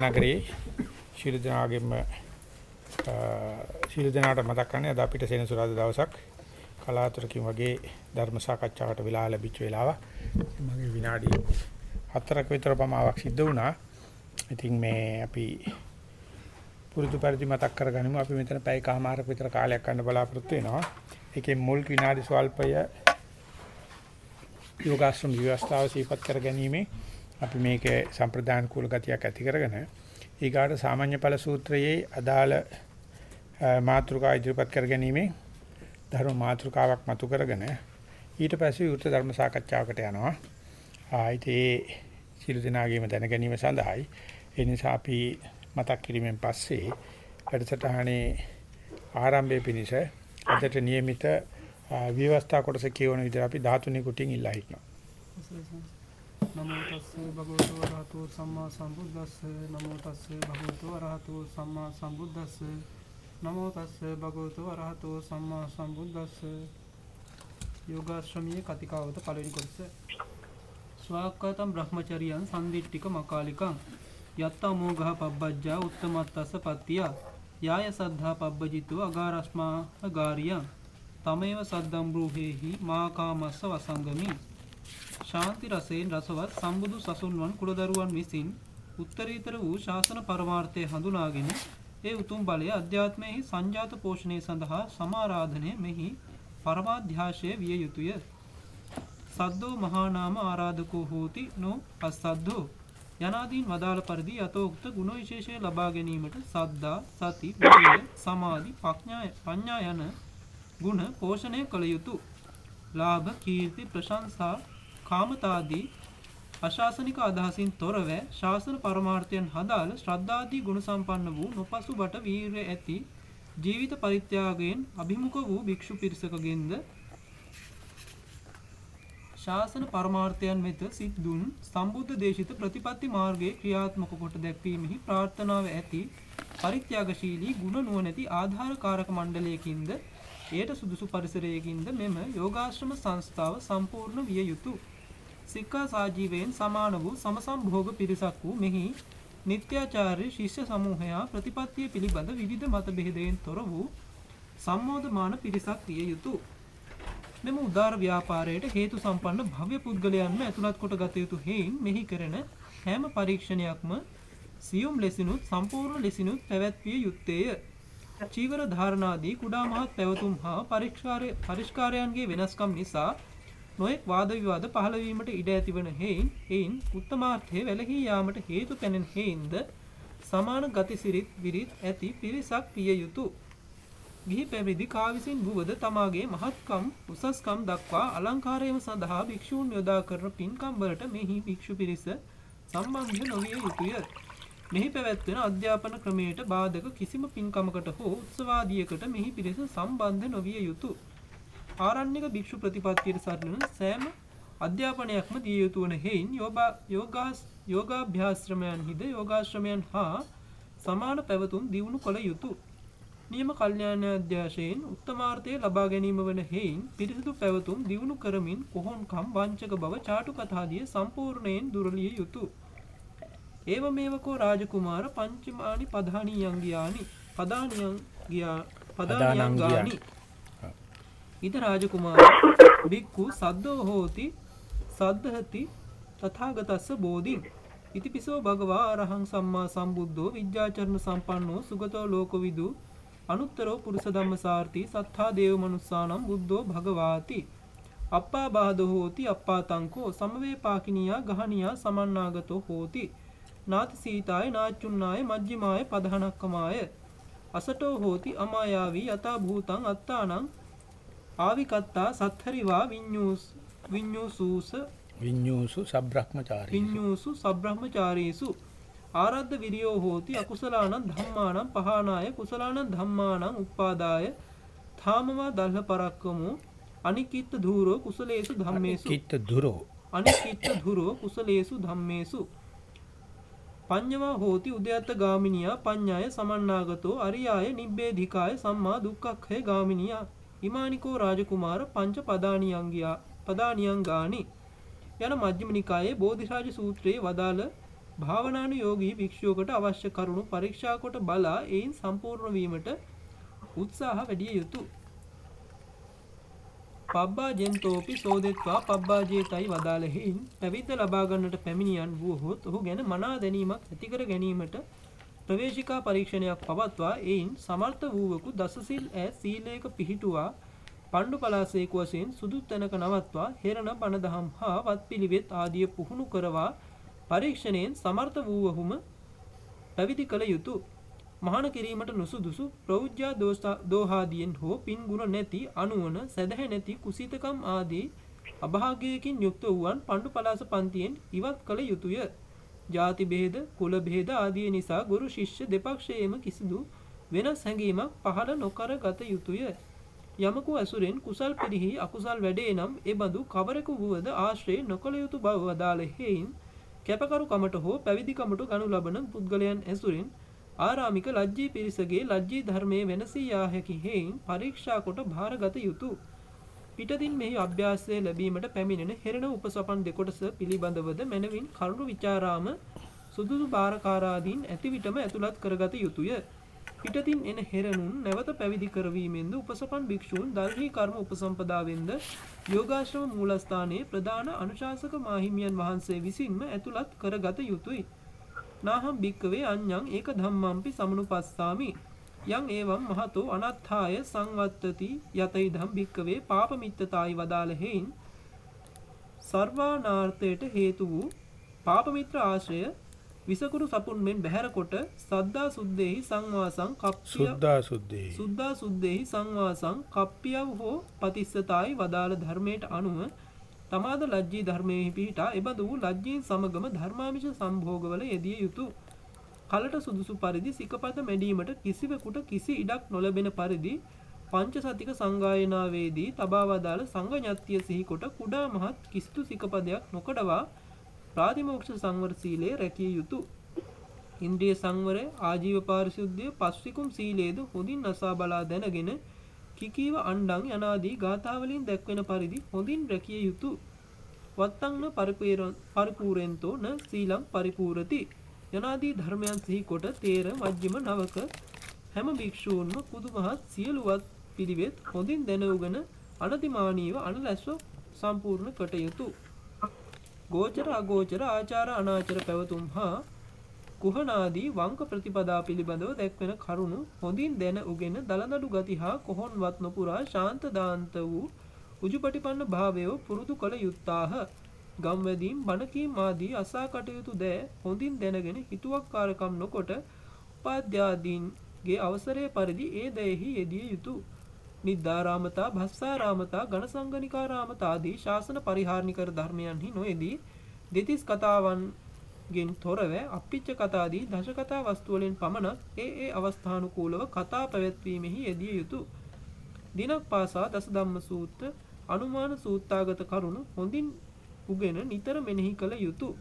නගරේ ශිරු දනාගෙම ශිරු දනාට මතක් කරන්නේ අද අපිට සෙනසුරාදා දවසක් කලාතුරකින් වගේ ධර්ම සාකච්ඡාවට වෙලා ලැබිච්ච වෙලාව මගේ විනාඩි 4ක විතර පමාවක් සිද්ධ වුණා. ඉතින් මේ අපි පුරුදු පරිදි මතක් කරගනිමු අපි මෙතන පැය කමාරක විතර කාලයක් ගන්න බලාපොරොත්තු වෙනවා. ඒකේ මුල් විනාඩි ස්වල්පය යෝගාශ්‍රම විවස්ථාව සිහිපත් කර ගැනීමේ අපි මේකේ සම්ප්‍රදාන කුල ගතියක් ඇති කරගෙන ඊගාට සාමාන්‍ය ඵල සූත්‍රයේ අදාළ මාතෘකා ඉදිරිපත් කර ගැනීම ධර්ම මාතෘකාවක් මතු කරගෙන ඊට පස්සේ විවෘත ධර්ම සාකච්ඡාවකට යනවා. ආයිත් ඒ සිළු දිනාගේම දැන ගැනීම සඳහායි ඒ නිසා අපි මතක් කිරීමෙන් පස්සේ වැඩසටහනේ ආරම්භයේ පිණිස අදට નિયમિત විවස්ථා කොටස කියවන විදිහට අපි 13 කුටින් ඉල්ලා හිටනවා. නමෝ තස්සේ භගවතු වරහතු සම්මා සම්බුද්දස්ස නමෝ තස්සේ භගවතු වරහතු සම්මා සම්බුද්දස්ස නමෝ තස්සේ භගවතු වරහතු සම්මා සම්බුද්දස්ස යෝගාශ්‍රමයේ කතිකාවත පළවෙනි කොටස। ස්වාක්කතම් බ්‍රහ්මචරියන් සම්දිට්ඨික මකාලිකං। යත්ත අමෝඝ පබ්බජ්ජා උත්තමත්තස්ස පත්තිය। යාය සද්ධා පබ්බජිතෝ අගාරස්මා අගාරියං තමේව සද්දම් බ්‍රූහෙහි මාකාමස්ස වසංගමී ශාන්ති රසයෙන් රසවත් සම්බුදු සසුන්වන් කුලදරුවන් විසින් උත්තරීතර වූ ශාසන පරමාර්ථය හඳුනාගෙන ඒ උතුම් බලය අධ්‍යාත්මයෙහි සංජාත පෝෂණය සඳහා සමාරාධනය මෙහි පරමාධ්‍යාශය විය යුතුය. සද්දෝ මහානාම ආරාධකෝ හෝති නො අස්සද්දෝ යනාදීන් වදාළ පරිදි යතෝක්ත ගුණ විශේෂය ලබා ගැනීමට සද්දා සති විරිය සමාධි ප්‍රඥා යන ගුණ පෝෂණය කළ යුතුය. ලාභ කීර්ති ප්‍රශංසා කාමතාදී අශාසනික අදහසින් තොරව ශාසන පරමාර්ථයන් හදාළ ශ්‍රද්ධාදී ගුණ සම්පන්න වූ නොපසුබට වීරය ඇති ජීවිත පරිත්‍යාගයෙන් අභිමුඛ වූ භික්ෂු පිරිසකගෙන්ද ශාසන පරමාර්ථයන් වෙත සිත් දුන් සම්බුද්ධ දේශිත ප්‍රතිපත්ති මාර්ගයේ ක්‍රියාත්මක කොට දැක්වීමෙහි ප්‍රාර්ථනාව ඇති පරිත්‍යාගශීලී ගුණ නුවණැති ආධාරකාරක මණ්ඩලයකින්ද එයට සුදුසු පරිසරයකින්ද මෙම යෝගාශ්‍රම සංස්ථාව සම්පූර්ණ විය යුතුය. සික්කා සාජීවයෙන් සමාන වූ සමසම්භෝග පිරිසක් වූ මෙහි නිත්‍යාචාර්ය ශිෂ්‍ය සමූහයා ප්‍රතිපත්තිය පිළිබඳ විවිධ මත බෙහෙදයෙන් තොර වූ සම්මෝධමාන පිරිසක් විය යුතුය. මෙම උදාර ව්‍යාපාරයට හේතු සම්පන්න භව්‍ය පුද්ගලයන්ම ඇතුළත් කොට ගත යුතු හේයින් මෙහි කරන හැම පරීක්ෂණයක්ම සියුම් ලෙසිනුත් සම්පූර්ණ ලෙසිනුත් පැවැත්විය යුත්තේය. චීවර ධාරණාදී කුඩා මහත් පැවතුම් හා පරිෂ්කාරයන්ගේ වෙනස්කම් නිසා නොයෙක් වාද විවාද පහළ වීමට ඉඩ ඇතිවන හේයින් එයින් උත්තමාර්ථය වැළකී යාමට හේතු පැනෙන හේයින්ද සමාන ගති සිරිත් විරිත් ඇති පිරිසක් පිය යුතුය. ගිහි පැවිදි කා විසින් වුවද තමාගේ මහත්කම් උසස්කම් දක්වා අලංකාරයම සඳහා භික්ෂූන් යොදා කරන පින්කම් වලට මෙහි භික්ෂු පිරිස සම්බන්ධ නොවිය යුතුය. මෙහි පැවැත්වෙන අධ්‍යාපන ක්‍රමයට බාධක කිසිම පින්කමකට හෝ උත්සවාදියකට මෙහි පිරිස සම්බන්ධ නොවිය යුතුය. ආරණ්‍යක භික්ෂු ප්‍රතිපත්තියට සරලන සෑම අධ්‍යාපනයක්ම දිය යුතු වන හේයින් යෝගාභ්‍යාශ්‍රමයන්හිද යෝගාශ්‍රමයන් හා සමාන පැවතුම් දියුණු කළ යුතු. නියම කල්්‍යාඥාධ්‍යාශයෙන් උත්තමාර්ථය ලබා ගැනීම වන හේයින් පිරිසිදු පැවතුම් දියුණු කරමින් කොහොන්කම් වංචක බව චාටු කතාදිය සම්පූර්ණයෙන් දුරලිය යුතු. ඒව මේවකෝ රාජකුමාර පංචමානි පධානීයන්ගයානි පදානියන් ගියා පදානයන්ගානි ඉද රාජකුමාර බික්කු සද්දෝ හෝති සද්ධහති තථාගතස්ස බෝධින් ඉතිපිසෝ භගවා අරහං සම්මා සම්බුද්ධෝ විද්‍යාචරණ සම්පන්නෝ සුගතෝ ලෝකවිදු අනුත්තරෝ පුරුෂ ධම්මසාර්ථී සත්තා දේව මනුස්සානම් බුද්ධෝ භගවාති අප්පා බාධ හෝති අප්පා තංකෝ සමවේ පාකිනියා ගහනියා සමන්නාගතෝ හෝති නාති සීතාය නාච්චුන්නාය මජ්ජිමාය පදහනක්කමාය අසටෝ හෝති අමායාවී යථා භූතං අත්තානං ආවිකත්තා සත්හරිවා විඤ්ඤූස් විඤ්ඤූසූස විඤ්ඤූසු සබ්‍රහ්මචාරී විඤ්ඤූසු සබ්‍රහ්මචාරීසු. ආරද්ධ විරියෝ හෝති අකුසලානං ධම්මානං පහනාය කුසලානං ධම්මානං උප්පාදාය ථාමවා දල්හ පරක්කමු අනිකිත්ත ධූරෝ කුසලේසු ධම්මේසු. කිත්ත ධුරෝ. අනිකිත්ත ධුරෝ කුසලේසු ධම්මේසු. පඤ්ඤවා හෝති උද්‍යත්ත ගාමිනියා පඤ්ඤාය සමන්නාගතෝ අරියාය නිබ්බේධිකාය සම්මා දුක්ඛක්ඛය ගාමිනියා හිමානිකෝ රාජකුමාර පංච පදානියංගයා පදානියංගානි යන මජ්ක්‍ධිම නිකායේ බෝධිරාජ සූත්‍රයේ වදාළ භාවනානුයෝගී භික්ෂුවකට අවශ්‍ය කරුණු පරීක්ෂා කොට බලා එයින් සම්පූර්ණ වීමට උත්සාහ වැඩිය යුතුය. පබ්බා ජෙන්තෝපි සෝදෙත්වා පබ්බා ජේතයි වදාළෙහින් පැවිද්ද ලබා ගන්නට පැමිණියන් වූහොත් ඔහු ගැන මනා දැනීමක් ඇති කර ගැනීමට ප්‍රවේශිකා පරීක්ෂණයක් පවත්වා එයින් සමර්ථ වූවකු දසසිල් ඈ සීලයක පිහිටුවා පණ්ඩු පලාසේක වශයෙන් සුදු තැනක නවත්වා හෙරණ බණ දහම් හා වත්පිළිවෙත් ආදිය පුහුණු කරවා පරීක්ෂණයෙන් සමර්ථ වූවහුම පැවිදි කළ යුතුය. මහාන කිරීමට නුසුදුසු ප්‍රෞජ්‍යා දෝහාදියෙන් හෝ පින් ගුණ නැති අනුවන සැදැහැ නැති කුසිතකම් ආදී අභාගයකින් යුක්ත වූවන් පණ්ඩු පලාස පන්තියෙන් ඉවත් කළ යුතුය. ජාති බෙහෙද කුල බෙහෙද ආදිය නිසා ගුරු ශිෂ්‍ය දෙපක්ෂයේම කිසිදු වෙනස් හැඟීමක් පහළ නොකර ගත යුතුය. යමකු ඇසුරෙන් කුසල් පිරිහි අකුසල් වැඩේ නම් එබඳු කවරෙකු වුවද ආශ්‍රය නොකළ යුතු බව වදාළ හේයින් කැපකරු කමට හෝ පැවිදි කමට ගනු ලබන පුද්ගලයන් ඇසුරෙන් ආරාමික ලජ්ජී පිරිසගේ ලජ්ජී ධර්මයේ වෙනසී යා හැකි හේයින් පරීක්ෂා කොට භාරගත යුතුය. පිටතින් මෙහි අභ්‍යාසය ලැබීමට පැමිණෙන හෙරණ උපසපන් දෙකොටස පිළිබඳවද මැනවින් කරුණු විචාරාම සුදුසු භාරකාරාදීන් ඇති විටම ඇතුළත් කරගත යුතුය. පිටතින් එන හෙරණුන් නැවත පැවිදි කරවීමෙන්ද උපසපන් භික්ෂූන් දල්හි කර්ම උපසම්පදාවෙන්ද යෝගාශ්‍රම මූලස්ථානයේ ප්‍රධාන අනුශාසක මාහිමියන් වහන්සේ විසින්ම ඇතුළත් කරගත යුතුයි. නාහම් භික්කවේ අඤ්ඤං ඒක ධම්මම්පි සමනුපස්සාමි යං ඒවම් මහතෝ අනත්ථාය සංවත්තති යතයිදම් භික්කවේ පාපමිත්තතායි වදාළ හේයින් සර්වානාර්ථයට හේතු වූ පාපමිත්‍ර ආශ්‍රය විසකුරු සපුන් මෙන් බැහැර කොට සද්දා සුද්දේහි සංවාසං කප්පිය සුද්දා සුද්දේහි සුද්දා සුද්දේහි සංවාසං කප්පියව හෝ පතිස්සතායි වදාළ ධර්මයට අනුව තමාද ලජ්ජී ධර්මයෙහි පිහිටා එබඳු වූ ලජ්ජීන් සමගම ධර්මාමිෂ සම්භෝගවල යෙදිය යුතුය. කලට සුදුසු පරිදි සිකපද මැඩීමට කිසිවෙකුට කිසි ඉඩක් නොලැබෙන පරිදි පංචසතික සංගායනාවේදී තබා වදාළ සංඝඥත්තිය සිහිකොට කුඩා මහත් කිසිදු සිකපදයක් නොකඩවා ප්‍රාතිමෝක්ෂ සංවර සීලය රැකිය යුතුය. ඉන්ද්‍රිය සංවරය ආජීව පාරිශුද්ධිය පස්විකුම් සීලේද හොඳින් අසා බලා දැනගෙන කිකීව අණ්ඩං යනාදී ගාථාවලින් දැක්වෙන පරිදි හොඳින් රැකිය යුතු වත්තංන පරිපූරෙන්තෝ න සීලම් පරිපූරති යනාදී ධර්මයන් සිහි කොට තේර මජ්ජිම නවක හැම භික්ෂූන්ම පුදුමහත් සියලුවත් පිළිවෙත් හොඳින් දැනවගෙන අනතිමානීව අනලැස්ව සම්පූර්ණ කටයුතු ගෝචර අගෝචර ආචාර අනාචර පැවතුම් හා කුහනාදී වංක ප්‍රතිපදා පිළිබඳව දැක්වෙන කරුණු හොඳින් දැන උගෙන දලදඩු ගති හා කොහොන්වත් නොපුරා ශාන්ත දාන්ත වූ උජුපටිපන්න භාවයව පුරුදු කළ යුත්තාහ. ගම්වැදීම් බණකීම් ආදී අසා කටයුතු දෑ හොඳින් දැනගෙන හිතුවක්කාරකම් නොකොට උපාධ්‍යාදීන්ගේ අවසරය පරිදි ඒ දයෙහි යෙදිය යුතු. නිද්දාරාමතා භස්සාරාමතා ගණසංගනිකාරාමතාදී ශාසන පරිහාරණිකර ධර්මයන්හි නොයෙදී දෙතිස් කතාවන් ගෙන් තොරව අපිච්ච කතාදී දශ කතා වස්තු වලින් පමණක් ඒ ඒ අවස්ථානුකූලව කතා පැවැත්වීමෙහි යෙදිය යුතුය. දිනක් පාසා දස ධම්ම සූත්‍ර අනුමාන සූත්‍රාගත කරුණු හොඳින් උගෙන නිතර මෙනෙහි කළ යුතුය.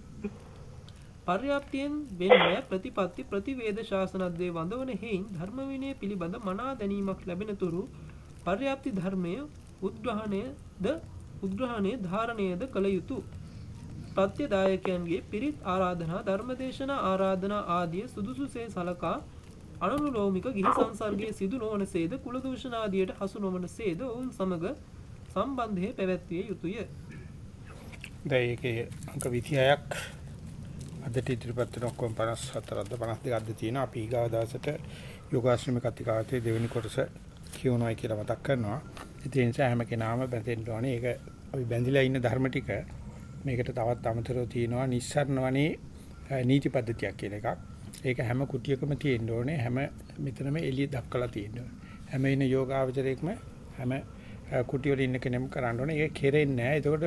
පර්යාප්තියෙන් වෙන්වය ප්‍රතිපත්ති ප්‍රතිවේද ශාසනද්දේ වඳවන හේයින් ධර්ම විනය පිළිබඳ මනා දැනීමක් ලැබෙන තුරු පර්යාප්ති ධර්මය උද්ග්‍රහණයද උද්ග්‍රහණය ධාරණයද කළ යුතුය. ප්‍රත්‍යදායකයන්ගේ පිරිත් ආරාධනා ධර්මදේශනා ආරාධනා ආදිය සුදුසුසේ සලකා අනුලෝමික ගිහි සංසර්ගයේ සිදු නොවන සේද කුලදූෂණාදියට හසු නොවන සේද ඔවුන් සමග සම්බන්ධය පැවැත්විය යුතුය. දැන් ඒකේ අංක 26ක් අදට ඉදිරිපත් වෙන ඔක්කොම 54ක්ද 52ක්ද තියෙනවා. අපි ඊගාව දවසට යෝගාශ්‍රම කතිකාවතේ දෙවෙනි කොටස කියවනවායි කියලා මතක් කරනවා. ඒ නිසා හැම කෙනාම බැඳෙන්න ඕනේ. ඒක අපි බැඳිලා ඉන්න ධර්ම ටික මේකට තවත් අමතරව තියෙනවා නිස්සරණ වනේ නීති පද්ධතියක් කියලා එකක්. ඒක හැම කුටියකම තියෙන්න ඕනේ. හැම මෙතනම එළිය දක්වලා තියෙන්න ඕනේ. හැම ඉන්න යෝගාවචරයකම හැම කුටිය වල ඉන්න කෙනෙක් කරන්න ඕනේ. ඒක කෙරෙන්නේ නැහැ. එතකොට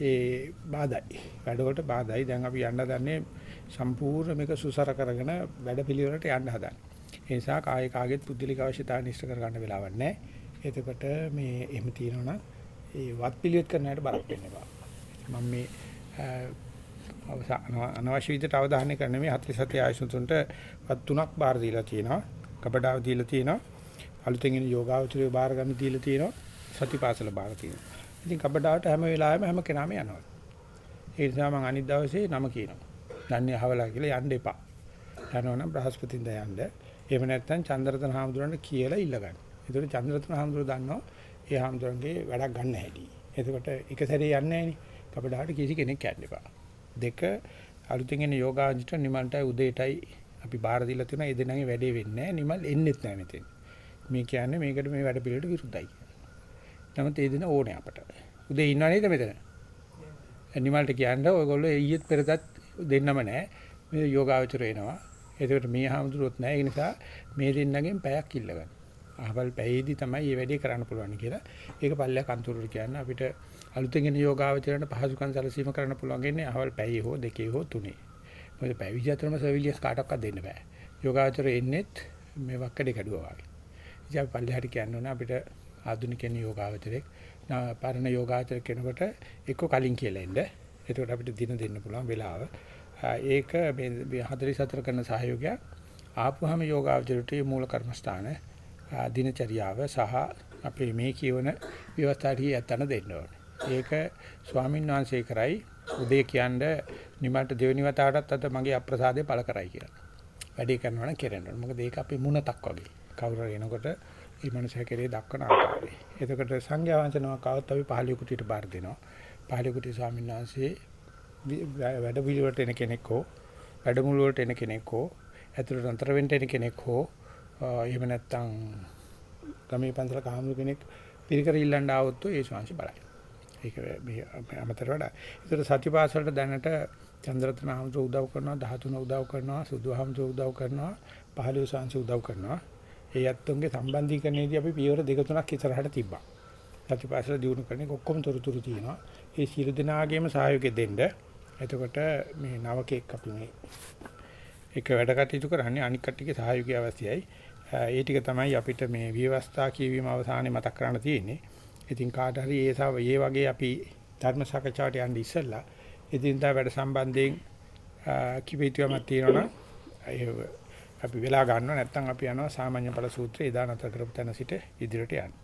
ඒ බාධායි. වැඩවලට බාධායි. දැන් අපි යන්න දන්නේ සම්පූර්ණ මේක සුසර කරගෙන වැඩ පිළිවෙලට යන්න හදන්නේ. ඒ නිසා කාය කාගෙත් පුද්ගලික අවශ්‍යතාවය නිශ්චය කර ගන්න වෙලාවක් නැහැ. එතකොට මේ එහෙම තියෙනවා නම් ඒ වත් පිළිවෙත් කරන හැට බලක් වෙන්න බෑ. මම මේ අනවශ්‍ය විදිහට අවධානය කරන මේ 47 ආයසුතුන්ට වත් තුනක් බාර දීලා තියෙනවා. කබඩාව දීලා තියෙනවා. අලුතෙන් එන යෝගාවචරය බාර ගන්න දීලා තියෙනවා. සතිපාසල බාර තියෙනවා. ඉතින් කබඩාවට හැම වෙලාවෙම හැම කෙනාම යනවා. ඒ නිසා මම අනිත් දවසේ නම කියනවා. දන්නේ අහවලා කියලා යන්න එපා. යනවනම් බ්‍රහස්පතින්ද යන්න. එහෙම නැත්නම් චන්ද්‍රරතන හාමුදුරන්ට කියලා ඉල්ල ගන්න. ඒතකොට චන්ද්‍රරතන හාමුදුරුවෝ දන්නවා ඒ හාමුදුරන්ගේ වැඩක් ගන්න හැටි. එතකොට එක සැරේ යන්නේ නැහෙනි. කපඩාට කිසි කෙනෙක් යන්න එපා. දෙක අලුතින් එන යෝගාජිට නිමල්ටයි උදේටයි අපි බාර දීලා තියෙනවා ඒ දෙනාගේ වැඩේ වෙන්නේ නැහැ. නිමල් එන්නෙත් නැහැ මෙතෙන්. මේ කියන්නේ මේකට මේ වැඩ පිළිවෙලට විරුද්ධයි කියලා. නමුත් ඒ දින ඕනේ අපට. උදේ ඉන්නව නේද මෙතන? නිමල්ට කියන්නේ ඔයගොල්ලෝ ඊයේත් පෙරදත් දෙන්නම නැහැ. මේ යෝගාචර එනවා. ඒකට මේ හාමුදුරුවොත් නැහැ. ඒ නිසා මේ දෙන්නගෙන් පැයක් ඉල්ලගන්න. අහවල් පැයේදී තමයි මේ වැඩේ කරන්න පුළුවන් කියලා. ඒක පල්ලයක් අන්තරට කියන්නේ අපිට අලුතෙන් එන යෝගාවචරයට පහසුකම් සැලසීම කරන්න පුළුවන් ඉන්නේ අහවල් පැයේ හෝ දෙකේ හෝ තුනේ. මොකද පැය 24ම සර්විලියන්ස් කාටවත් දෙන්න බෑ. යෝගාවචරය එන්නේත් මේ වක්කඩේ කැඩුවා වගේ. ඉතින් අපි පල්ලෙහාට කියන්න ඕනේ අපිට ආධුනිකයන් යෝගාවචරයක් පරණ යෝගාචර කෙනෙකුට එක්ක කලින් කියලා එන්න. එතකොට අපිට දින දෙන්න පුළුවන් වෙලාව. ඒක මේ 44 කරන සහයෝගය ආපුහම යෝගාචරයට මූල කර්මස්ථාන දිනචරියාව සහ අපේ මේ කියවන ව්‍යවස්ථාටි යතන දෙන්න ඕනේ. ඒක ස්වාමීන් වහන්සේ කරයි උදේ කියන්නේ නිමල්ට දෙවෙනි වතාවටත් අත මගේ අප්‍රසාදේ පළ කරයි කියලා. වැඩේ කරනවා නම් කෙරෙන්න ඕනේ. මොකද ඒක අපේ මුණතක් වගේ. කවුරු එනකොට මේ මනුස්සයා කෙරේ දක්වන ආකාරය. එතකොට සංඝයා වහන්සේනමක් આવත් අපි පහළිය කුටියට බාර දෙනවා. පහළිය කුටිය ස්වාමීන් වහන්සේ වැඩ පිළිවෙලට එන කෙනෙක් හෝ වැඩමුළු වලට එන කෙනෙක් හෝ ඇතුළට අතර වෙන්න එන කෙනෙක් හෝ එහෙම නැත්නම් ගමේ පන්සල කාමරු කෙනෙක් පිරිකර ඉල්ලන්න ආවොත් ඒ ශාංශ බලයි. ඒක මේ අමතර වැඩ. ඒතර සතිපාසලට දැනට චන්ද්‍රරත්න හමුතු උදව් කරනවා 13 උදව් කරනවා සුදු හමුතු උදව් කරනවා පහළිය ශාංශ උදව් කරනවා. ඒ ඇත්තොන්ගේ සම්බන්ධීකරණයේදී අපි පියවර දෙක තුනක් ඉස්සරහට තිබ්බා. සතිපාසල දිනු කරන්නේ ඔක්කොම තොරතුරු තියෙනවා. ඒ සියලු දෙනාගේම සහයෝගය දෙන්න. එතකොට මේ නවකෙක් අපි මේ එක වැඩ කටයුතු කරන්නේ අනික් කට්ටියගේ සහයෝගය අවශ්‍යයි. ඒ ටික තමයි අපිට මේ විවස්ථා කියවීම අවසානයේ මතක් කරන්න තියෙන්නේ. ඉතින් කාට හරි ඒ සා ඒ වගේ අපි ධර්ම සාකච්ඡාවට යන්න ඉස්සෙල්ලා ඉතින් තා වැඩ සම්බන්ධයෙන් කිවිතුවමක් තියෙනවා නම් අපි වෙලා ගන්නවා නැත්නම් අපි යනවා සාමාන්‍ය ඵල සූත්‍රය එදා නැතර කරපු තැන සිට ඉදිරියට යන්න.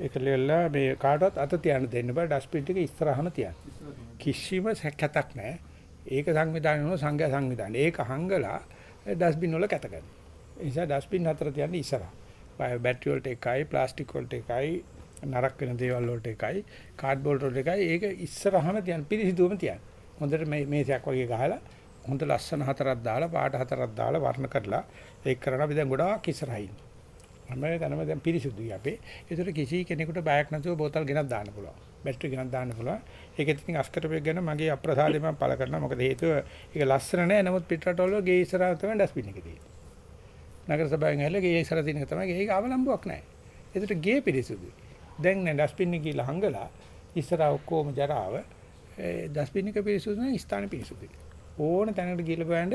ඒක ලෙල්ලා මේ කාටවත් අත තියන්න දෙන්න බෑ ඩස්බින් එක ඉස්සරහම තියන්න. කිසිම සැකයක් නැහැ. ඒක සංවිධානය වල සංඝයා සංවිධානය. ඒක හංගලා ඩස්බින් වල කැත කරනවා. ඒ නිසා ඩස්බින් හතර තියන්නේ ඉස්සරහ. බැටරි වලට එකයි, ප්ලාස්ටික් වලට එකයි, නරක වෙන දේවල් වලට එකයි, කාඩ්බෝඩ් වලට එකයි. ඒක ඉස්සරහම තියන්න පිරිසිදුවම තියන්න. හොඳට මේ මේසයක් වගේ ගහලා හොඳ ලස්සන හතරක් දාලා පාට හතරක් දාලා වර්ණ කරලා ඒක කරන අපි දැන් ගොඩාක් ඉස්සරහින්. හැම තැනම දැන් පිරිසුදුයි අපේ. ඒතර කිසි කෙනෙකුට බයක් නැතුව බෝතල් ගෙනත් දාන්න පුළුවන්. බැටරි ගෙනත් දාන්න පුළුවන්. ඒකෙත් ඉතින් අස්කරපෙක් ගැන මගේ අප්‍රසාදේ මම පළ කරනවා. මොකද හේතුව ඒක ලස්සන නෑ. නමුත් පිටරටවල ගේ ඉස්සරහ තමයි ඩස්බින් එක තියෙන්නේ. නගර සභාවෙන් ඇවිල්ලා ගේ ඉස්සරහ තියෙන එක තමයි ඒක අවලම්බුවක් නෑ. ඒතර ගේ පිරිසුදුයි. දැන් නේ ඩස්බින් එක ගිහලා හංගලා ඉස්සරහ ඔක්කොම ජරාව ඒ ඩස්බින් එක පිරිසුදු නම් ස්ථාන පිරිසුදුයි. ඕන තැනකට ගිහලා බලන්න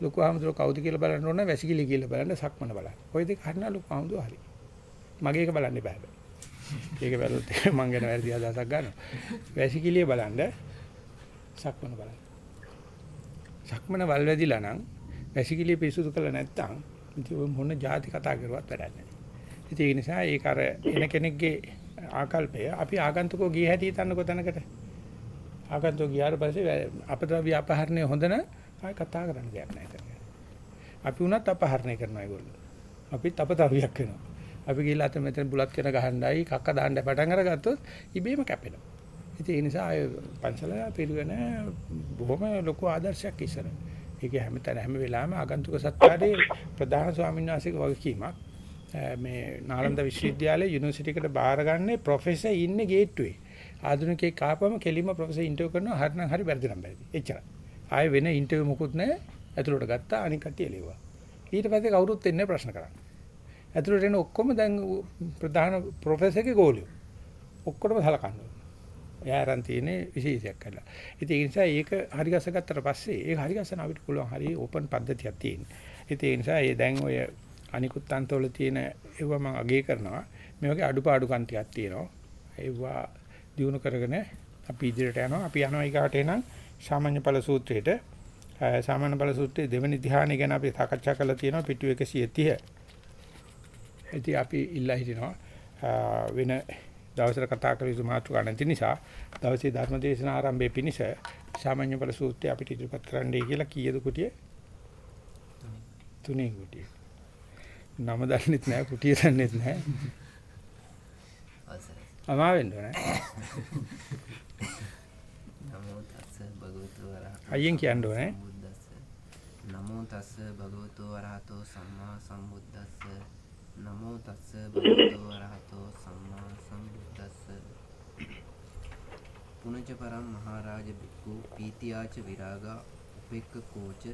ලොකු ආමතුරු කවුද කියලා බලන්න ඕන වැසිකිලි කියලා බලන්න සක්මන බලන්න. ওই දෙක හරින ලොකු ආමතුරු හරි. මගේ එක බලන්න බෑ. ඒක බැලුවොත් මං ගැන වැරදි අදහසක් ගන්නවා. වැසිකිලිය බලන්න සක්මන බලන්න. සක්මන වල් වැදිලා නම් වැසිකිලිය පිරිසුදු කළ නැත්නම් ඉතින් ඔය මොන જાති කතා කරුවත් වැඩක් නැහැ. ඉතින් ඒ නිසා ඒක අර එන කෙනෙක්ගේ ආකල්පය අපි ආගන්තුකෝ ගිය හැටි හිතන්නකො තැනකට. ආගන්තුකෝ ගියාට පස්සේ අපද්‍රව්‍ය අපහරණය හොඳ නම් ආයි කතා කරන්න දෙයක් නැහැ එතන. අපි උනත් අපහරණය කරනවා ඒගොල්ලෝ. අපිත් අපද්‍රව්‍යයක් වෙනවා. අපි ගිහලා අත මෙතන බුලත් කරන ගහන්නයි කක්ක දාන්න පටන් අරගත්තොත් ඉබේම කැපෙනවා. ඉතින් ඒ නිසා අය පන්සල පිළිවෙන බොහොම ලොකු ආදර්ශයක් ඉස්සර. ඒක හැමතැන හැම වෙලාවෙම ආගන්තුක සත්කාරයේ ප්‍රධාන ස්වාමීන් වහන්සේගේ වගකීමක්. මේ නාලන්ද විශ්වවිද්‍යාලයේ යුනිවර්සිටි එකට බාරගන්නේ ප්‍රොෆෙසර් ඉන්නේ ගේට්ටුවේ. ආධුනිකයෙක් කාපම කෙලිම ප්‍රොෆෙසර් ඉන්ටර්විව් කරනවා හරිනම් හරි වැරදි නම් වැරදි. එච්චරයි. ආයේ වෙන ඉන්ටර්විව් මොකුත් නැහැ. ඇතුළට ගත්තා අනික කට්ටිය එළියුවා. ඊට පස්සේ කවුරුත් එන්නේ ප්‍රශ්න කරන්න. ඇතුළට එන ඔක්කොම දැන් ප්‍රධාන ප්‍රොෆෙසර්ගේ ගෝලියෝ. ඔක්කොටම සලකන්න ඕනේ. එයා අරන් තියෙන්නේ විශේෂයක් කරලා. ඉතින් ඒ නිසා ඒක හරි ගස ගත්තට පස්සේ ඒක හරි ගසන අපිට පුළුවන් හරි ඕපන් පද්ධතියක් තියෙන. ඉතින් ඒ නිසා ඒ දැන් ඔය අනිකුත් අන්තවල තියෙන ඒව මම අගය කරනවා. මේ වගේ අඩුපාඩුකම් ටිකක් තියෙනවා. ඒවා දිනු කරගෙන අපි ඉදිරියට යනවා. අපි යනවා ඊගාට එනං සාමාන්‍ය ඵල සූත්‍රයේට සාමාන්‍ය බල සූත්‍රයේ දෙවෙනි ධ්‍යානෙ ගැන අපි සාකච්ඡා කරලා තියෙනවා පිටු 130. ඉතින් අපි ඉල්ලා හිටිනවා වෙන දවසට කතා කර යුතු මාතෘකා නැති නිසා දවසේ ධර්ම දේශන ආරම්භයේ පිණිස සාමාන්‍ය බල සූත්‍රය අපිට ඉදිරිපත් කරන්නයි කියලා කීයද කුටිය? තුනේ කුටිය. නම දන්නෙත් නැහැ කුටිය දන්නෙත් නැහැ. අවසරයි. අමා වෙන්න ඕනේ. නමෝ තස්ස භගවතු වරහතෝ අයියෙන් කියන්න ඕනේ. නමෝ තස්ස භගවතු වරහතෝ සම්මා සම්බුද්දස්ස. නමෝ තස්ස භගවතු වරහතෝ පුනච පරම් මහරජ බික්ඛු පීතියාච විරාගා උපෙක්ඛ කෝච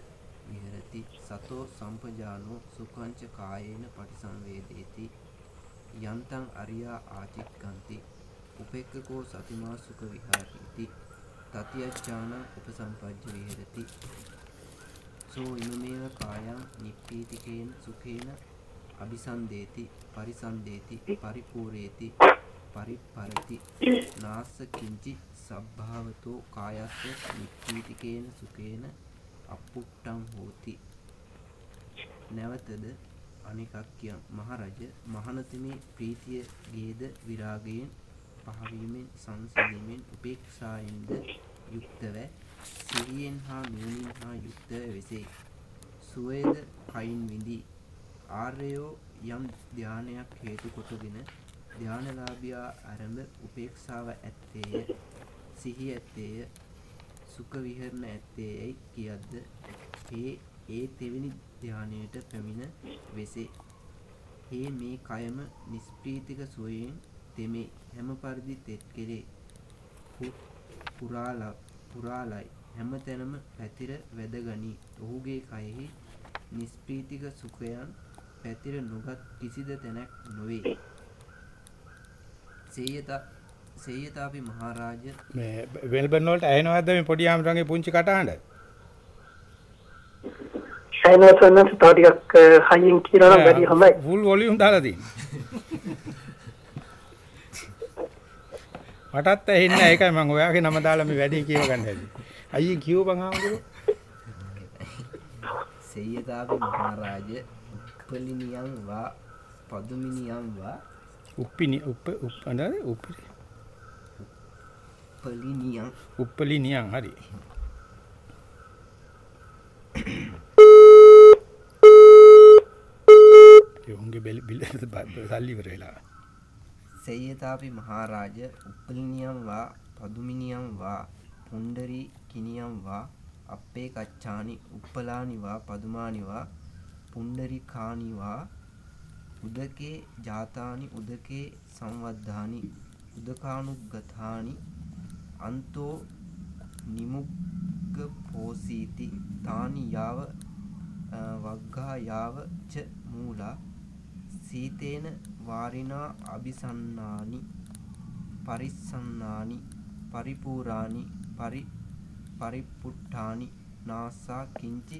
විහෙරති සතෝ සම්පජානෝ සුඛංච කායේන පටිසංවේදේති යන්තං අරියා ආචික්කන්ති උපෙක්ඛකෝ සතිමා සුඛ විහාරීති තතියච්ඡානං උපසම්පජ්ජ විහෙරති සෝ ඉමමේව කායං නිප්පීතිකේන සුඛේන අபிසන්දේති පරිසන්දේති පරිපූරේති පරිපරති නාස්ස කිංචි සබ්භාවතෝ කායස්ස නිප්පීතිකේන සුඛේන අපුට්ටං හෝති. නැවතද අනිකක් කියම් මහරජ මහනතමේ ප්‍රීතිය ගේද විරාගයෙන් පහවීමෙන් සංසිඳීමෙන් උපේක්ෂායෙන්ද යුක්තව සිහියෙන් හා නුවණින් හා යුක්තව වෙසේ. සුවේද කයින් විඳි ආර්යෝ යම් ධානයක් හේතු කොටගෙන ධානලාභියා ආරම්භ උපේක්ෂාව ඇත්තේය. සිහි ඇත්තේය. සුඛ විහරණ ඇත්තේයි කියද්ද? ඒ ඒ තෙවෙනි ධානයට පැමිණ වෙසේ. හේ මේ කයම නිස්ප්‍රීතික සුවයෙන් තෙමේ. හැම පරිදි තෙත් කෙරේ. පු- පුරාල පුරාලයි. හැම තැනම පැතිර වැදගනී. ඔහුගේ කයෙහි නිස්ප්‍රීතික සුඛයන් පැතිර නොගත් කිසිද තැනක් නොවේ. සේයත සේයතාපි මහරජ මේ වෙල්බර්න් වලට ඇහෙනවද මේ පොඩි ආමරංගේ පුංචි කටහඬ? සයිනසනස් තව ටිකක් හයියෙන් කියනවා නම් වැඩි හොඳයි. ෆුල් වොලියුම් දාලා තියෙනවා. මටත් ඇහෙන්නේ නැහැ ඒකයි මම ඔයාගේ නම දාලා මේ වැඩේ කියව ගන්න හැදී. අයියේ කියවපන් ආමතුරු. සේයතාපි මහරජ උප්පලිනියං වා පදුමිනියං වා උප්පිනි උප්ප උප් අnder උප්පි පලිනියං උප්පලි නියන් හරි. උන්ගේ බෙල් බිල් සල්ලි ඉවර වෙලා. සේයතාපි මහරජ උප්පලිනියං වා පදුමිනියං වා පුණ්ඩරි කිනියං වා අපේ කච්චානි උප්පලානි වා පදුමානි වා පුණ්ඩරි කානි වා උදකේ ජාතානි උදකේ සංවද්ධානි උදකානුග්ගතානි අන්තෝ නිමුග්ග පෝසීති. තානි යාව අ, වග්ගා යාව ච මූලා. සීතේන වාරිනා අபிසන්නානි පරිස්සන්නානි පරිපූරානි පරි පරිපුට්ඨානි නාසා කිංචි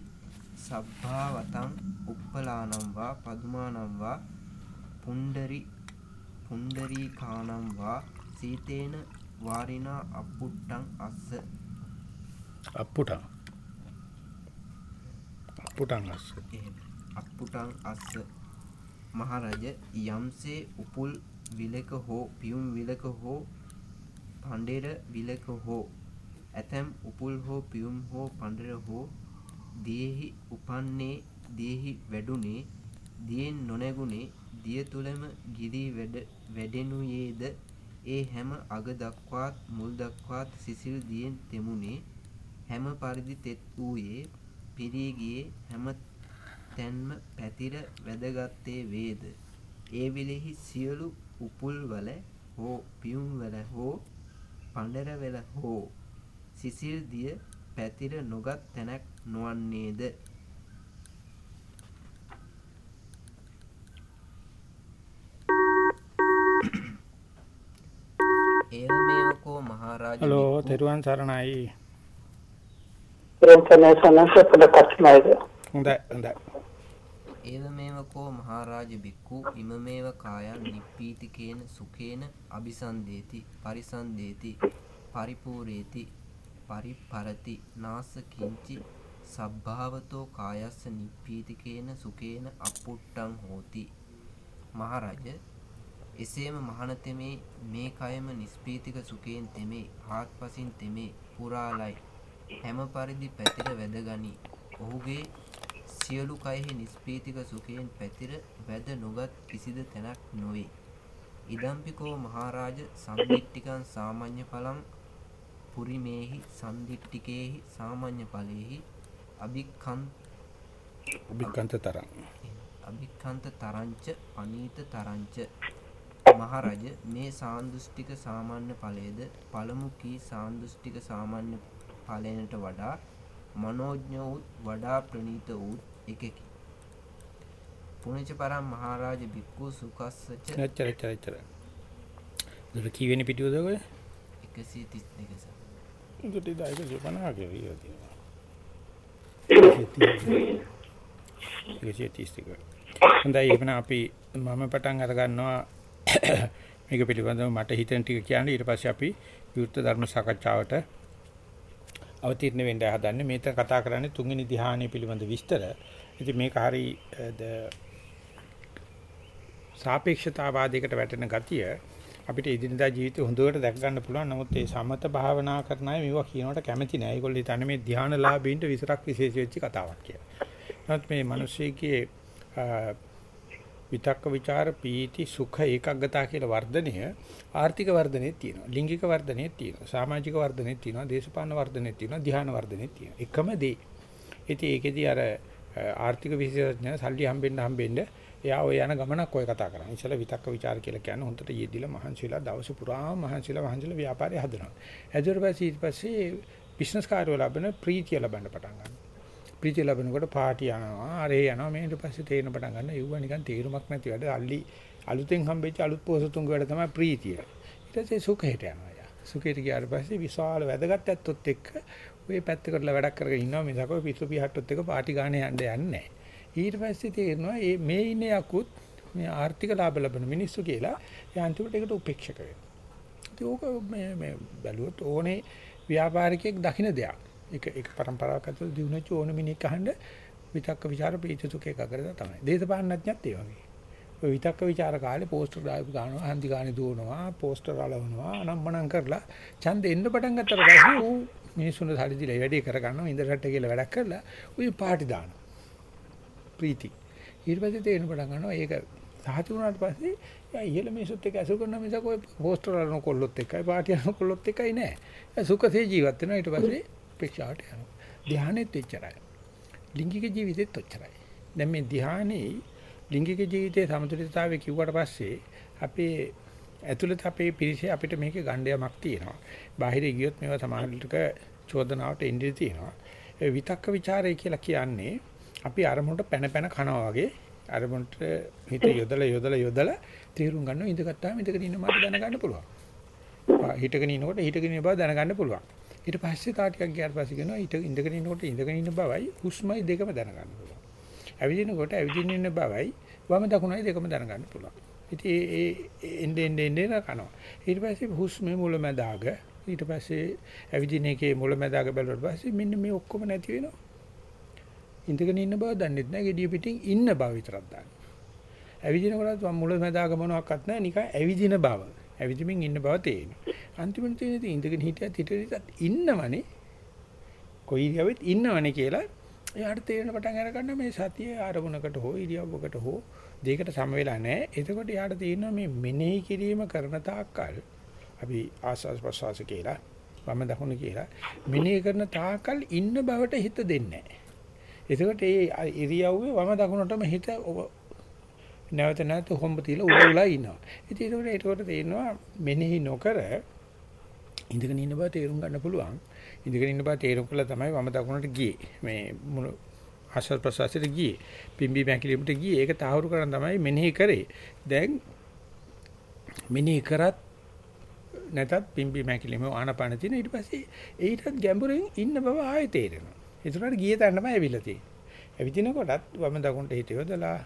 සබ්භාවතං උප්පලානම් වා පදුමානම් වා පුණ්ඩරි පුණ්ඩරීකානම් වා සීතේන වාරිනා අප්පුට්ටං අස්ස අප්පුටන්. අප්පුටන් අස්ස. අප්පුටං අස්ස මහරජ යම්සේ උපුල් විලක හෝ පියුම් විලක හෝ පණ්ඩෙර විලක හෝ ඇතැම් උපුල් හෝ පියුම් හෝ පණ්ඩෙර හෝ දියෙහි උපන්නේ දියෙහි වැඩුණේ දියෙන් නොනැගුණේ දිය තුළම ගිරී වැඩ වැඩෙනුයේද ඒ හැම අග දක්වාත් මුල් දක්වාත් සිසිල් දියෙන් තෙමුණේ හැම පරිදි තෙත් වූයේ පිරී ගියේ හැම තැන්ම පැතිර වැදගත්තේ වේද? ඒ විලෙහි සියලු උපුල් වල හෝ පියුම් වල හෝ පඬර වල හෝ සිසිල් දිය පැතිර නොගත් තැනක් නොවන්නේද? ඒවමේවකෝ මහරජ හලෝ තෙරුවන් සරණයි. ඉන්ටර්නැෂනල් සෙප්ට කස්ටමයිද. හොඳයි හොඳයි. ඒවමේවකෝ මහරජ බික්ඛු ඉමමේව කායං නිප්පීතිකේන සුඛේන අபிසන්දේති පරිසන්දේති පරිපූරේති පරිපරති නාස කිංචි සබ්භාවතෝ කායස්ස නිප්පීතිකේන සුකේන අපුට්ටං හෝති මහරජ එසේම මහනතෙමේ මේ කයම නිස්පීතික සුකයෙන් තෙමේ හාත්පසින් තෙමේ පුරාලයි. හැම පරිදි පැතිර වැදගනි. ඔහුගේ සියලු කයෙහි නිස්පීතික සුකයෙන් පැතිර වැද නොගත් කිසිද තැනක් නොවේ. ඉදම්පිකෝ මහරාජ සම්දිට්ඨිකං සාමාන්‍ය ඵලං පුරිමේහි සම්දිට්ඨිකේහි සාමාන්‍ය ඵලේහි අභික්ඛන් අභිකන්තතරං අභික්ඛන්ත තරංච අනීත තරංච මහරජ මේ සාන්දෘෂ්ටික සාමාන්‍ය ඵලයේද පළමු කී සාන්දෘෂ්ටික සාමාන්‍ය ඵලයනට වඩා මනෝඥ වූත් වඩා ප්‍රණීත වූත් එකකි. පුණජ පරම් මහරජ බික්කු සුකස්සච එච්චර එච්චර එච්චර. දුර කීවෙනි පිටියද ඔය? 132 සහ උකට ඉදායක ජපනා කියලා තියෙනවා. 130 හොඳයි එහෙනම් අපි මම පටන් අර ගන්නවා මේක පිළිබඳව මට හිතෙන ටික කියන්නේ ඊට පස්සේ අපි විවෘත ධර්ම සාකච්ඡාවට අවතීර්ණ වෙන්න හදන්නේ මේත කතා කරන්නේ තුන්වෙනි ධ්‍යානය පිළිබඳ විස්තර. ඉතින් මේක හරි සාපේක්ෂතාවාදයකට වැටෙන ගතිය අපිට ඉදිනදා ජීවිතේ හොඳට දැක ගන්න පුළුවන්. නමුත් ඒ සමත භාවනා කරන අය මේවා කියනවට කැමති නෑ. ඒගොල්ලෝ හිතන්නේ මේ ධානලාභීන්ට විතරක් විශේෂ වෙච්ච කතාවක් කියලා. නමුත් මේ මිනිස්සෙකේ විතක්ක ਵਿਚාර පීති සුඛ ඒකග්ගතා කියලා වර්ධනය ආර්ථික වර්ධනයේ තියෙනවා ලිංගික වර්ධනයේ තියෙනවා සමාජික වර්ධනයේ තියෙනවා දේශපාලන වර්ධනයේ තියෙනවා ධ්‍යාන වර්ධනයේ තියෙනවා එකම දේ. ඉතින් ඒකෙදි අර ආර්ථික විශේෂඥ සල්ලි හම්බෙන්න හම්බෙන්න එයා ඔය යන ගමනක් ඔය කතා කරන්නේ. ඉතල විතක්ක ਵਿਚාර කියලා කියන්නේ හොන්දට යෙදිලා මහන්සිලා දවස පුරාම මහන්සිලා මහන්සිලා ව්‍යාපාරය හදනවා. ඇදුවට පස්සේ ඊට පස්සේ බිස්නස් කාර්යවල ලැබෙන ප්‍රීතිය ලබන්න පටන් ගන්නවා. ප්‍රීතිය ලැබෙනකොට පාටි යනවා, අරේ යනවා, මේ ඊට පස්සේ තේරෙන පටන් ගන්න. ඒව නිකන් තේරුමක් නැති වැඩ. අල්ලි අලුතෙන් හම්බෙච්ච අලුත් පොසතුන්ගේ වැඩ තමයි ප්‍රීතිය. ඊට පස්සේ සුඛයට යනවා. යා. සුඛයට ගියාට පස්සේ විශාල වැදගත් ඇත්තොත් එක්ක ඔය පැත්තකටලා වැඩක් කරගෙන ඉන්නවා මිසක ඔය පිස්සු පිහට්ටොත් එක පාටි ගානේ යන්න යන්නේ නැහැ. ඊට පස්සේ තේරෙනවා මේ මේ ඉන්නේ යකුත් මේ ආර්ථික ලාභ ලබන මිනිස්සු කියලා ඒ අන්තිමට ඒකට උපේක්ෂක වෙනවා. ඉතින් ඕක මේ මේ බැලුවොත් ඕනේ ව්‍යාපාරිකයෙක් දකින්න දෙයක්. එක එක પરම්පරාවක් ඇතුළේ දිනුනච්ච ඕන මිනිහෙක් අහන්න විතක්ක ਵਿਚාර ප්‍රීති සුඛ එක කරලා තමයි. දේශපාලනඥයත් ඒ වගේ. ඔය විතක්ක ਵਿਚාර කාලේ පෝස්ටර් දාපු ගන්නවා, හන්දි ගානේ දුවනවා, පෝස්ටර් අලවනවා, අනම්මනම් කරලා ඡන්ද එන්න පටන් ගත්තට පස්සේ ඌ මිනිස්සුන්ට හරි දිලා වැඩේ කරගන්නවා, ඉන්දරට කියලා වැඩක් කරලා ඌ පාටි දානවා. ප්‍රීති. ඊට පස්සේ තේරෙන පටන් ගන්නවා ඒක සාති වුණාට පස්සේ ඉහළ මිනිසුත් එක්ක ඇසුරු කරන මිසක ඔය පෝස්ටර් අලන කොල්ලොත් එක්කයි, පාටි අලන කොල්ලොත් එක්කයි නෑ. සුඛසේ ජීවත් වෙනවා ඊට පස්සේ ප්‍රේක්ෂාවට යනවා. ධානයෙත් එච්චරයි. ලිංගික ජීවිතෙත් ඔච්චරයි. දැන් මේ ධානයේ ලිංගික ජීවිතයේ සමතුලිතතාවය කිව්වට පස්සේ අපේ ඇතුළත අපේ පිරිසේ අපිට මේකේ ගණ්ඩයමක් තියෙනවා. බාහිර ගියොත් මේවා සමාජලික චෝදනාවට ඉන්දිය තියෙනවා. ඒ විතක්ක ਵਿਚාරය කියලා කියන්නේ අපි අරමුණට පැන පැන කනවා වගේ අරමුණට හිත යොදලා යොදලා යොදලා තීරුම් ගන්නවා ඉඳගත්තාම ඉඳගෙන ඉන්න මට දැනගන්න පුළුවන්. හිටගෙන ඉන්නකොට හිටගෙන ඉන්න බව දැනගන්න පුළුවන්. ඊට පස්සේ තා ටිකක් ගියාට පස්සේ කියනවා හිට ඉඳගෙන ඉන්නකොට ඉඳගෙන ඉන්න බවයි හුස්මයි දෙකම දැනගන්න පුළුවන්. ඇවිදිනකොට ඇවිදින්න ඉන්න බවයි වම දකුණයි දෙකම දැනගන්න පුළුවන්. ඉතින් ඒ ඒ එන්නේ එන්නේ එන්නේ කනවා. ඊට පස්සේ හුස්මේ මුලැමැදාග ඊට පස්සේ ඇවිදින එකේ මුලැමැදාග බැලුවට පස්සේ මෙන්න මේ ඔක්කොම නැති වෙනවා. ඉඳගෙන ඉන්න බව දන්නෙත් නැහැ. gediya පිටින් ඉන්න බව විතරක් දන්නේ. ඇවිදිනකොටත් මුල මැදාක මොනවත් නැහැ. නිකන් ඇවිදින බව. ඇවිදිමින් ඉන්න බව තේරෙනවා. අන්තිමට තියෙන ඉඳගෙන හිටියත් හිටියත් ඉන්නවනේ. කොයි ඉරියවෙත් ඉන්නවනේ කියලා එයාට තේරෙන පටන් අර ගන්න මේ සතිය ආරමුණකට හෝ ඉරියව්වකට හෝ දෙයකට සම වෙලා නැහැ. එතකොට එයාට තේරෙනවා මේ මෙනෙහි කිරීම කරන තාක්කල් අපි ආස්වාස් ප්‍රසවාස කියලා වම දකුණ කියලා මෙනෙහි කරන තාක්කල් ඉන්න බවට හිත දෙන්නේ නැහැ. එතකොට ඒ ඉරියව්වේ වම දකුණටම හිත නැවත නැවත හොම්බ තියලා උඩ උලා ඉනවා. ඉතින් ඒකට ඒකට තේරෙනවා මෙනෙහි නොකර ඉඳගෙන ඉන්න බව තේරුම් ගන්න පුළුවන්. ඉඳගෙන ඉන්න බව තේරුම් කළා තමයි වම දකුණට ගියේ. මේ මුළු ආශ්වාස ප්‍රශ්වාසයට ගියේ. පිම්බි මැකිලිමට ගියේ. ඒක තාහුරු කරන් තමයි මෙනෙහි කරේ. දැන් මෙනෙහි කරත් නැතත් පිම්බි මැකිලිම ආනපාන තියෙන ඊට පස්සේ ඊටත් ගැඹුරින් ඉන්න බව ආයෙ තේරෙනවා. ඒතරට ගිය තැන තමයි ඇවිල්ලා තියෙන්නේ. ඇවිදිනකොටත් වම දකුණට හිත යොදලා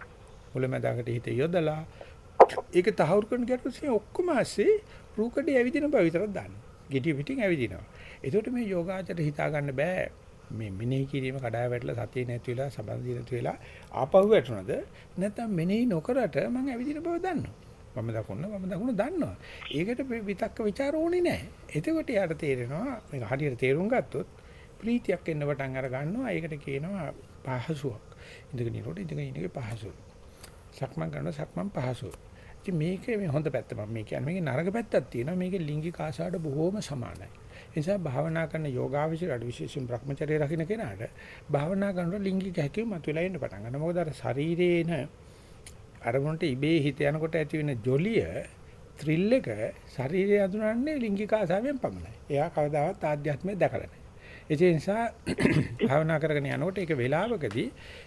මුලමැදකට හිත යොදලා ඒක තහවුරු කරන ගැටුසේ ඔක්කොම ඇස්සේ රූකඩේ ඇවිදින බව විතරක් දන්න. gediy පිටින් ඇවිදිනවා. ඒකට මේ යෝගාචර හිතා ගන්න බෑ. මේ මෙනෙහි කිරීම කඩා වැටලා සතිය නැති වෙලා සබඳී නැති වෙලා ආපහු වැටුණද නැත්නම් මෙනෙහි නොකරට මම ඇවිදින බව දන්නවා මම දකුණ මම දකුණ දන්නවා ඒකට විතක්ක ਵਿਚාර ඕනේ නැහැ එතකොට යාට තේරෙනවා මේක හරියට තේරුම් ගත්තොත් ප්‍රීතියක් එන්න පටන් අර ගන්නවා ඒකට කියනවා පහසුවක් ඉඳගෙන ඉනකොට ඉඳගෙන ඉන්නකේ පහසුව සක්මන් කරනවා සක්මන් පහසුව ඉතින් මේකේ මේ හොඳ පැත්ත මම මේ කියන්නේ මේකේ නරක පැත්තක් තියෙනවා මේකේ ලිංගික ආශාවට බොහෝම සමානයි ඒ නිසා භාවනා කරන යෝගාවචරයට විශේෂයෙන් භ්‍රමචර්ය රකින්න කෙනාට භාවනා කරනකොට ලිංගික හැකියාව මතුවලා එන්න පටන් ගන්නවා. මොකද අර ශරීරේන අරමුණට ඉබේ හිත යනකොට ඇති වෙන ජොලිය ත්‍රිල් එක ශරීරය අඳුරන්නේ ලිංගික ආසාවෙන් පමණයි. එයා කවදාවත් ආධ්‍යාත්මය දැකලා නැහැ. ඒ නිසා භාවනා කරගෙන යනකොට ඒක වේලාවකදී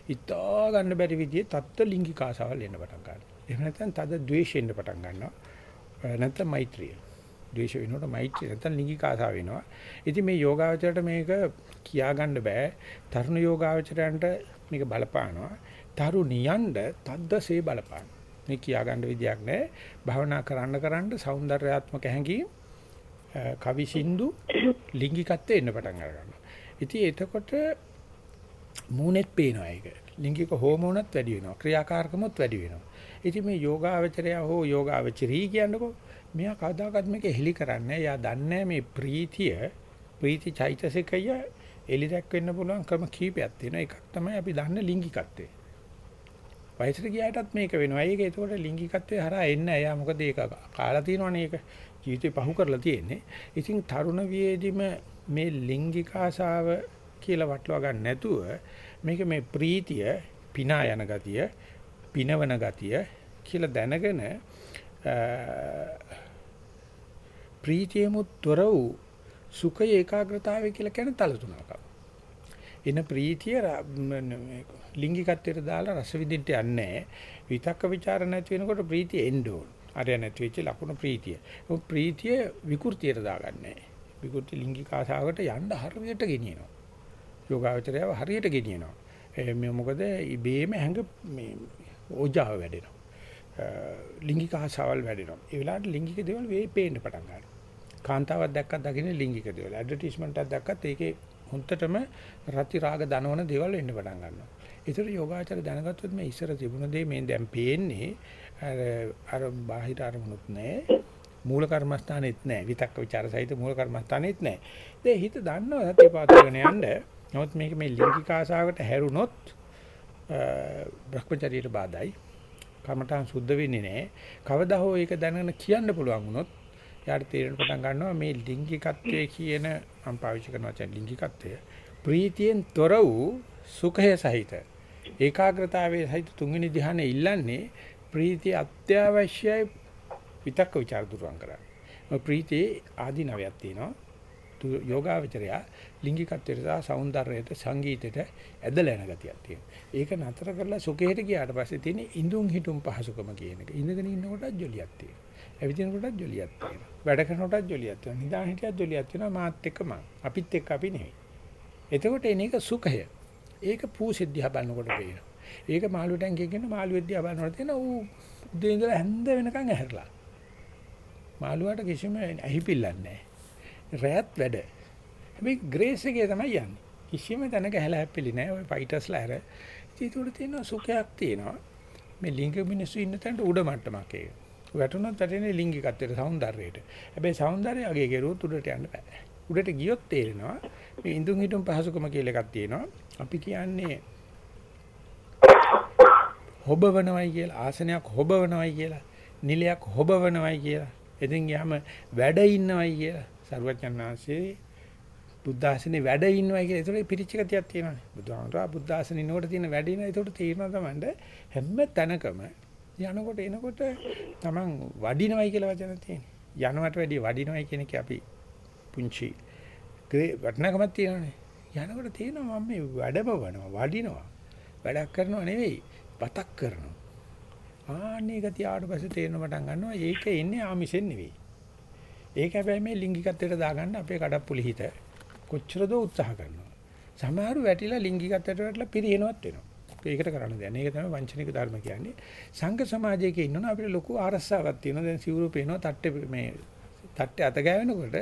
ඉතා ගන්න බැරි විදිහේ தත්ත්ව ලිංගික ආසාවල් එන්න පටන් ගන්නවා. එහෙම නැත්නම් තද ද්වේෂයෙන් පටන් ගන්නවා. නැත්නම් මෛත්‍රිය. ද්වේෂ වෙනකොට මෛත්‍රිය නැත්නම් ලිංගික ආසාව වෙනවා. ඉතින් මේ යෝගාවචරයට මේක කියා ගන්න බෑ. තරුණ යෝගාවචරයන්ට මේක බලපානවා. තරුණියන්ට තද්දසේ බලපානවා. මේ කියා ගන්න විදියක් නැහැ. භාවනා කරන්න කරන්න సౌందర్యාත්මක හැඟීම් කවි සින්දු ලිංගිකත්වයේ එන්න පටන් ගන්නවා. ඉතින් එතකොට මූණෙත් පේනවා ඒක. ලිංගික හෝමෝනත් වැඩි වෙනවා. ක්‍රියාකාරකමත් වැඩි වෙනවා. ඉතින් මේ යෝගාවචරය හෝ යෝගාවචරී කියන්නකෝ මෙයා කවදාකවත් මේක හෙලි කරන්නේ එයා දන්නේ මේ ප්‍රීතිය ප්‍රීති චෛතසිකය එලි දැක් වෙන්න පුළුවන් ක්‍රම කීපයක් තියෙනවා. එකක් තමයි අපි දන්න ලිංගිකත්වය. වයසට ගියාටත් මේක වෙනවා. ඒක ඒතකොට ලිංගිකත්වයේ හරහා එන්නේ එයා මොකද ඒක කාලා තියෙනවනේ ඒක ජීවිතේ පහු කරලා තියෙන්නේ. ඉතින් තරුණ වියේදීම මේ ලිංගික ආශාව කියලා වටලවා ගන්න නැතුව මේක මේ ප්‍රීතිය පිනා යන ගතිය පිනවන ගතිය කියලා දැනගෙන ප්‍රීතියමුත් තොර වූ සුඛය ඒකාග්‍රතාවය කියලා කියන තල තුනක්. එන ප්‍රීතිය ලිංගිකත්වයට දාලා රස විඳින්නට යන්නේ විතක්ක ਵਿਚාර නැති වෙනකොට ප්‍රීතිය එන්න ඕන. අරය නැති වෙච්ච ලකුණ ප්‍රීතිය. ප්‍රීතිය විකෘතියට දාගන්නේ නැහැ. විකෘති ලිංගික ආසාවකට යන්න හරියට ගෙනියනවා. යෝගාවචරයව හරියට ගෙනියනවා. මේ මොකද ඉබේම හැඟ මේ ඕජාව වැඩෙනවා. ලිංගික ආශාවල් වැඩෙනවා. ඒ වෙලාවට ලිංගික දේවල් වෙයි පේන්න පටන් ගන්නවා. කාන්තාවක් දැක්කත් දකින්නේ ලිංගික දේවල්. ඇඩ්වර්ටයිස්මන්ට් එකක් දැක්කත් ඒකේ හොන්තටම රති රාග දනවන දේවල් එන්න පටන් ගන්නවා. ඒතර යෝගාචර දැනගත්තොත් මේ ඉස්සර තිබුණ දේ මේ දැන් පේන්නේ අර අර බාහිර අරමුණුත් නැහැ. මූල කර්මස්ථානෙත් නැහැ. විතක්ක ਵਿਚාර සහිත මූල කර්මස්ථානෙත් නැහැ. ඒ හිත දන්නවා සත්‍ය පාත්‍රගෙන යන්න. නමුත් මේක මේ ලිංගික ආශාවකට හැරුණොත් භ්‍රමචරියට බාධායි. කමඨාන් සුද්ධ වෙන්නේ නැහැ. කවදා හෝ ඒක දැනගෙන කියන්න පුළුවන් වුණොත් යාට තේරෙන්න පටන් ගන්නවා මේ ලිංගිකත්වයේ කියන මම පාවිච්චි කරන වචන ලිංගිකත්වය ප්‍රීතියෙන් තොර වූ සුඛය සහිත ඒකාග්‍රතාවයේ සහිත තුන්වෙනි ධ්‍යානෙ ඉල්ලන්නේ ප්‍රීතිය අත්‍යවශ්‍යයි විතක්ක ਵਿਚාර දුරවන් කරන්නේ. ප්‍රීතියේ ආධිනවයක් තියෙනවා. යෝගාවචරයා ලිංගිකත්වයට සහ సౌందර්යයට සංගීතයට ඇදලා යන ගතියක් තියෙනවා. ඒක නතර කරලා සුඛයට ගියාට පස්සේ තියෙන ඉඳුන් හිටුන් පහසුකම කියන එක. ඉඳගෙන ඉන්නකොටත් ජොලියක් තියෙනවා. ඇවිදිනකොටත් ජොලියක් තියෙනවා. වැඩ කරනකොටත් ජොලියක් තියෙනවා. නිදාන හිටියත් ජොලියක් තියෙනවා. මාත් එක්ක මං. අපිත් එක්ක අපි නෙවෙයි. එතකොට එන එක සුඛය. ඒක පූසිද්ධිය බලනකොට පේනවා. ඒක මාළුවෙන් කියගෙන මාළුවෙද්දී බලනකොට තියෙන ඌ උදේ ඉඳලා හැන්ද වෙනකන් ඇහැරලා. මාළුවාට කිසිම ඇහිපිල්ලක් නැහැ. රෑත් වැඩ. හැබැයි ග්‍රේස් එකේ තමයි යන්නේ. කිසිම තැනක හැලහැප්පිලි නැහැ. ওই ෆයිටර්ස්ලා අර. ඒක උඩ තියෙන සුඛයක් තියෙනවා. මේ ලිංග මිනිස්සු ඉන්න තැනට උඩ මට්ටමක් ඒක. වැටුණොත් වැටෙන්නේ ලිංගිකත්වයට, సౌందර්යයට. හැබැයි సౌందර්යය අගේ කෙරුවොත් උඩට යන්න බෑ. උඩට ගියොත් තේරෙනවා මේ ඉඳුන් හිටුන් පහසුකම කියලා එකක් තියෙනවා. අපි කියන්නේ හොබවනවයි කියලා, ආසනයක් හොබවනවයි කියලා, නිලයක් හොබවනවයි කියලා. ඉතින් යාම වැඩ ඉන්නවයි කියලා. සරුවචන්නාංශේ බුද්ධ ආසනේ වැඩ ඉන්නවයි කියලා. ඒතකොට පිරිච්ච ගතියක් තියෙනවානේ. බුදුහාමුදුරුවෝ බුද්ධ ආසනේ ඉන්නකොට තියෙන වැඩ ඉනවා. ඒතකොට තේරෙනවා තමයි හැම තැනකම යනකොට එනකොට Taman වඩිනවයි කියලා වචන තියෙනවා. යනවට වැඩිය වඩිනවයි කියන එක අපි පුංචි වටිනාකමක් තියෙනවානේ. යනකොට තියෙනවා මම මේ වැඩම වනවා වඩිනවා. වැඩක් කරනව නෙවෙයි බතක් කරනවා. ආන්නේ ගතිය ආවට පස්සේ තේරෙන පටන් ගන්නවා ඒක එන්නේ ආමිෂෙන් නෙවෙයි. ඒක හැබැයි මේ ලිංගිකත්වයට දාගන්න අපේ කඩප්පුලි හිත කොච්චරද උත්සාහ කරනවා. සමහරු වැටිලා ලිංගිකත්වයට වැටලා පිරිනවත් වෙනවා. ඒකට කරන්න දෙන්නේ. ඒක තමයි වංචනික ධර්ම කියන්නේ. සංඝ සමාජයක ඉන්නවනම් අපිට ලොකු ආරස්සාවක් තියෙනවා. දැන් සිවුරු පේනවා තට්ටේ මේ තට්ටේ අත ගෑවෙනකොට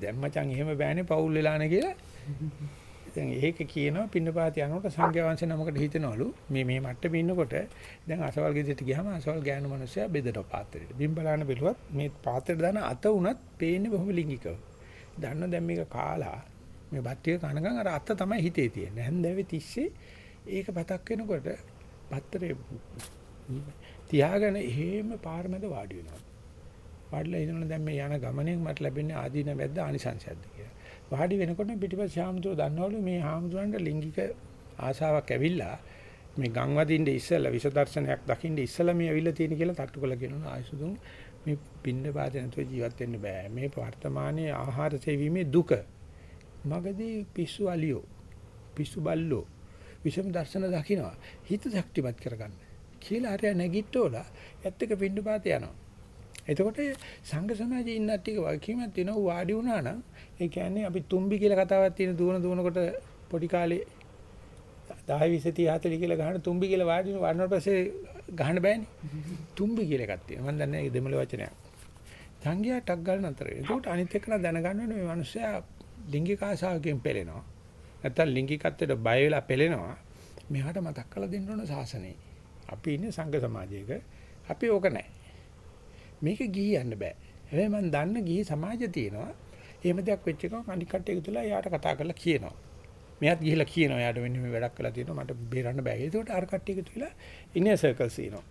දැන් මචං එහෙම බෑනේ පවුල් වෙලානේ කියලා. දැන් ඒක කියනවා පින්නපාත යනකොට සංඝයා වහන්සේ නමකට හිතනවලු මේ මේ මට්ටමේ ඉන්නකොට දැන් අසවල් ගෙදරට ගියාම අසවල් ගෑනු මිනිස්සයා බෙදට පාත්‍රයට. බිම් බලන්න බැලුවත් මේ පාත්‍රයට දාන අත උනත් පේන්නේ බොහොම ලිංගිකව. දන්න දැන් මේක කාලා මේ බත්තිය කනගන් අර අත තමයි හිතේ තියෙන්නේ. හැන්දෑවේ තිස්සේ ඒක පතක් වෙනකොට පත්‍රේ තියාගෙන එහෙම පාර මැද වාඩි වෙනවා. වාඩිලා ඉඳලා දැන් මේ යන ගමනේ මට ලැබෙන්නේ ආදීන වැද්ද ආනිසංසයක්ද කියලා. වාඩි වෙනකොට පිටිපස්ස ශාමතුරු දන්නවලු මේ හාමුදුරන්ට ලිංගික ආසාවක් ඇවිල්ලා මේ ගම් වදින්න ඉස්සෙල්ලා විස දර්ශනයක් දකින්න ඉස්සෙල්ලා මේ ඇවිල්ලා තියෙන කියලා තට්ටු කළා කියනවා ආයසුදුන් මේ පින්න පාත නැතුව ජීවත් වෙන්න බෑ. මේ වර්තමානයේ ආහාර සේවීමේ දුක. මගදී පිස්සු අලියෝ පිස්සු බල්ලෝ විෂම දර්ශන දකින්නවා. හිත ශක්තිමත් කරගන්න. කියලා හරිය නැගිට්ටෝලා ඇත්ත එක පින්න පාත යනවා. එතකොට සංඝ සමාජයේ ඉන්න ටික වගකීමක් තියෙනවා වාඩි වුණා නම් ඒ කියන්නේ අපි තුම්බි කියලා කතාවක් තියෙන දුවන දුවනකොට පොඩි කාලේ 10 20 30 40 කියලා ගහන තුම්බි කියලා වාඩි වෙන වඩනට පස්සේ ගහන්න බෑනේ. තුම්බි කියලා එකක් තියෙනවා. මම දන්නේ ඒක දෙමළ වචනයක්. සංඝයා ටක් ගන්න අතර. ඒකට අනිත් එක්කන දැනගන්න ඕනේ මේ මිනිස්සයා ලිංගික ආශාවකින් පෙළෙනවා. නැත්තම් ලිංගිකත්වයට බය වෙලා පෙළෙනවා. මෙහාට මතක් කරලා දෙන්න ඕන සාසනේ. අපි ඉන්නේ සංඝ සමාජයක. අපි ඕක නැහැ. මේක ගිහි යන්න බෑ. හැබැයි මම දන්න ගිහි සමාජය තියෙනවා. එහෙම දෙයක් වෙච්ච එක අනික් කට්ටිය එකතුලා එයාට කතා කරලා කියනවා. මෙයාත් ගිහිලා කියනවා එයාට මෙන්න මේ වැඩක් කළා තියෙනවා මට බේරන්න බෑ. ඒකට අර කට්ටිය එකතු වෙලා ඉන්නේ සර්කල්ස් ඉනවා.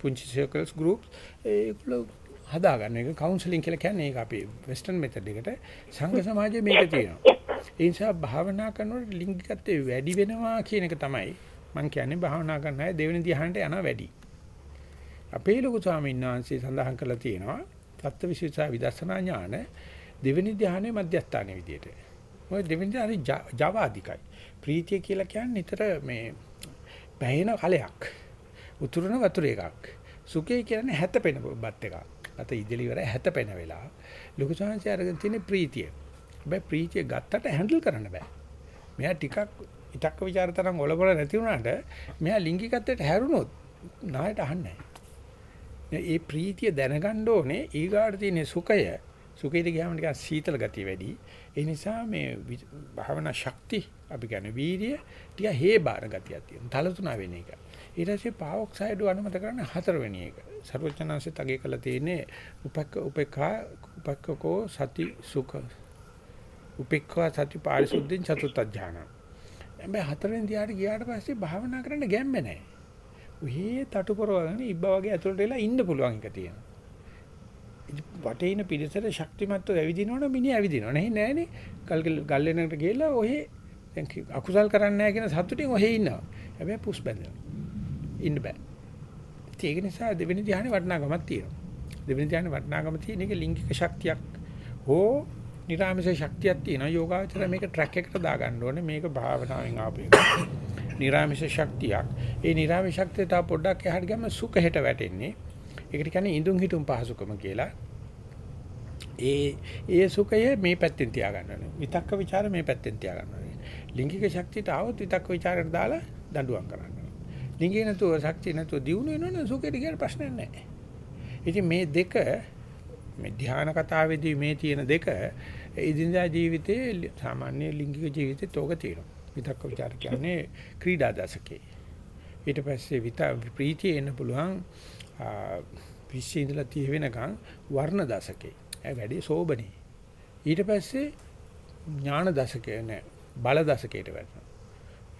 පුංචි සර්කල්ස් ගෲප්ස් ඒගොල්ලෝ හදාගන්න එක කවුන්සලින් කියලා කියන්නේ ඒක අපේ වෙස්ටර්න් මෙතඩ් එකට සංඝ සමාජයේ මේක තියෙනවා. ඒ නිසා භාවනා කරනකොට ලිංගිකත්වය වැඩි වෙනවා කියන එක තමයි මම කියන්නේ භාවනා කරන අය දෙවෙනි ධ්‍යානට යනවා වැඩි. අපේ ලොකු ස්වාමීන් වහන්සේ සඳහන් කරලා තියෙනවා තත්ත්වවිශේෂ විදර්ශනා ඥාන දෙවෙනි ධ්‍යානයේ මධ්‍යස්ථානයේ විදියට. මොකද දෙවෙනි ධ්‍යානෙ ජවාදිකයි. ප්‍රීතිය කියලා කියන්නේ නිතර මේ බැහැින කලයක්. උතුරන වතුර එකක්. සුඛය කියන්නේ හැතපෙන බත් එකක්. අත ඉදලි ඉවර හැතපෙන වෙලා. ලොකු ස්වාමීන් අරගෙන තියෙන ප්‍රීතිය. හැබැයි ප්‍රීතිය ගත්තට හැන්ඩල් කරන්න බෑ. මෙයා ටිකක් ඉතක්ක ਵਿਚාර තරම් ඔලබල නැති වුණාට මෙයා ලිංගිකත්වයට හැරුණොත් නායට අහන්නේ නැහැ. ඒ ප්‍රීතිය දැනගන්න ඕනේ ඊගාට තියෙන සුඛය සුඛයට ගියාම නිකන් සීතල ගතිය වැඩි. ඒ නිසා මේ භාවනා ශක්ති අපි කියන්නේ වීර්ය ටික හේබාර ගතියක් තියෙනවා. තලතුණා වෙන එක. ඊට පස්සේ පාවොක්සයිඩ් අනුමත කරන හතරවෙනි එක. සර්වචනංශත් අගේ කළ තියෙන්නේ උපක්ක උපේක්ඛා උපක්කකෝ සති සුඛ. උපේක්ඛා සති පාරිසුද්ධින් චතුත්ථ ඥාන. හැබැයි හතරෙන් දිහාට ගියාට පස්සේ භාවනා කරන්න ගැම්ම නැහැ. ඔහේ තටු පොරවගෙන ඉබ්බා වගේ ඇතුළට එලා ඉන්න පුළුවන් එක තියෙනවා. වටේ ඉන පිරිසට ශක්තිමත්ව ඇවිදිනවනම් මිනිහ ඇවිදිනව. නේ නෑනේ. ගල් ගල් වෙනකට ගිහලා ඔහේ දැන් අකුසල් කරන්නේ නැහැ කියන සතුටින් ඔහේ ඉන්නවා. හැබැයි පුස් බැඳලා. ඉන්න බෑ. ඒක නිසා දෙවෙනි ධ්‍යානෙ වටිනාකමක් තියෙනවා. දෙවෙනි ධ්‍යානෙ වටිනාකම තියෙන එක ලිංගික ශක්තියක් හෝ නිරාමිෂ ශක්තියක් තියෙනවා. යෝගාචර මේක ට්‍රැක් එකට දාගන්න ඕනේ. මේක භාවනාවෙන් ආපු එක. නිර්ාමිෂ ශක්තියක්. ඒ නිර්ාමිෂ ශක්තිය තා පොඩ්ඩක් එහාට ගියම සුඛහෙට වැටෙන්නේ. ඒකට කියන්නේ ඉඳුන් හිටුන් පහසුකම කියලා. ඒ ඒ සුඛය මේ පැත්තෙන් තියාගන්න ඕනේ. විතක්ක ਵਿਚාර මේ පැත්තෙන් තියාගන්න ඕනේ. ලිංගික ශක්තියට ආවොත් විතක්ක ਵਿਚාරයට දාලා දඬුවම් කරන්න ඕනේ. ලිංගික නැතුව ශක්තිය නැතුව දියුණු වෙනවනම් සුඛයට කියන ප්‍රශ්නයක් නැහැ. ඉතින් මේ දෙක මේ ධ්‍යාන කතාවේදී මේ තියෙන දෙක ඉදින්දා ජීවිතේ සාමාන්‍ය ලිංගික ජීවිතේ තෝක තියෙනවා. විතක්ක ਵਿਚාර කියන්නේ ක්‍රීඩා දශකේ. ඊට පස්සේ විත ප්‍රීතිය එන්න පුළුවන් 20 ඉඳලා 30 වෙනකන් වර්ණ දශකේ. ඒ වැඩි සෝබනේ. ඊට පස්සේ ඥාන දශකේ නෑ බල දශකයට වැටෙනවා.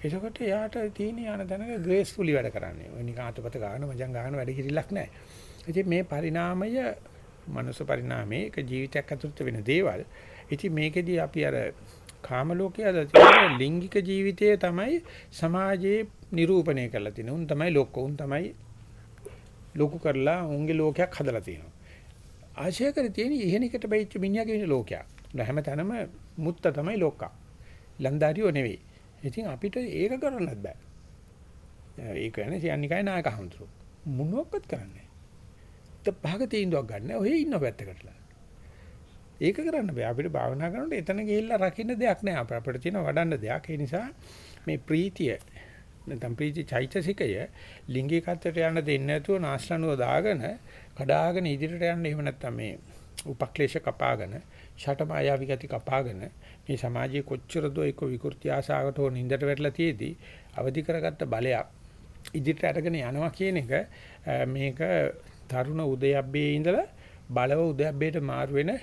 එතකොට යාට තියෙන යන තැනක ග්‍රේස්ෆුලි වැඩ කරන්නේ. ඔය නිකන් අතපත ගන්න මචං ගන්න වැඩ කිරිලක් නෑ. ඉතින් මේ පරිණාමය මනුස්ස පරිණාමයේ එක ජීවිතයක් ඇතුළත වෙන දේවල්. ඉතින් මේකෙදී අපි අර කාම ලෝකයේ තියෙන ලිංගික ජීවිතය තමයි සමාජයේ නිරූපණය කරලා තියෙන්නේ. උන් තමයි ලොක්ක. උන් තමයි ලොකු කරලා උන්ගේ ලෝකයක් හදලා තියෙනවා. ආශය කර තියෙන ඉහෙනිකට බෙච්ච මිනිහාගේ ඉන්න ලෝකයක්. හැම තැනම මුත්ත තමයි ලෝකා. ලන්දාරියෝ නෙවෙයි. ඉතින් අපිට ඒක කරන්නත් බෑ. ඒක කියන්නේ සියන්නිකයි නායක හඳුරු. මොනවක්වත් කරන්නේ නැහැ. ත භාග තීන්දුවක් ගන්න. ඔහේ ඉන්න පැත්තකටලා. ඒක කරන්න බෑ. අපිට භාවනා කරනකොට එතන ගිහිල්ලා රකින්න දෙයක් නෑ. අපිට තියෙන වඩන්න දෙයක්. ඒ නිසා මේ ප්‍රීතිය නැත්නම් ප්‍රීති චෛතසිකය ලිංගිකත්වයට යන්න දෙන්නේ නැතුව නාස්ලනුව දාගෙන කඩාගෙන ඉදිරියට යන්න එහෙම නැත්නම් මේ උපක්ලේශ කපාගෙන ෂටමායාවි ගති කපාගෙන මේ සමාජයේ කොච්චර දෝ එක්ක විකෘති ආසාවකට හෝ නින්දට වැටලා තියේදී අවදි කරගත්ත බලයක් ඉදිරියට අරගෙන යනවා කියන එක මේක තරුණ උදයබ්බේ ඉඳලා බලව උදයබ්බේට මාරු වෙන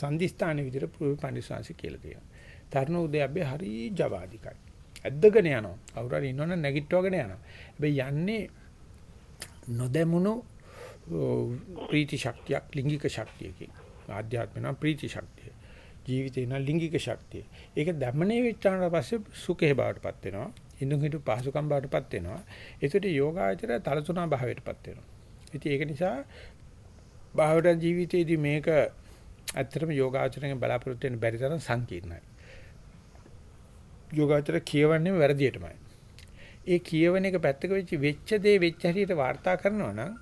සංදිස්ථාන විදිහට පඬිස්සාංශ කියලා තියෙනවා. තරුණ උදයබ්බේ හරි ජවාදිකයි. ඇද්දගෙන යනවා. කවුරු හරි ඉන්නවනම් නැගිටවගෙන යනවා. හැබැයි යන්නේ නොදැමුණු ප්‍රීති ශක්තියක් ලිංගික ශක්තියකින්. ආධ්‍යාත්ම නම් ප්‍රීති ශක්තිය. ජීවිතේ නම් ලිංගික ශක්තිය. ඒක දැමනේ වෙච්චාට පස්සේ සුඛේ බවටපත් වෙනවා. ඉඳුන් හිටු පහසුකම් බවටපත් වෙනවා. ඒකට යෝගාචරය තලතුණා භාවයටපත් වෙනවා. ඉතින් ඒක නිසා භාවනා ජීවිතයේදී මේක ඇත්තටම යෝගාචරයෙන් බලාපොරොත්තු වෙන්න බැරි තරම් සංකීර්ණයි. යෝගාචර කියවන්නේ වැරදියටමයි. ඒ කියවන එක පැත්තක වෙච්ච වෙච්ච දේ වෙච්ච හැටියට වාර්තා කරනවා නම්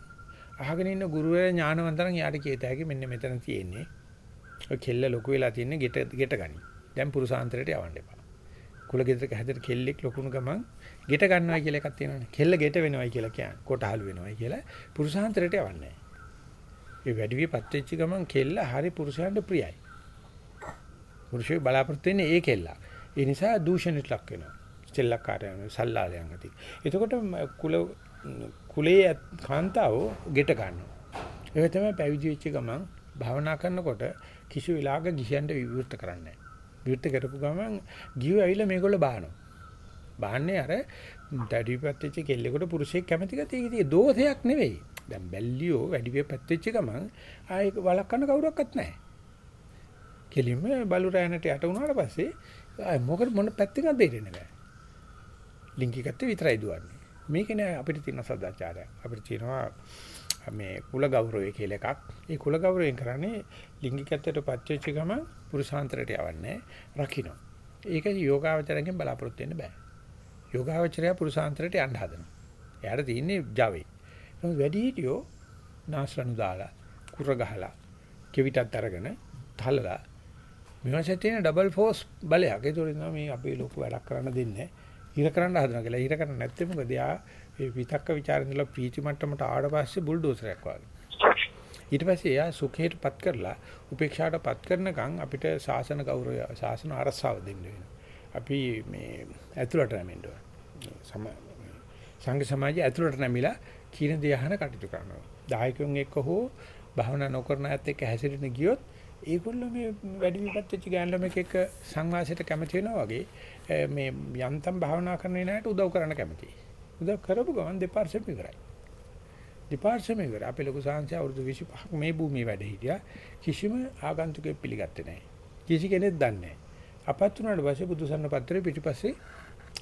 අහගෙන ඉන්න ගුරුවරයා ඥානවන්තරන් යාට කියත හැකි මෙන්න මෙතන තියෙන්නේ. ඔය කෙල්ල ලොකු වෙලා තියෙන්නේ ගෙට ගෙට ගනි. දැන් පුරුසාන්තරයට යවන්න එපා. කුල ගෙදරක හැදෙට කෙල්ලෙක් ලොකුණු ගමන් ගෙට ගන්නවා කියලා එකක් තියෙනවානේ. කෙල්ල ගෙට වෙනවයි කියලා කියන්නේ. කොටහළු වෙනවයි කියලා පුරුසාන්තරයට යවන්නේ ඒ වැඩි විපත් වෙච්ච ගමන් කෙල්ල හරි පුරුෂයන්ට ප්‍රියයි. පුරුෂය බලාපොරොත්තු වෙන්නේ ඒ කෙල්ල. ඒ නිසා දූෂණයට ලක් වෙනවා. සෙල්ලක්කාරයන් සල්ලාලයන් ඇති. එතකොට කුල කුලයේ කාන්තාව ගෙට ගන්නවා. ඒක තමයි පැවිදි වෙච්ච ගමන් භාවනා කරනකොට කිසි වෙලාවක ගිහියන්ට විවෘත කරන්නේ නැහැ. විවෘත කරපු ගමන් ගියෝ ඇවිල්ලා මේගොල්ලෝ බානවා. බාන්නේ අර දැඩිපත් වෙච්ච කෙල්ලෙකුට පුරුෂයෙක් කැමති ගතිය ඒක දෝෂයක් නෙවෙයි. දැන් බැල්ලියෝ වැඩි වෙපත් වෙච්ච ගමන් ආයේ වළක්වන්න කවුරක්වත් නැහැ. කෙලින්ම බලු රැනට යට වුණාට පස්සේ ආයේ මොකද මොන පැත්තකින්ද දෙන්නේ නැහැ. ලිංගිකත්වය විතරයි දුවන්නේ. මේක නෑ අපිට තියෙන සදාචාරය. අපිට තියෙනවා මේ කුල ගෞරවය කියලා එකක්. ඒ කුල ගෞරවයෙන් කරන්නේ ලිංගිකත්වයට පත්වෙච්ච ගම පුරුෂාන්තරයට යවන්නේ රකින්න. ඒක යෝගාවචරයෙන් බලාපොරොත්තු වෙන්න බෑ. යෝගාවචරය පුරුෂාන්තරයට යන්න හදනවා. එයාට තියෙන්නේ Java. වැඩි හිටියෝ නාස්රණු දාලා කුර ගහලා කෙවිතත් අරගෙන තලලා මේවාට තියෙන ඩබල් ෆෝස් බලයක්. ඒක උනේ මේ අපේ ලොකු වැඩක් කරන්න දෙන්නේ හිර කරන්න හදනවා කියලා. හිර කරන්නේ නැත්නම් මොකද? යා ඒ විතක්ක ਵਿਚාර ඉඳලා ප්‍රීති මට්ටමට ආවට පස්සේ බුල්ඩෝසරයක් වගේ. ඊට පස්සේ එයා සුඛයටපත් කරලා උපේක්ෂාටපත් කරනකම් අපිට සාසන ගෞරවය සාසන අරසාව දෙන්න වෙනවා. අපි මේ ඇතුළට නැමෙන්න සම සංඝ සමාජය ඇතුළට නැමිලා කීන දේ අහන කටයුතු කරනවා. දායකයන් එක්ක හෝ භවනා නොකරන අයත් එක්ක හැසිරෙන්න ගියොත් ඒගොල්ලෝ මේ වැඩි විපත් වෙච්ච ගෑනුලමක එක්ක සංවාසයට කැමති වෙනවා වගේ මේ යන්තම් භාවනා කරන නෑට උදව් කරන්න කැමතියි. උදව් කරපු ගමන් දෙපාර්ශ්වෙම ඉවරයි. දෙපාර්ශ්වෙම ඉවරයි. අපේ ලොකු සාංශය අවුරුදු 25ක් මේ භූමියේ වැඩ හිටියා. කිසිම ආගන්තුකෙක් පිළිගත්තේ නැහැ. කිසි කෙනෙක් දන්නේ නැහැ. අපත් උනාට පස්සේ බුදුසන්න පත්‍රේ පිටිපස්සේ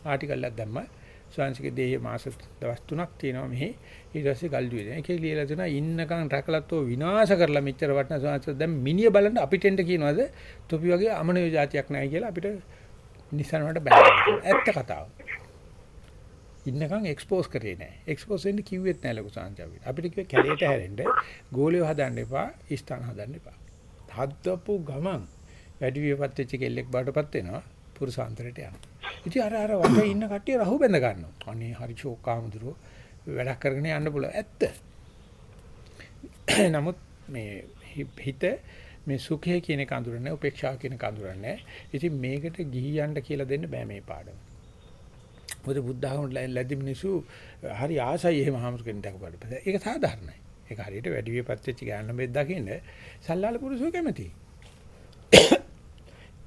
ආටිකල් එකක් දැම්මා. ස්වාංශික දේහ මාස දවස් 3ක් තියෙනවා මෙහි ඊට පස්සේ ගල්ඩු වෙන. ඒකේ ලියලා තියෙනවා ඉන්නකම් රැකලත්ෝ විනාශ කරලා මෙච්චර වටන ස්වාංශ දැන් මිනිය බලන්න අපිට එන්න කියනවාද තොපි වගේ අමනෝ જાතියක් නැහැ කියලා අපිට නිසනවට බෑ. ඇත්ත කතාව. ඉන්නකම් එක්ස්පෝස් කරේ නැහැ. එක්ස්පෝස් වෙන්න කිව්වෙත් නැහැ ලොකු ස්වාංශ අපිට. අපිට කිව්වේ කැලේට හැරෙන්න ගෝලියෝ හදන්න එපා, ස්ථාන හදන්න එපා. හදපු ගමන් වැඩි වියපත් වෙච්ච කෙල්ලෙක් බාටපත් වෙනවා පුරුසාන්තරයට යනවා. ඉතින් අර අර වටේ ඉන්න කට්ටිය රහු බැඳ ගන්නවා. අනේ හරි ෂෝකාමුදුරෝ වැඩක් කරගෙන යන්න පුළුවන්. ඇත්ත. නමුත් මේ හිත මේ සුඛය කියන එක අඳුරන්නේ උපේක්ෂාව කියන එක අඳුරන්නේ. ඉතින් මේකට ගිහියන්ට කියලා දෙන්න බෑ මේ පාඩම. මොකද බුද්ධ ආගමට ලැබි මිනිසු හරි ආසයි එහෙම හාමුදුරෙන් දැකපුවාට. ඒක සාධාරණයි. ඒක හරියට වැඩි විපත් වෙච්ච ගෑනු මෙද්ද දකින්න සල්ලාල පුරුෂෝ කැමති.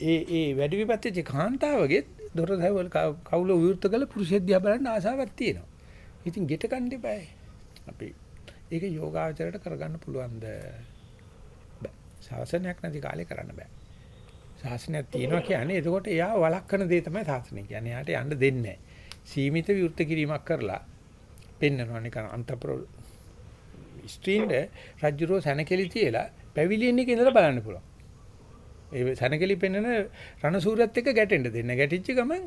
ඒ ඒ වැඩි විපත් වෙච්ච කාන්තාවගේ දොර දැවල් කවුල විවෘත කළ පුරුෂයෙක් දිහා බලන්න ආසාවක් තියෙනවා. ඉතින් ගෙට ගන්න එපායි. අපි ඒක යෝගාචරයට කරගන්න පුළුවන්ද? බෑ. ශාසනයක් නැති කාලේ කරන්න බෑ. ශාසනයක් තියෙනවා කියන්නේ එතකොට එයා වළක්වන දේ තමයි ශාසනය කියන්නේ. එයාට යන්න දෙන්නේ නැහැ. සීමිත විවෘත කිරීමක් කරලා පෙන්නනවා නිකන් අන්තප්‍ර ස්ත්‍රීන්ද රජ්ජුරෝ සැනකෙලි තියලා පැවිලියෙන් එක ඉඳලා බලන්න පුළුවන්. ඒ සැනකෙලි පෙන්නන රණසූරයත් එක්ක ගැටෙන්න දෙන්න. ගැටිච්ච ගමන්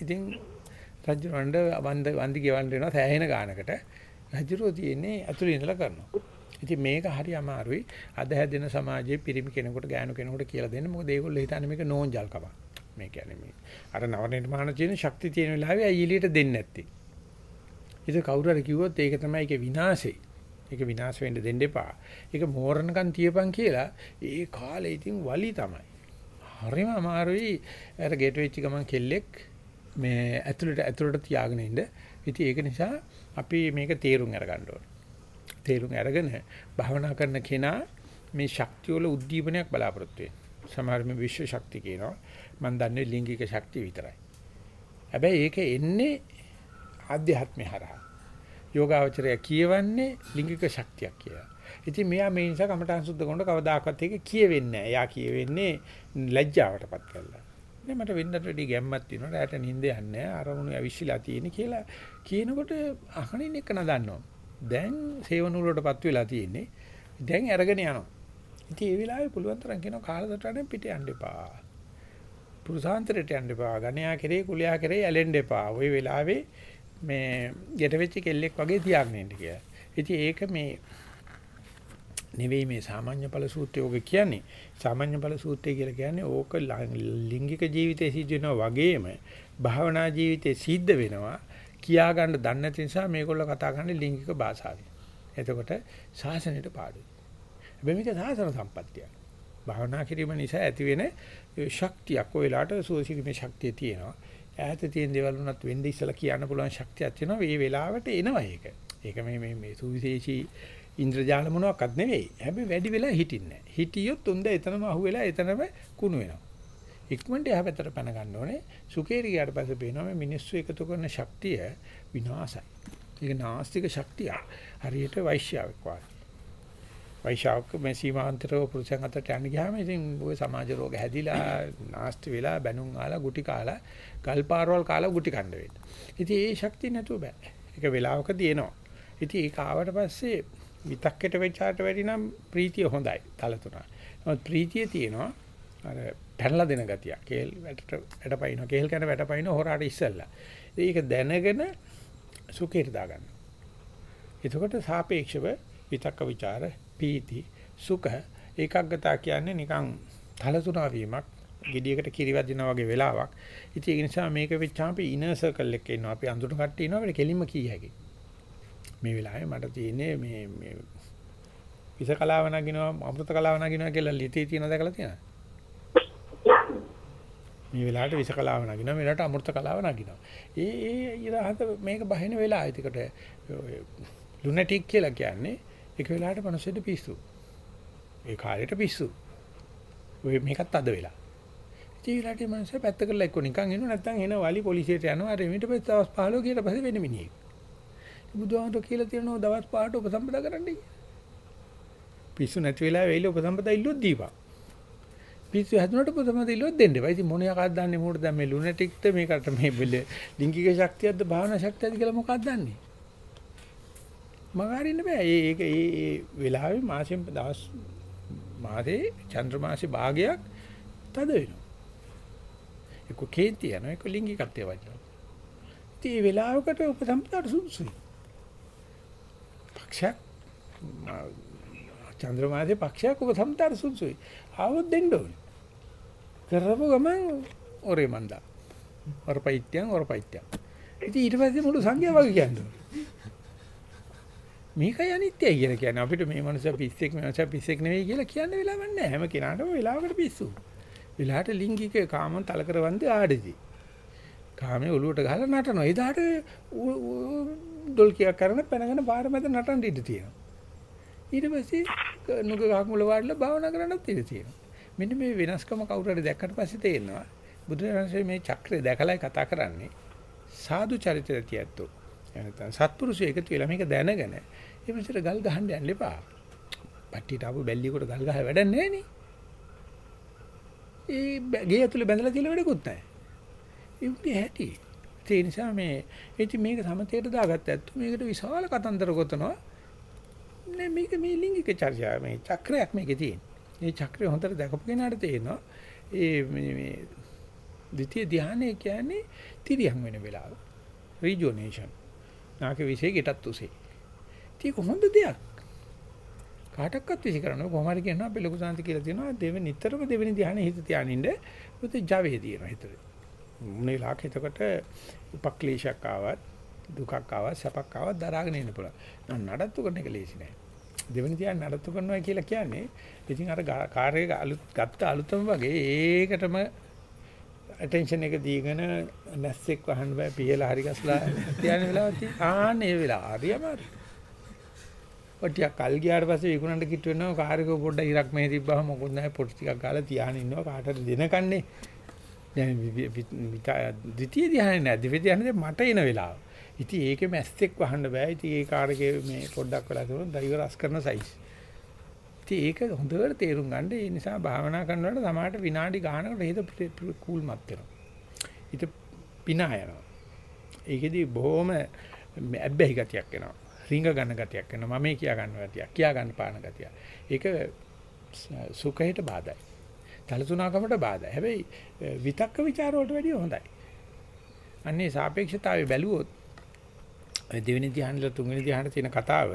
ඉතින් රජුරවණ්ඩ වන්ද වන්දි ගෙවන්න වෙනවා සෑහෙන ගානකට. රජුරෝ තියෙන්නේ අතුරු ඉඳලා කරනවා. ඉතින් මේක හරි අමාරුයි. අද හැදෙන සමාජයේ පිරිමි කෙනෙකුට ගෑනු කෙනෙකුට කියලා දෙන්න. මොකද ඒගොල්ලෝ හිතන්නේ මේක නෝන්ජල්කමක්. මේ කියන්නේ මේ අර නව නිර්මාණ තියෙන ශක්තිය තියෙන වෙලාවේ ඇයි එළියට දෙන්නේ නැත්තේ. ඒක කවුරු හරි කිව්වොත් ඒක තමයි ඒකේ විනාශේ. ඒක විනාශ වෙන්න දෙන්න එපා. ඒක මෝරණකම් තියපන් කියලා ඒ කාලේ ඉතින් වලි තමයි. හරිම අමාරුයි. අර ගේට් වෙච්ච ගමන් කෙල්ලෙක් මේ ඇතුළට ඇතුළට තියාගෙන ඉන්න. ඉතින් ඒක නිසා අපි මේක තේරුම් අරගන්න ඕනේ. තේරුම් අරගෙන භාවනා කරන කෙනා මේ ශක්තිය වල උද්දීපනයක් බලාපොරොත්තු වෙනවා. සමහර මේ විශ්ව ශක්තිය කියනවා. මම දන්නේ ලිංගික ශක්තිය විතරයි. හැබැයි ඒක එන්නේ ආධ්‍යාත්මය හරහා. යෝගාවචරය කියවන්නේ ලිංගික ශක්තියක් කියලා. ඉතින් මෙයා මේ නිසා කමඨාන් සුද්ධ කරනකොට කවදාකවත් ඒක කියවෙන්නේ නැහැ. එයා කියවෙන්නේ ලැජ්ජාවටපත් කරලා. නේ මට වෙන්නට වැඩි ගැම්මක් තියෙනවා. රැට නිින්ද යන්නේ නැහැ. අරමුණු ඇවිස්සලා තියෙන කියලා කියනකොට අහනින් එක නදන්නවා. දැන් සේවන වලටපත් වෙලා තියෙන්නේ. දැන් අරගෙන යනවා. ඉතින් ඒ වෙලාවේ පුළුවන් තරම් කියනවා කාලසටහනෙන් පිට යන්න එපා. පුරුසාන්තරයට යන්න එපා. ගණයා කෙරේ කුලයා කෙරේ ඇලෙන්න එපා. ওই වෙලාවේ මේ යට වෙච්ච කෙල්ලෙක් වගේ තියාගෙන ඉන්න කියලා. ඉතින් ඒක මේ නෙවෙයි මේ සාමාන්‍ය ඵල සූත්‍රය ඔක කියන්නේ. සාමාන්‍ය ඵල සූත්‍රය කියලා කියන්නේ ඕක ලිංගික ජීවිතයේ සිද්ධ වෙනවා වගේම භාවනා ජීවිතයේ සිද්ධ වෙනවා. කියා ගන්න දන්නේ නැති නිසා මේගොල්ලෝ කතා කරන්නේ ලිංගික භාෂාවෙන්. එතකොට ශාසනයට පාඩුයි. හැබැයි මේක සාසන සම්පත්තියක්. භාවනා කිරීම නිසා ඇතිවෙන ශක්තියක් ඔය වෙලාවට සුවසිරීමේ ශක්තිය තියෙනවා. ඈත තියෙන දේවල් උනත් වෙන්නේ ඉස්සලා කියන්න පුළුවන් ශක්තියක් තියෙනවා. මේ වෙලාවට එනවා ඒක. ඒක මේ මේ මේ සුවිශේෂී ඉන්ද්‍රජාල මොනවාක්වත් නෙවෙයි. හැබැයි වැඩි වෙලා හිටින්නේ නැහැ. හිටියොත් උන්ද එතනම අහුවෙලා එතනම කුණු වෙනවා. ඉක්මනට එහා පැත්තට පැන ගන්න ඕනේ. සුකේරි ගියාට පස්සේ පේනවා මේ මිනිස්සු එකතු කරන ශක්තිය විනාසයි. ඒක නාස්තික ශක්තිය. හරියට වෛශ්‍යාවක් වගේ. වෛශ්‍යාවක මේ සීමාන්තරව පුරුෂයන් අතරට යන්න ගියාම ඉතින් ඔය සමාජ රෝග හැදිලා නාස්ති වෙලා බැනුම් ආලා ගුටි කාලා ගල් පාරවල් කාලා ගුටි කන්න වෙන්න. ඉතින් ඒ ශක්තිය නැතුව බෑ. ඒක වෙලාවකදී එනවා. ඉතින් ඒක ආවට පස්සේ විතක්කෙට වෙච්චාට වැඩි නම් ප්‍රීතිය හොඳයි. තල තුනක්. නමුත් ප්‍රීතිය තියෙනවා අර පැනලා දෙන ගතිය. කේල් වැටට වැටපයින් කේල් කන වැටපයින් හොරාට ඉස්සල්ලා. ඒක දැනගෙන සුඛයට දාගන්න. එතකොට සාපේක්ෂව විතක්ක ਵਿਚාර පීති සුඛ ඒකග්ගතා කියන්නේ නිකන් තලතුණා වීමක් gediyeකට කිරි වදිනා වගේ වෙලාවක්. ඉතින් ඒ නිසා මේක වෙච්චාම අපි ඉනර් සර්කල් එකේ ඉන්නවා. අපි අඳුන කට්ටිය ඉන්නවා. අපිට කෙලින්ම කිය හැකියි. මේ වෙලාවේ මට තියෙන්නේ මේ මේ විස කලාව නගිනවා අමෘත කලාව නගිනවා කියලා ලිතේ තියෙන දැකලා තියෙනවද? මේ වෙලාවට විස කලාව නගිනවා මේ වෙලාවට අමෘත කලාව නගිනවා. ඒ ඒ ඉරහත මේක බහින වෙලා ඒකට ලුනටික් කියලා කියන්නේ ඒක වෙලාවට මිනිස්සුන්ට පිස්සු. ඒ කාලේට පිස්සු. ඔය මේකත් අද වෙලා. ඉතින් ඊළාට මිනිස්සු පැත්ත කරලා එක්ක නිකන් එනවා නැත්නම් එන වලි පොලිසියට යනවා. අර එමිට පස්සේ දවස් 15 කීයට පස්සේ වෙන මිනිහෙක්. බුදුහාමර කියලා තියෙනවා දවස් 5ට උපසම්පදා කරන්න කියලා. පිස්සු නැති වෙලාවෙ වෙයිල උපසම්පදා ඉල්ලුවොත් දීපන්. පිස්සු හැදුනට උපසම්පදා ඉල්ලුවොත් දෙන්න එපා. ඉතින් මොන යකක්ද දන්නේ මොකටද දැන් මේ ලුනටික්ද මේකට මේ ලිංගික ශක්තියක්ද භාවනා ශක්තියක්ද කියලා මොකක්ද දන්නේ? මගහරින්න බෑ. ඒක ඒ ඒ වෙලාවේ මාසෙන් දවස් මාසේ චන්ද්‍ර මාසේ භාගයක් තද වෙනවා. ඒක කේන්ති යනවා. ඒක ලිංගිකත්වය වචන. ඉතින් මේ වෙලාවකට උපසම්පදාට සුදුසුයි. පක්ෂයක් චන්ද්‍ර මාසේ පක්ෂයක් උපසම්පදාට සුදුසුයි. ආවොත් දෙන්න ඕනේ. කරපු ගමන් ඔරේ මන්දා. ඔරපයිත්‍යං ඔරපයිත්‍යං. ඉතින් ඊට පස්සේ මුළු සංඝයා වගේ කියන්නේ. මේකයි අනිත්‍යයි කියලා කියන්නේ. අපිට මේ මනුස්සයා පිස්සෙක් මේ මනුස්සයා පිස්සෙක් නෙවෙයි කියලා කියන්න වෙලාවක් නැහැ. හැම කෙනාටම වෙලාවකට පිස්සු. වෙලාවට ලිංගික කාමන් තල කරවන්දේ ආඩේදී. කාමයේ ඔලුවට ගහලා නටනවා. එදාට ඩොල් කියක් කරන පැනගෙන පාර මැද නටන්න ඉඩ තියෙනවා. ඊට පස්සේ නුග ගහක් මුල වාඩිලා භාවනා කරන්නත් ඉඩ තියෙනවා. මෙන්න මේ වෙනස්කම කවුරු හරි දැක්කට පස්සේ තේරෙනවා. බුදුරජාණන්සේ මේ චක්‍රය දැකලායි කතා කරන්නේ. සාදු චරිතය තියැත්තෝ එහෙනම් සත්පුරුෂය එකතු වෙලා මේක දැනගෙන ඒ විදිහට ගල් ගහන්න යන්න එපා. පට්ටියට ආපු බැල්ලියකට ගල් ගහ වැඩක් නැහැ නේ. ඒ ගේ ඇතුලේ බැඳලා තියලා වැඩකුත් නැහැ. ඒ උගේ හැටි. ඒ නිසා මේ ඉතින් මේක සමතේට දාගත්ත ඇත්ත මේකට විශාල කතන්දර ගොතනවා. නේ මේක මේ ලිංගික චර්යාව මේ චක්‍රයක් මේකේ තියෙන. මේ චක්‍රය හොඳට දැකපු කෙනාට තේරෙනවා ඒ මේ මේ ද්විතීය ධානය කියන්නේ තිරියම් වෙන වෙලාව. රිජුනේෂන්. නාක විශේෂ ගෙටත් උසේ. ඒක හොඳ දෙයක්. කාටවත් විශ්ි කරන්න කොහොම හරි කියනවා අපි ලොකු සාන්ති කියලා තියෙනවා දෙවෙනි නිතරම දෙවෙනි ධ්‍යානෙ හිත තියානින්න පුතේ ජවයේ තියෙනවා හිතේ. මොනේ ලාක් එතකොට උපක්ලේශයක් ආවත් දුකක් ආවත් සැපක් ආවත් දරාගෙන ඉන්න පුළුවන්. නඩත්තු කරන එක ලේසි නෑ. දෙවෙනි තියන් නඩත්තු කරනවා කියලා කියන්නේ ඉතින් අර කාර් එක අලුත් ගත්ත අලුතම වගේ ඒකටම attention එක දීගෙන නැස්සෙක් වහන්න බෑ පියලා හරි ගස්ලා තියන වෙලාවත් ආන්න ඒ වෙලාව හරියම හරි. ඔටියක් කල් ගියාට පස්සේ විකුණන්න කිට් වෙනවා කාර් එක පොඩ්ඩක් ඉරක් මේ තිබ්බහම මොකුත් නැහැ පොඩි ටිකක් ගාලා තියාගෙන ඉන්නවා කාටද දෙනකන්නේ. දැන් ද්විතීය ධ්‍යානෙ නෑ ද්විතීය ධ්‍යානෙ මට එන වෙලාව. ඉතින් ඒකේ මැස්සෙක් වහන්න බෑ. ඉතින් ඒ කාර් එකේ මේ පොඩ්ඩක් වෙලා තිබුණා ඩ්‍රයිවර් අස් කරන සයිස්. ඉතින් ඒක හොඳට තේරුම් ගන්න. ඒ නිසා භාවනා කරනකොට සමහරට විනාඩි ගානකට හිත කූල්මත් වෙනවා. හිත පිනා යනවා. ඒකෙදි බොහොම ඇබ්බැහි ගතියක් එනවා. රිංග ගන්න ගතියක් එනවා. මම කියා ගන්න ගතියක්. කියා ගන්න පාන ගතිය. ඒක සුඛයට බාධායි. තලතුණකමට බාධායි. හැබැයි විතක්ක ਵਿਚාර වලට වැඩිය හොඳයි. අන්නේ සාපේක්ෂතාවය බැලුවොත් දෙවෙනි ධ්‍යානෙල තුන්වෙනි ධ්‍යානෙ තියෙන කතාව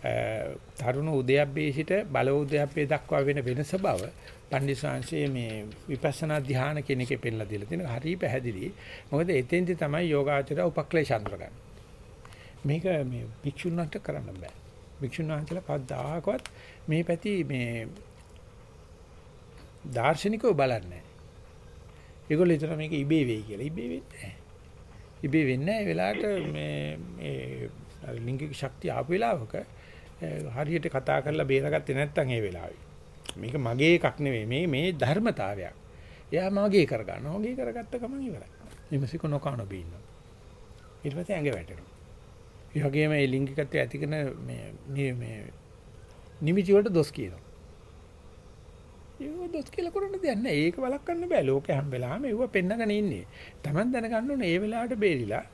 තරුණ උදයබ්බේ සිට බල උදයබ්බේ දක්වා වෙන වෙනස බව පණ්ඩිසාංශයේ මේ විපස්සනා ධ්‍යාන කියන එකේ පෙන්නලා දීලා තියෙනවා. හරි පැහැදිලි. මොකද එතෙන්දි තමයි යෝගාචරය උපක්ලේශ අඳුරගන්නේ. මේක මේ භික්ෂුන්වන්ට කරන්න බෑ. භික්ෂුන් වහන්සේලා කවදාකවත් මේ පැති මේ දාර්ශනිකව බලන්නේ නැහැ. ඒගොල්ලෝ හිතන මේක ඉබේ වෙයි කියලා. ඉබේ වෙන්නේ නැහැ. ඉබේ වෙන්නේ නැහැ. ඒ වෙලාවට මේ මේ ලිංගික ශක්තිය ආපු වෙලාවක හරියට කතා කරලා බේරගත්තේ නැත්නම් ඒ වෙලාවේ. මේක මගේ එකක් නෙවෙයි. මේ මේ ධර්මතාවයක්. එයා මගේ කරගන්නවා. මගේ කරගත්ත ගමන් ඉවරයි. විමසික නොකන බීනවා. ඊට පස්සේ ඇඟ වැටෙනවා. ඒ වගේම මේ ලිංගිකත්වය ඇති කරන මේ මේ නිමිති වලට දොස් කියනවා. ඒක දොස් කියලා කරන්න දෙයක් නැහැ. ඒක වළක්වන්න බෑ. ලෝකේ හැම වෙලාවෙම ඒව පෙන්නගෙන ඉන්නේ. Taman දැනගන්න ඕනේ මේ වෙලාවට බේරිලා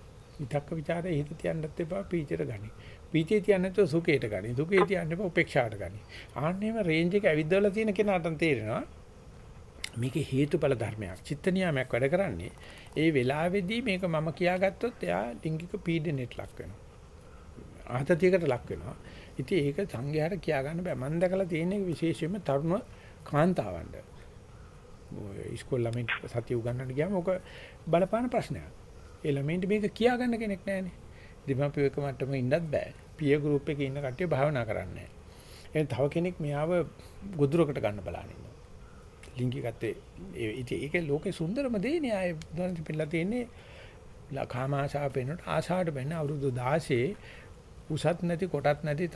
විතක්ක ਵਿਚාරේ හිත තියන්නත් එපා පීචයට ගනි. පීචේ තියන්න නැතුව සුඛයට ගනි. සුඛේ තියන්න එපා උපේක්ෂාවට ගනි. ආන්නේම රේන්ජ් එක ඇවිද්දවලා තියෙන කෙනාට තේරෙනවා මේක හේතුඵල ධර්මයක්. චිත්ත නියාමයක් වැඩ කරන්නේ. ඒ වෙලාවේදී මේක මම කියාගත්තොත් එයා ලිංගික පීඩනයට ලක් වෙනවා. ආතතියකට ලක් වෙනවා. ඉතින් ඒක සංඝයාට කියා ගන්න බෑ. මම දැකලා තියෙන විශේෂයෙන්ම තරුණ කාන්තාවන්ට ඔය ඉස්කෝල ළමයින්ට සතිය උගන්වන්න ගියාම ඔක බලපාන ප්‍රශ්නයක්. ඒ ළමයින්ට මේක කියා ගන්න කෙනෙක් නැහැනේ. දෙමාපියෝ එක මට්ටමක ඉන්නත් බෑ. පිය ගෲප් එකේ ඉන්න කට්ටිය භාවනා කරන්නේ නැහැ. තව කෙනෙක් මෙයාව ගොදුරකට ගන්න බලන ඉන්නවා. ලිංගිකත්වයේ ඒ ඉතින් ඒකේ ලෝකේ සුන්දරම දේනේ ආයේ උදාහරණ දෙපෙන්නලා තියෙන්නේ කාම ආශාව පෙන්නට ආශාවට වෙන්න අවුරුදු 16 උසත් නැති කොටත් නැති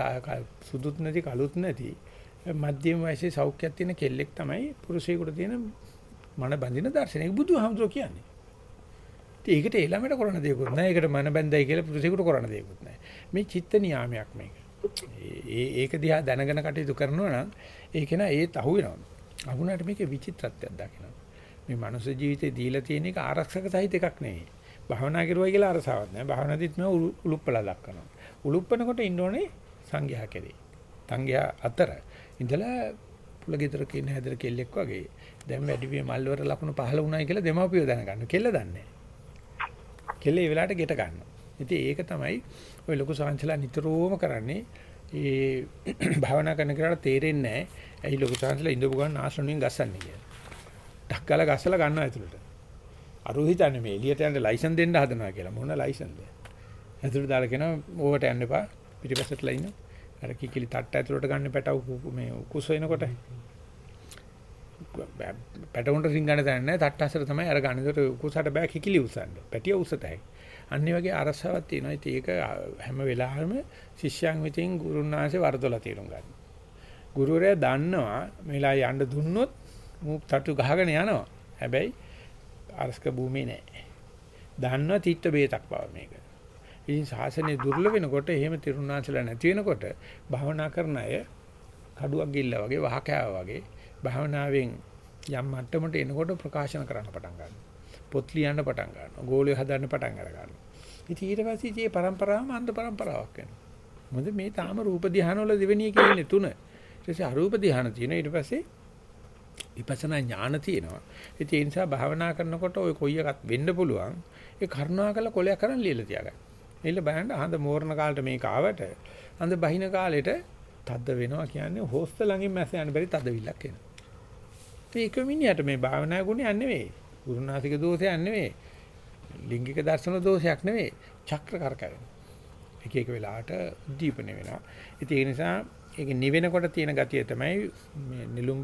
සුදුත් නැති කළුත් නැති මධ්‍යම වයසේ සෞඛ්‍යයක් තියෙන කෙල්ලෙක් තමයි පුරුෂයෙකුට තියෙන මන බඳින දර්ශනය. බුදුහාමුදුරුවෝ කියන්නේ. ඉතින් ඒකට ඒ ළමයට කරන්න දෙයක්වත් නැහැ. ඒකට මන බැඳයි කියලා පුරුෂයෙකුට කරන්න දෙයක්වත් නැහැ. මේ චිත්ත නියාමයක් මේක. ඒ ඒක දිහා දැනගෙන කටයුතු කරනවා නම් ඒක නා ඒත් අහු වෙනවා. අහුණාට මේකේ විචිත්‍රත්වයක් දකිනවා. මේ මනුස්ස ජීවිතේ දීලා තියෙන එක ආරක්ෂක සහිත එකක් නෙවෙයි. භාවනා කරුවයි කියලා අරසාවක් නැහැ. භාවනාදිත් මේ උලුප්පලා දක්වනවා. උලුප්පනකොට ඉන්න ඕනේ සංඝයා කෙරේ. සංඝයා අතර ඉඳලා පුලගෙදරක ඉන්න හැදර කෙල්ලෙක් වගේ දැන් වැඩිවිය මල්වර ලකුණු පහළ වුණායි කියලා දෙමාපියෝ දැනගන්න. කෙල්ල දන්නේ කෙල්ල ඒ වෙලාවට ගෙට ගන්නවා. ඉතින් ඒක තමයි ওই ලොකු සාංශලා නිතරම කරන්නේ. ඒ භාවනා කරන කෙනාට තේරෙන්නේ නැහැ. ඇයි ලොකු සාංශලා ඉඳපු ගමන් ආශ්‍රණයෙන් ගස්සන්නේ කියලා. ඩක් ගාලා ගස්සලා ගන්නවා ඇතුළට. අරු හිතන්නේ මේ එළියට යන්න ලයිසන් දෙන්න හදනවා කියලා. මොන ලයිසන්ද? ඇතුළට දාලා කියනවා ඕවට යන්න එපා. පිටිපස්සටලා ඉන්න. අර කිකිලි තට්ට ඇතුළට ගන්න පැටව මේ කුස වෙනකොට පැටවුන්ට රින්ගන්න තැන නැහැ තට්ට අසර තමයි අර ගන්න. ඒකට කුසට බෑ කිකිලි උස්සන්න. පැටිය උස්සතයි. අන්න වගේ අරසාවක් තියෙනවා. ඉතින් ඒක හැම වෙලාවෙම ශිෂ්‍යයන් විසින් ගුරුනාංශේ වර්ධවලා තේරුම් ගන්න. ගුරුවරයා දන්නවා මේලා යන්න දුන්නොත් මූ තටු ගහගෙන යනවා. හැබැයි අරස්ක භූමියේ නැහැ. දන්නවා තිත්ත බේතක් බව මේක. ඉතින් ශාසනය දුර්ලභ වෙනකොට එහෙම තිරුණාචලා නැති වෙනකොට භාවනා කරන අය කඩුවක් ගිල්ලා වගේ වහකෑව වගේ භාවනාවෙන් යම් මට්ටමට එනකොට ප්‍රකාශන කරන්න පටන් ගන්නවා. පොත් ලියන්න පටන් ගන්නවා. ගෝලය හදන්න පටන් අර ගන්නවා. ඉතින් ඊට පස්සේ මේ પરම්පරාවම අන්ත પરම්පරාවක් වෙනවා. මොකද මේ තාම රූප ධානය වල දෙවෙනිය කියන්නේ තුන. ඊට පස්සේ අරූප ධානය තියෙනවා. ඊට පස්සේ විපස්සනා ඥාන තියෙනවා. ඉතින් ඒ නිසා භාවනා කරනකොට ওই කොයි එකක් වෙන්න පුළුවන්. ඒ කරුණාකල කොලයක් කරන් ලියලා තියාගන්න. එilla බලන්න හඳ මෝරණ කාලේට මේක ආවට හඳ බහින කාලේට තද්ද වෙනවා කියන්නේ හොස්ත ළඟින් මැස යන බැරි තදවිල්ලක් එනවා. ඒක මිනිහට මේ භාවනා ගුණයක් නෙවෙයි. ගුරුනාසික දෝෂයක් නෙවෙයි. ලිංගික දර්ශන දෝෂයක් නෙවෙයි. චක්‍ර කරකැවෙනවා. එක එක වෙලාවට උද්දීපන වෙනවා. ඉතින් ඒ නිසා ඒක නිවෙනකොට තියෙන ගතිය තමයි මේ නිලුම්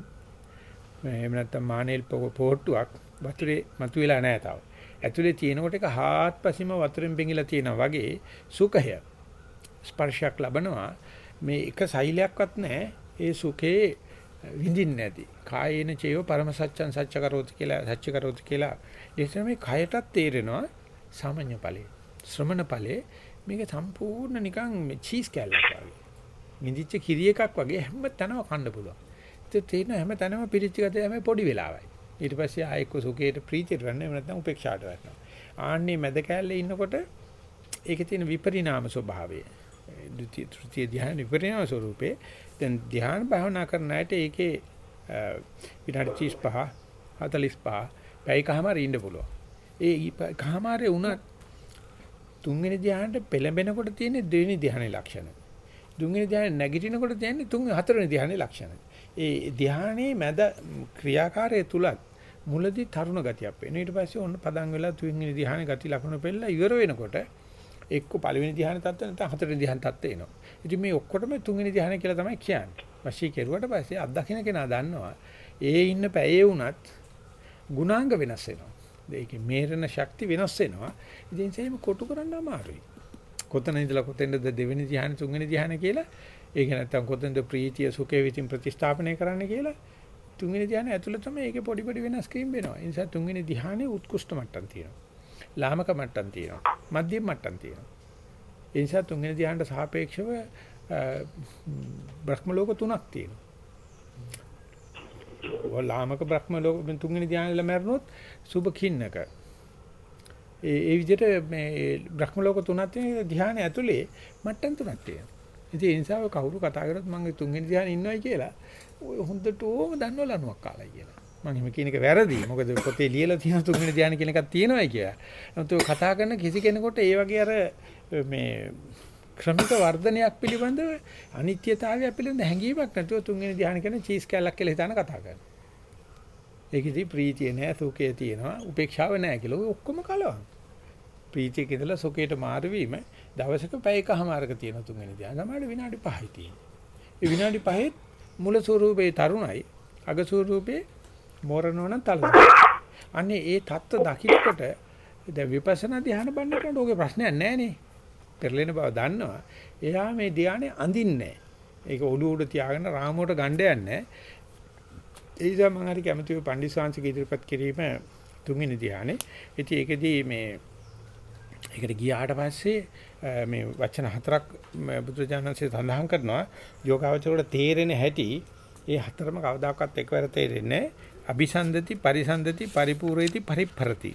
එහෙම නැත්නම් මානෙල් පොට්ටුවක් වතුරේ මතුවෙලා නැහැ තාම. ඇතුලේ තියෙනකොට ඒක හාත්පසින්ම වතුරෙන් පෙඟිලා තියෙනා වගේ සුඛය ස්පර්ශයක් ලබනවා. මේ එක සෛලයක්වත් නැහැ. ඒ සුඛේ විඳින්නේ නැති. කායේන චේව පරම සත්‍යං සත්‍ය කරෝති කියලා සත්‍ය කරෝති කියලා. ඒ මේ කයටත් තේරෙනවා සාමාන්‍ය ඵලයේ. ශ්‍රමණ ඵලයේ මේක සම්පූර්ණ නිකන් චීස් කැල්ලක් වගේ. මිදිච්ච කිරි එකක් වගේ හැම තැනම කන්න පුළුවන්. ඒක තේරෙන හැම තැනම පිරිච්ච ගතිය හැම පොඩි වෙලාවයි. ඊට පස්සේ ආයෙක සුඛයට ප්‍රීතියට වෙන්නේ නැත්නම් උපේක්ෂාට වෙනවා. ආන්නේ මැද කැල්ලේ ඉන්නකොට ඒකේ තියෙන විපරිණාම ස්වභාවය. ද්විතීය තෘතීය ධ්‍යාන විපරිණාම ස්වරූපේ දැන් ධ්‍යාන භාවනා කරන අයට ඒකේ විනාඩි 35 45 පැයකමාර ඉන්න පුළුවන්. ඒ කමාරේ වුණත් තුන්වෙනි ධ්‍යානට පෙළඹෙනකොට තියෙන දෙවෙනි ධ්‍යානයේ ලක්ෂණ. තුන්වෙනි ධ්‍යාන නැගිටිනකොට තියෙන්නේ තුන් හතරවෙනි ධ්‍යානයේ ලක්ෂණ. ඒ ධ්‍යානයේ මැද ක්‍රියාකාරයේ තුලත් මුලදී තරුණ ගතියක් වෙනවා. ඊට පස්සේ ඔන්න පදන් වෙලා තුන්වෙනි ධ්‍යානයේ ගති ලක්ෂණ පෙළලා ඉවර වෙනකොට එක්ක පළවෙනි ධ්‍යාන තත්ත්ව නැත්නම් හතරවෙනි ධ්‍යාන තත්ත්ව එනවා. ඉතින් මේ ඔක්කොටම තුන්වෙනි ධ්‍යාන කියලා තමයි කියන්නේ. වශී කෙරුවට පස්සේ අත්දකින්න කෙනා දන්නවා. ඒ ඉන්න පැයේ වුණත් ගුණාංග වෙනස් වෙනවා. ඒකේ මේරණ ශක්ති වෙනස් වෙනවා. ඉතින් ඒකම කොටු කරන්න අමාරුයි. කොතන ඉඳලා කොතෙන්ද දෙවෙනි ධ්‍යාන තුන්වෙනි ධ්‍යාන කියලා ඒක නැත්තම් කොතෙන්ද ප්‍රීතිය සුඛේ විතින් ප්‍රතිස්ථාපනය කරන්න කියලා තුන්වෙනි ධ්‍යාන ඇතුළතම ඒකේ පොඩි පොඩි වෙනස්කම් වෙනවා. ඒ නිසා තුන්වෙනි ධ්‍යානයේ උත්කෘෂ්ඨ මට්ටම් තියෙනවා. ලාමක මට්ටම් තියෙනවා. මධ්‍යම මට්ටම් තියෙනවා. ඒ නිසා තුන්වෙනි ධ්‍යානට සාපේක්ෂව බ්‍රහ්ම ලෝක තුනක් තියෙනවා. ලාමක බ්‍රහ්ම ලෝක තුන්වෙනි ධ්‍යානෙල මැරුණොත් සුභ කින්නක. ඒ ඒ විදිහට මේ බ්‍රහ්ම ලෝක තුනක් තියෙන ධ්‍යාන ඇතුලේ මට්ටම් තුනක් තියෙනවා. ඉතින් ඒ නිසා කවුරු කතා කරොත් මම තුන්වෙනි ධ්‍යානෙ ඉන්නවයි කියලා ඔය හොඳටම දන්නව ලනුවක් කාලා කියලා. මම එහෙම කියන එක වැරදි. මොකද පොතේ ලියලා තියෙන තුන්වෙනි ධ්‍යාන කියන එකක් තියෙනවයි කියලා. නමුත් කතා කරන කිසි කෙනෙකුට ඒ වගේ අර මේ ක්‍රමික වර්ධනයක් පිළිබඳව අනිත්‍යතාවය පිළිබඳ හැඟීමක් නැතුව තුන්වෙනි ධ්‍යාන කියන චීස් කැලක් කියලා හිතාන කතා කරනවා. ඒකෙදි ප්‍රීතිය නෑ සුඛය තියෙනවා උපේක්ෂාව නෑ කියලා. ඔය ඔක්කොම කලවම්. ප්‍රීතියක ඉඳලා සුඛයට මාරු වීම දවසක පැයකමාරක තියෙන තුන්වෙනි ධ්‍යාන. සමහරවිට විනාඩි 5යි තියෙන්නේ. ඒ විනාඩි 5ෙත් මුල ස්වරූපේ තරුණයි අග ස්වරූපේ මෝරනවා නම් තලනවා. අන්නේ ඒ தත්ත්ව දකින්නකොට දැන් විපස්සනා ධ්‍යාන බණ්ඩේට ඔගේ ප්‍රශ්නයක් නැහනේ. පෙරලෙන බව දන්නවා. එයා මේ ධ්‍යානෙ අඳින්නේ ඒක ඔළුව උඩ තියාගෙන රාමුවට ගණ්ඩ යන්නේ. ඒ නිසා මම හරි කැමතියි පණ්ඩිසාංශික ඉදිරිපත් කිරීම තුන්වෙනි ධ්‍යානෙ. ඉතින් ඒකෙදී මේ ඒකට ගියාට පස්සේ මේ වචන හතරක් බුදුජානන්සේ සඳහන් කරනවා යෝගාවචරයට තේරෙන හැටි ඒ හතරම කවදාකවත් එකවර තේරෙන්නේ නැහැ. අபிසන්දති පරිසන්දති පරිපූර්ණේති පරිප්පරති.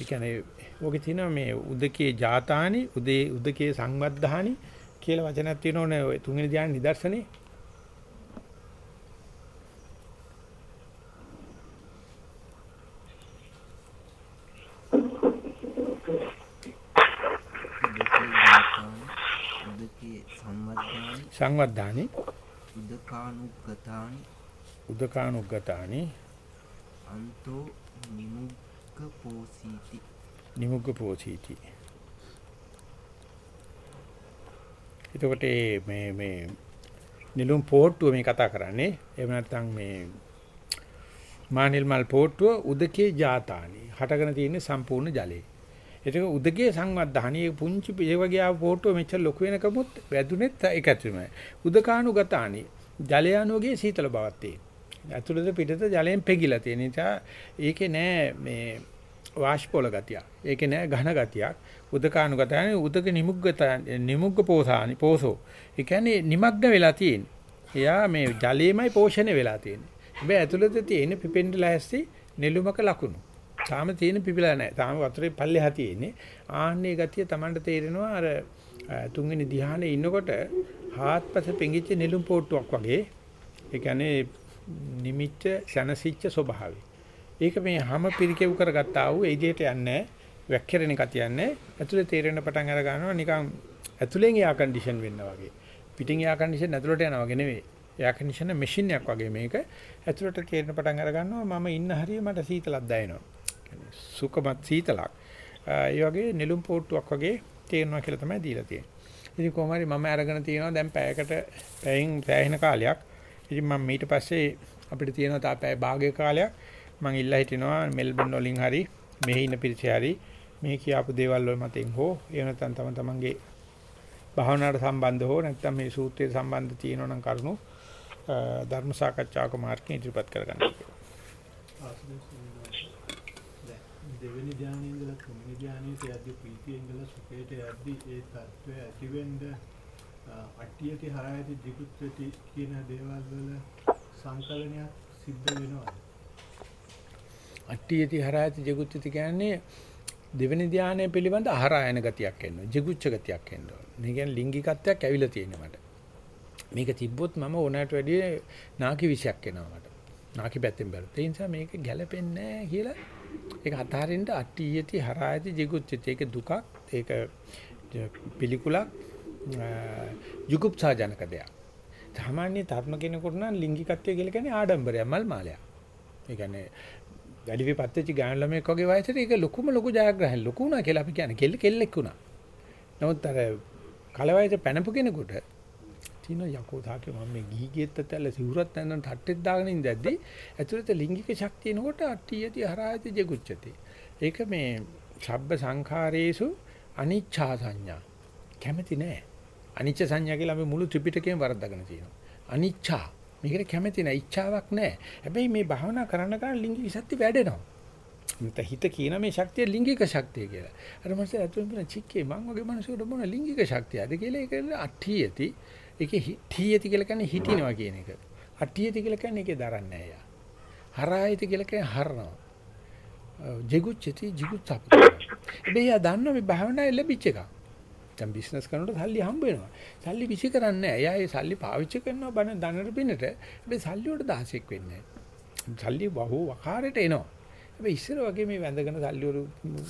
ඒ කියන්නේ ඔකේ තියෙනවා මේ උදකේ ජාතානි උදේ උදකේ සංවද්ධානි කියලා වචනක් තියෙනෝනේ ඔය තුන්වෙනි ධ්‍යාන නිදර්ශනේ. සංවද්ධානි උදකානුගතානි උදකානුගතානි අන්තෝ නිමුග්ග පෝසීති නිමුග්ග පෝසීති එතකොට මේ මේ නිලුම් පොට්ටුව මේ කතා කරන්නේ. එහෙම නැත්නම් මේ මානිල් මල් පොට්ටුව උදකේ ජාතානි. හටගෙන තියෙන සම්පූර්ණ ජලයේ. ඒක උදගේ සංවද්ධානී පුංචි ඒ වගේ ආව ෆෝටෝ මෙච්චර ලොකු වෙනකමුත් වැදුනේත් ඒක ඇතුළෙමයි. උදකානුගතානි ජලයානුගේ සීතල බවක් තියෙන. ඇතුළත පිටත ජලයෙන් පෙගිලා තියෙන නිසා ඒකේ නෑ මේ වාෂ්පෝල ගතිය. ඒකේ නෑ ඝන ගතියක්. උදකානුගතානි උදක නිමුග්ගත නිමුග්ග පෝසානි පෝසෝ. ඒ කියන්නේ නිමග්න වෙලා තියෙන. එයා මේ ජලයේමයි පෝෂණය වෙලා තියෙන්නේ. හැබැයි ඇතුළත තියෙන පිපෙන්න ලෑස්ති නෙළුමක ලකුණු. තාම තියෙන පිපිලා නැහැ. තාම වතුරේ පල්ලෙහා තියෙන්නේ. ආන්නේ ගතිය Tamanට තේරෙනවා අර තුන්වෙනි ධ්‍යානයේ ඉන්නකොට හාත්පස පෙඟිච්ච නෙළුම් පොට්ටුවක් වගේ. ඒ කියන්නේ නිමිච්ච සනසිච්ච ස්වභාවය. ඒක මේ හැම පිරිකෙව් කරගත්තා වූ ඒ විදිහට යන්නේ වැක්කිරෙන එක තියන්නේ. ඇතුලේ තේරෙන පටන් අර ගන්නවා නිකන් ඇතුලෙන් එයා කන්ඩිෂන් වෙන්න වගේ. පිටින් එයා කන්ඩිෂන් ඇතුලට යනවා වගේ නෙවෙයි. එයා කන්ඩිෂන් මැෂින් එකක් වගේ මේක ඇතුලට තේරෙන පටන් අර ගන්නවා මම ඉන්න හරිය මට සීතලක් දැනෙනවා. සුඛමත් සීතලක්. ඒ වගේ නෙළුම් පොට්ටුවක් වගේ තේරෙනවා කියලා තමයි දීලා තියෙන්නේ. ඉතින් කොහොම හරි මම අරගෙන තියෙනවා දැන් පැයකට පැයෙන් පැයහින කාලයක්. ඉතින් මම ඊට පස්සේ අපිට තියෙනවා තාපය භාගයේ කාලයක් මම ඉල්ලා හිටිනවා මෙල්බන් වලින් හරි මෙහි ඉන්න පිරිසේ හරි මේ කියාපු දේවල් වල මතින් හෝ ඒ නැත්නම් තම තමන්ගේ භාවනාවට සම්බන්ධ හෝ නැත්නම් මේ සූත්‍රයේ සම්බන්ධ තියෙනවා නම් කරුණු ධර්ම සාකච්ඡාවක මාර්ගයෙන් ඉදිරිපත් කරගන්න. දෙවෙනි ධානයේ ඉඳලා තුන්වෙනි ධානයේ යද්දී ප්‍රීතියෙන් ඉඳලා සුඛයට යද්දී ඒ தත්වය ඇතිවෙන්නේ අට්ටියති හරයති jiguttati කියන දේවල් වල සංකලනයක් සිද්ධ වෙනවා. අට්ටියති හරයති jiguttati කියන්නේ දෙවෙනි ධානය පිළිබඳ අහරායන ගතියක් එනවා. jiguccha ගතියක් එනවා. මේ කියන්නේ ලිංගිකත්වයක් ඇවිල්ලා තියෙනවා මට. මේක තිබ්බොත් මම ඕනෑමට වැඩිය නාකි විශයක් එනවා මට. නාකි පැත්තෙන් බැලුවොත්. ඒ නිසා මේක ගැළපෙන්නේ නැහැ කියලා ඒක අතහරින්න අට්ටියති හරායති jigucchati. ඒක දුකක්. ඒක පිළිකුලක්. යුගුප්සාජනක දෙයක්. සාමාන්‍ය තරුණ කෙනෙකුට නම් ලිංගිකත්වය කියලා කියන්නේ ආඩම්බරයක් මල් මාලයක්. ඒ කියන්නේ වැඩි විපත් වෙච්ච ගෑනු ළමෙක් වගේ වයසට ඒක ලොකුම ලොකු ජයග්‍රහණ ලොකු වුණා කියලා අපි කියන්නේ කෙල්ල කෙල්ලෙක් වුණා. නමුත් අර කලවයස පැනපු කෙනෙකුට තින යකෝ තාකේ මම මේ ගිහි ගියත් ඇතල සිවුරත් නැන්නම් ටට්ටෙත් දාගෙන ඉඳද්දි ඇතුළත ලිංගික ශක්තිය එනකොට අට්ටියති හරායති ජෙගුච්චති. ඒක මේ ශබ්බ සංඛාරේසු අනිච්ඡා සංඥා. කැමති නෑ. අනිච්ච සංඥා කියලා අපි මුළු ත්‍රිපිටකයම වරද්දාගෙන තියෙනවා. අනිච්ඡා මේකට කැමති නැහැ. ඉච්ඡාවක් නැහැ. හැබැයි මේ භාවනා කරන්න කරන ලිංගික ශක්තිය වැඩෙනවා. මත හිත කියන මේ ශක්තිය ලිංගික ශක්තිය කියලා. අර මනස ඇතුළෙන් කියන චික්කේ මං වගේ මිනිසෙකුට මොන ලිංගික ශක්තියද කියලා ඒක අට්ඨියති. ඒකේ හිටියති කියලා කියන්නේ හිටිනවා කියන එක. අට්ඨියති කියලා කියන්නේ ඒකේ දරන්නේ නැහැ යා. හරායති කියලා කියන්නේ හරනවා. ජිගුච්චති ජිගුච්ඡප්ප. හැබැයි යා දන්නවා මේ භාවනාවේ ලැබිච්ච එකක්. දැන් බිස්නස් කරනකොට සල්ලි හම්බ වෙනවා. සල්ලි විසි කරන්නේ නැහැ. එයා ඒ සල්ලි පාවිච්චි කරනවා බන දනර පින්නට. හැබැයි සල්ලි වලට 16ක් වෙන්නේ නැහැ. සල්ලි බහුව වකාරයට එනවා. හැබැයි ඉස්සර වගේ මේ වැඳගෙන සල්ලි වල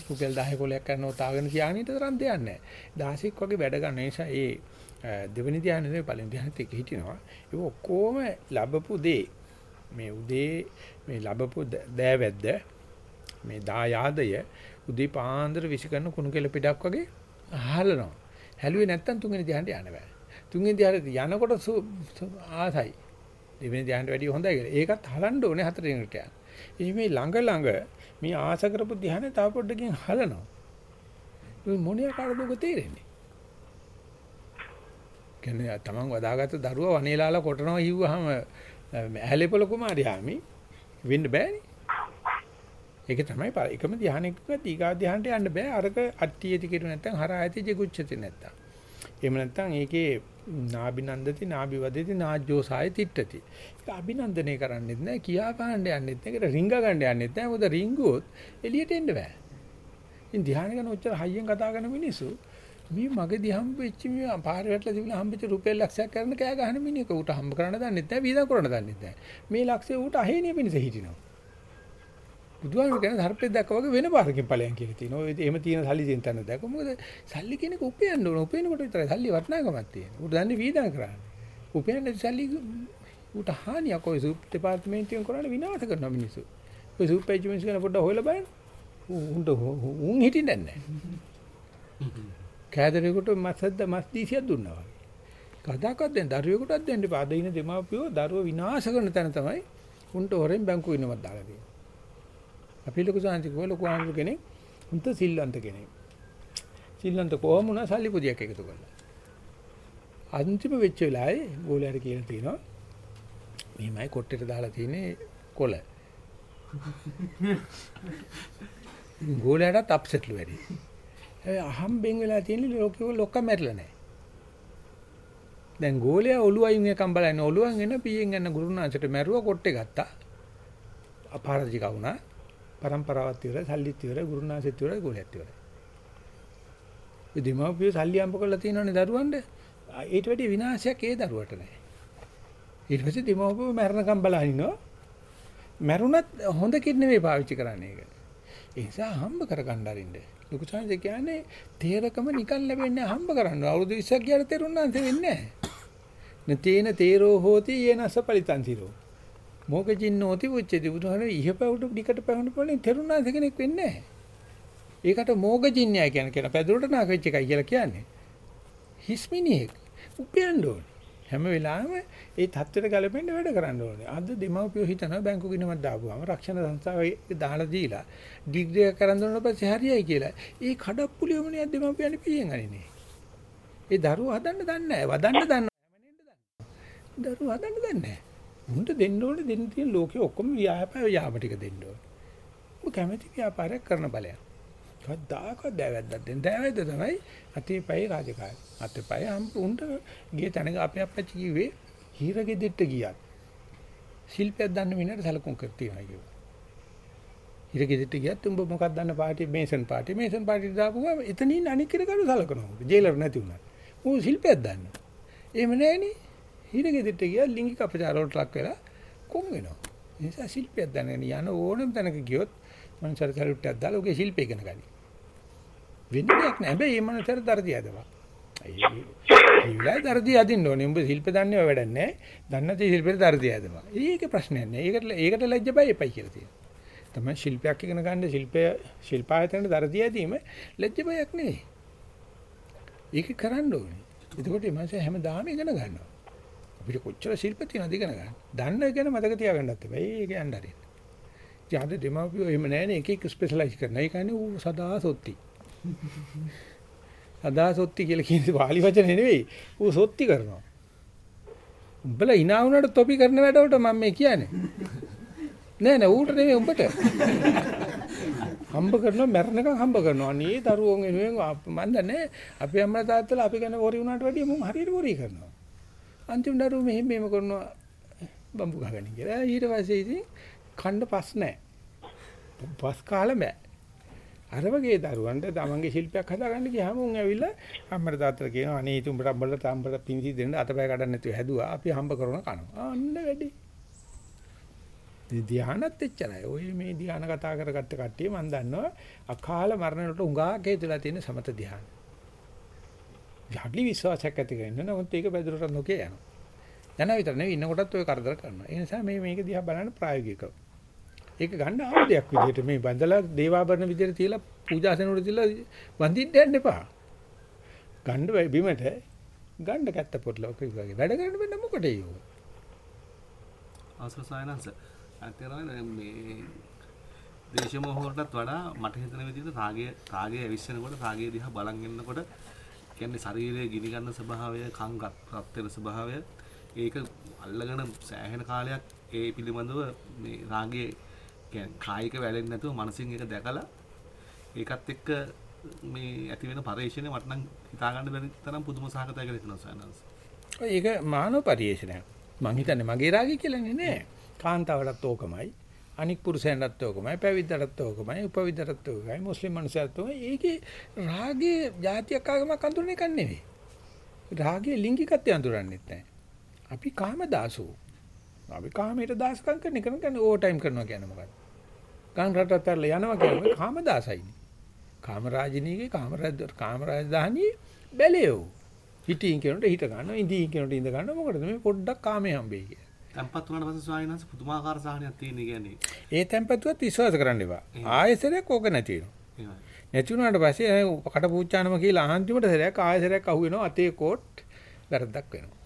රුපියල් 10 කොලයක් කරනවා තාගෙන තියාගෙන ඉත තරම් දෙයක් නැහැ. 16ක් වගේ වැඩ ගන්න නිසා ඒ දෙවෙනි ධ්‍යානෙ පළවෙනි ධ්‍යානෙත් එක හිටිනවා. ඒක ඔක්කොම ලැබපු දේ මේ උදේ මේ ලැබපු දෑවැද්ද මේ දායාදය උදේ පාන්දර විසි කරන කුණු කෙල පිටක් වගේ අහලනවා. හැලුවේ නැත්තම් තුන්වෙනි ධ්‍යානට යන්න බෑ. තුන්වෙනි ධ්‍යානට යනකොට ආසයි. දෙවෙනි ධ්‍යානට වැඩිය හොඳයි කියලා. ඒකත් හලන්න ඕනේ හතරවෙනිට යන්න. ඉතින් මේ ළඟ ළඟ මේ ආස කරපු ධ්‍යානෙ තව පොඩ්ඩකින් හලනවා. මේ මොණිය කාටද තේරෙන්නේ? කියන්නේ තමන් වදාගත්ත දරුවා වනේලාලා කොටනවා හිව්වහම ඇහැලේපොළ කුමාරයාමි වෙන්න බෑනේ. ඒක තමයි එකම ධානයක දීගා ධානයට යන්න බෑ අරක අට්ටියති කිරු නැත්නම් හරායති ජිගුච්ඡති නැත්නම්. එහෙම නැත්නම් ඒකේ නාබිනන්දති නාබිවදති නාජ්ජෝසාය තිට්ඨති. ඒක අභිනන්දනය කරන්නෙත් නෑ කියා පාණ්ඩ යන්නෙත් නෑ ඒකට රිංග ගන්න යන්නෙත් නෑ මොකද රිංගුවොත් එළියට එන්න බෑ. ඉතින් ධානය ගැන ඔච්චර හයියෙන් කතා කරන මිනිස්සු මේ මගදී හම්බෙච්ච මේ පාරේ වැටලා තිබුණ හම්බෙච්ච රුපියල් ලක්ෂයක් කරන කෑ ගහන මිනිහෙක් උට හම්බ කරන්න දන්නෙත් නෑ වීදම් කරන්න දන්නෙත් නෑ. මේ ලක්ෂය උට අහේනිය පිණිස හිටිනවා. බුදුහාමුදුරු කියන හර්පෙත් දැක්ක වගේ වෙන පාරකින් ඵලයන් කියලා තියෙනවා. ඒ එහෙම තියෙන සල්ලි දෙන්න තැන දැක්ක. මොකද සල්ලි කෙනෙක් උපයන්න ඕන. උපයනකොට විතරයි සල්ලි වටිනාකමක් තියෙන්නේ. උට දන්නේ වීදම් කරන්නේ. උපයන්නේ සල්ලි උට හානියක් ඔය සුප් දෙපාර්තමේන්තුවෙන් කරන්නේ විනාශ කරනවා මිනිස්සු. ඔය සුප් පේජ් මිනිස්සු ගැන පොඩ්ඩක් හොයලා බලන්න. උන්ට උන් හිටින්නේ නැහැ. කෑදරේකට මස්සද්ද මස් දීසියක් දුන්නා වගේ. කදාකත් දැන් දරුවෙකුටත් දෙන්න එපා. අද ඉන්න දෙමාපියෝ දරුවෝ විනාශ කරන තැන තමයි උන්ට හොරෙන් බැංකුව ඉන්නවත් දාලා තියෙන්නේ. අපි ලොකු සාන්ති කෝ ලොකු ආමරු කෙනෙක් උන්ට සිල්වන්ත කෙනෙක්. සිල්වන්ත කොහොම වුණා සල්ලි පුදියක් එකතු කරලා. අන්තිම වෙච්ච වෙලාවේ ගෝලයාට කියලා තියෙනවා මෙහෙමයි කොට්ටේට දාලා තියෙන්නේ කොළ. ගෝලයාටත් අප්සෙට්ලු වැඩි. ඒ අහම්බෙන් වෙලා තියෙන්නේ ලෝකෙක ලොක්ක මැරිලා නැහැ. දැන් ගෝලයා ඔළුව අයින් එකම් බලන්නේ ඔළුවන් එන පීයෙන් යන ගුරුනාංශට මැරුවා කොට්ටේ ගත්තා. අපරාජික වුණා. પરම්පරාවත් ඉවරයි, සල්ලිත් ඉවරයි, ගුරුනාංශෙත් ඉවරයි, ගෝලයත් ඉවරයි. ඒ දෙමාපියෝ සල්ලි අම්ප කරලා තියෙනවනේ දරුවන්ට. ඊට වැඩි විනාශයක් ඒ දරුවට නැහැ. ඊට පස්සේ දෙමාපියෝ මරණකම් බලනිනවා. මරුණත් හොඳ කිඩ් නෙවෙයි පාවිච්චි කරන්නේ ඒක. ඒ නිසා හම්බ කරගන්න අරින්න. ලොකු සංජය කියන්නේ තේරකම නිකන් ලැබෙන්නේ හම්බ කරන්න. අවුරුදු 20ක් ගියාට තේරුණාන්ත වෙන්නේ නැහැ. නතේන තේරෝ හෝති යේනස පලිතං සිරෝ. මොකජින්නෝති උච්චති බුදුහාමේ ඉහපවුට ටිකට පැවුණු පොළේ තෙරුණාස කෙනෙක් වෙන්නේ නැහැ. ඒකට මෝගජින්‍යය කියන කෙනා පැදුරට නාක වෙච්ච එකයි කියලා කියන්නේ. හිස්මිනියෙක් උපයන්න ඕනේ. හැම වෙලාවෙම ඒ தත්ත්වයට ගලපෙන්න වැඩ කරන්න ඕනේ. අද දෙමව්පියෝ හිතනවා බැංකු ගිණුමක් දාපුවාම රක්ෂණ සංස්ථාවේ දාලා දීලා ඩිග්‍රී එක කරන් දුන්නා පස්සේ හරියයි කියලා. ඒ කඩප්පුලියමනේ දෙමව්පියන් පියෙන් අරිනේ. ඒ දරුවෝ හදන්න දන්නේ නැහැ. වදන්න දන්නවා. දරුවෝ හදන්න දන්නේ නැහැ. උන්ට දෙන්න ඕනේ දෙන්න තියෙන ලෝකේ ඔක්කොම ව්‍යාපාර යාම ටික දෙන්න ඕනේ. ඔබ කැමැති ව්‍යාපාරයක් කරන බලයක්. කවදාකවත් දැවැද්දක් දෙන්න. දැවැද්ද තමයි අතේ පයි රාජකාරී. අතේ පයි හම් උන්ට ගිය තැනක අපේ අපච්චි කිව්වේ හීර ගෙදෙට්ට ගියත්. ශිල්පයක් දන්න මිනිහට සැලකුම් කර තියනවා කිව්වා. හීර ගෙදෙට්ට ගියත් උඹ මොකක්ද දන්න party mason party mason party දාපුවා එතනින් අනික් කෙනෙක් කරු සලකනවා. ජේලර් නැති වුණා. ඌ ශිල්පයක් දන්නවා. එහෙම නැහෙනේ. හීර ගෙදෙට්ට ගියත් ලිංගික අපචාර වලට ලක් වෙලා කොන් වෙනවා. ඒ නිසා ශිල්පයක් දැනගෙන යන ඕනම තැනක ගියොත් මනුස්සර සැලුට්ටයක් දාලා ඔගේ ශිල්පය ඉගෙන ගනි. වෙන දෙයක් නෑ. හැබැයි මේ මනුස්සර දර්දිය අදවා. ඒ ඉවිලා දර්දිය අදින්න ඕනේ. උඹ ශිල්ප දන්නේ වැඩක් නෑ. දන්නේ නැති ශිල්පෙට දර්දිය අදවා. ඒක ප්‍රශ්නයක් නෑ. ඒකට ඒකට ලැජ්ජ බය එපයි කියලා තියෙනවා. තමයි ශිල්පයක් ඉගෙන ගන්න ශිල්පය ශිල්පායතනයේ දර්දිය ඇදීම ලැජ්ජ බයක් නෙවෙයි. ඒක කරන්න ඕනේ. එතකොට මේ මාසේ හැමදාම ඉගෙන ගන්නවා. අපිට කොච්චර ශිල්ප තියෙනවද ඉගෙන ගන්න. දන්න එක ගැන මතක තියාගන්නත් එපා. ඒක යන්න හරියට. ඉතින් අද දෙමාපියෝ එහෙම නැහැනේ එක එක ස්පෙෂලායිස් කරනවා. ඒ කියන්නේ ඌ සදා සොත්ති. සදා සොත්ති කියලා කියන්නේ පාලි වචනේ නෙවෙයි. ඌ සොත්ති කරනවා. උඹලා hina වුණාට තොපි කරන වැඩවලට මම මේ කියන්නේ. නෑ නෑ ඌට නෙවෙයි උඹට. හම්බ කරනවා මැරෙනකන් හම්බ කරනවා. අනේ දරුවෝ වෙනුවෙන් මන් දන්නේ අපි අම්මලා තාත්තලා අපි ගැන වොරි වුණාට වැඩිය මුන් හරියට වොරි කරනවා. අන්තිම දරුවෝ මෙහෙම මෙහෙම කරනවා බම්බු ගහගෙන කියලා. ඊට පස්සේ ඉතින් කන්න පස් නැහැ. පස් කාලා බෑ. අර වගේ දරුවන්ට තමන්ගේ ශිල්පයක් හදාගන්න ගියාම උන් ඇවිල්ලා අම්මට තාත්තට කියනවා අනේ ඉතින් උඹට අම්බලට අම්බලට පිංසි දෙන්න අතපය කඩන්න නැතුව හැදුවා. අපි හම්බ කරන කනවා. අන්න වැඩි. ධ්‍යානත් එච්චරයි. ඔය මේ ධ්‍යාන කතා කරගත්ත කට්ටිය මම දන්නවා අකාල මරණයට උඟා හේතුලා තියෙන සමත ධ්‍යාන. යටි විශ්වාසයක් ඇති කරගෙන නමුත් ඒක බැදුරට නොකිය යනවා. දැන විතර නෙවෙයි ඉන්නකොටත් ඔය කරදර කරනවා. ඒ නිසා මේ මේක දිහා බලන්න ප්‍රායෝගිකව. ඒක ගන්න ආයුධයක් විදිහට මේ බඳලා දේවාභරණ විදිහට තියලා පූජාසනෙ තියලා වඳින්න යන්න එපා. ගන්න බිමට ගන්න කැත්ත පොట్ల වගේ වැඩ කරන්න බෑ මොකටද ඒක? අවසර සයනන්ස අත්‍යවශ්‍ය මේ දේශමෝහවලටත් වඩා මට හිතෙන විදිහට රාගය රාගය ඇවිස්සෙනකොට රාගය දිහා බලන් ඉන්නකොට කියන්නේ ශරීරයේ ගිනි ගන්න ස්වභාවය, කන් රත් වෙන ස්වභාවය ඒක අල්ලගෙන සෑහෙන කාලයක් ඒ පිළිබඳව මේ රාගයේ කියන්නේ කායික වැඩෙන්නේ නැතුව මනසින් ඒක දැකලා ඒකත් එක්ක මේ ඇති වෙන පරිශ්‍රණය මට නම් හිතා ගන්න බැරි තරම් පුදුම සහගතයි කියලා හිතනවා සයනන්ස්. ඒක මානව පරිශ්‍රණයක්. මං හිතන්නේ මගේ රාගය කියලානේ නෑ. කාන්තාවටත් ඕකමයි. අනික් පුරුෂයන්ටත් ඕකමයි. පැවිද්දටත් ඕකමයි. උපවිද්දටත් ඕකමයි. මුස්ලිම් මිනිසයාත් ඕකමයි. ඒකේ රාගයේ જાතියක් ආගමක් අඳුරන එකක් නෙවෙයි. රාගයේ ලිංගිකත්වය අඳුරන්නේත් නැහැ. අපි කාම දාසෝ. අපි කාමයට දාසකම් කරන එක කියන්නේ ඕවර් ටයිම් කරනවා කියන්නේ මොකක්ද? ගන් රටට යනවා කියන්නේ කාම දාසයිනේ. කාම රාජිනීගේ කාම රාජ කාම රාජධානියේ බැලේෝ. හිටින් කෙනට හිට ගන්නවා ඉඳින් කෙනට ඉඳ ගන්නවා මොකටද මේ පොඩ්ඩක් කාමේ හම්බෙයි කිය. Tempat වුණාට පස්සේ ස්වාමීන් වහන්සේ පුදුමාකාර සහනයක් තියෙන කියන්නේ. ඒ tempatuවත් විශ්වාස කරන්න එපා. ආයෙසරයක් ඕක නැති වෙනවා. නැති වුණාට පස්සේ කට පූජානම කියලා අහන්තිමට සරයක් ආයෙසරයක් අහු වෙනවා අතේ කෝට් වැරද්දක් වෙනවා.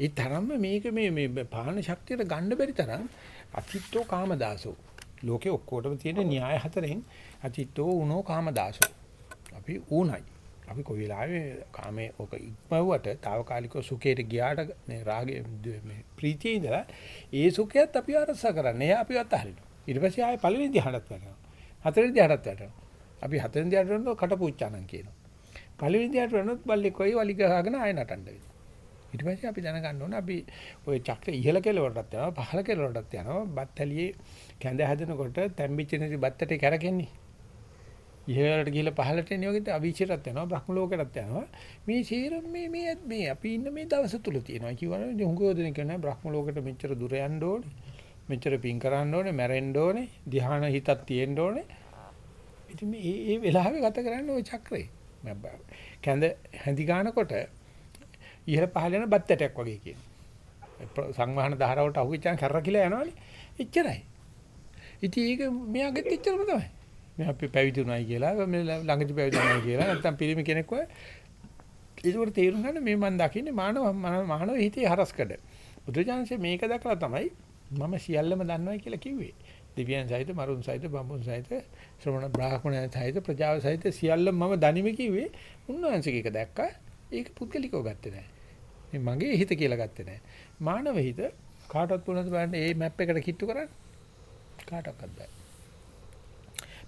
ඒ තරම්ම මේක මේ මේ පාලන ශක්තියට ගන්න බැරි තරම් අතිත්තෝ කාමදාසෝ. ලෝකේ ඔක්කොටම තියෙන න්‍යාය හතරෙන් අතිත්තෝ උනෝ කාමදාසෝ. අපි ඌණයි. අපි කොයි වෙලාවෙ කාමයේ ඔක ඉක්මවුවට తాවකාලිකව සුඛයට ගියාට මේ රාගේ මේ ප්‍රීතිය ඉඳලා ඒ සුඛයත් අපි අරසා කරන්නේ. එයා අපිවත් අහරිනවා. ඊට පස්සේ ආයෙ පළවෙනි ධ්‍යානත් වෙනවා. හතරවෙනි ධ්‍යානත් වෙනවා. අපි හතරවෙනි ධ්‍යානට වෙනකොට කටපුච්චානම් කියනවා. පළවෙනි ධ්‍යානට වෙනොත් බල්ලේ කොයි වලි ගහගෙන ආයෙ නටන්න වෙනවා. ඊට පස්සේ අපි දැනගන්න ඕනේ අපි ওই චක්‍ර ඉහළ කෙළවරටත් යනවා පහළ කෙළවරටත් යනවා බත් ඇලියේ කැඳ හැදෙනකොට තැම්බිච්ච නැති බත්තට කැරකෙන්නේ ඉහළට ගිහලා පහළට එන යෝගෙත් අවීචරත් යනවා බ්‍රහ්ම ලෝකයටත් යනවා මේ සීරම් මේ මේ මේ අපි ඉන්න මේ දවස් තුල තියෙනවා කියවනේ හුඟව දෙනෙක් කියනවා බ්‍රහ්ම ලෝකෙට මෙච්චර දුර යන්න ඕනේ මෙච්චර පින් කරන්න ඕනේ මැරෙන්න ඕනේ ධ්‍යාන හිතක් තියෙන්න ඕනේ ඉතින් මේ මේ වෙලාවේ ගත කරන්නේ ওই චක්‍රේ කැඳ හැඳි ගන්නකොට ඉහළ පහළ යන බත්තටයක් වගේ කියන. සංවහන ධාරාවට අහුවෙච්චාන් කැරකිලා යනවනේ. එච්චරයි. ඉතින් ඒක මෙයාගෙත් එච්චරම තමයි. මේ අපි පැවිදුණායි කියලා මේ ළඟදි පැවිදුණායි කියලා නැත්තම් පිළිමි කෙනෙක් ඔය ඒකට තේරුම් ගන්න මේ මම දකින්නේ මානව මානව හිතේ හරස්කඩ. බුදුජානකසේ මේක දැකලා තමයි මම සියල්ලම දන්නවයි කියලා කිව්වේ. දිව්‍යයන් සහිත මරුන් සහිත බඹුන් සහිත ශ්‍රමණ බ්‍රාහ්මණයන් සහිත ප්‍රජාව සහිත සියල්ලම මම දනිමි කිව්වේ. උන්වහන්සේ එක දැක්කා. ඒක පුද්ගලිකව ගත්තේ නැහැ. මේ මගේ හිත කියලා ගත්තේ නැහැ. මානව හිත කාටවත් පුළුවන් බලන්න මේ මැප් එකට කිට්ටු කරන්න. කාටවත් බෑ.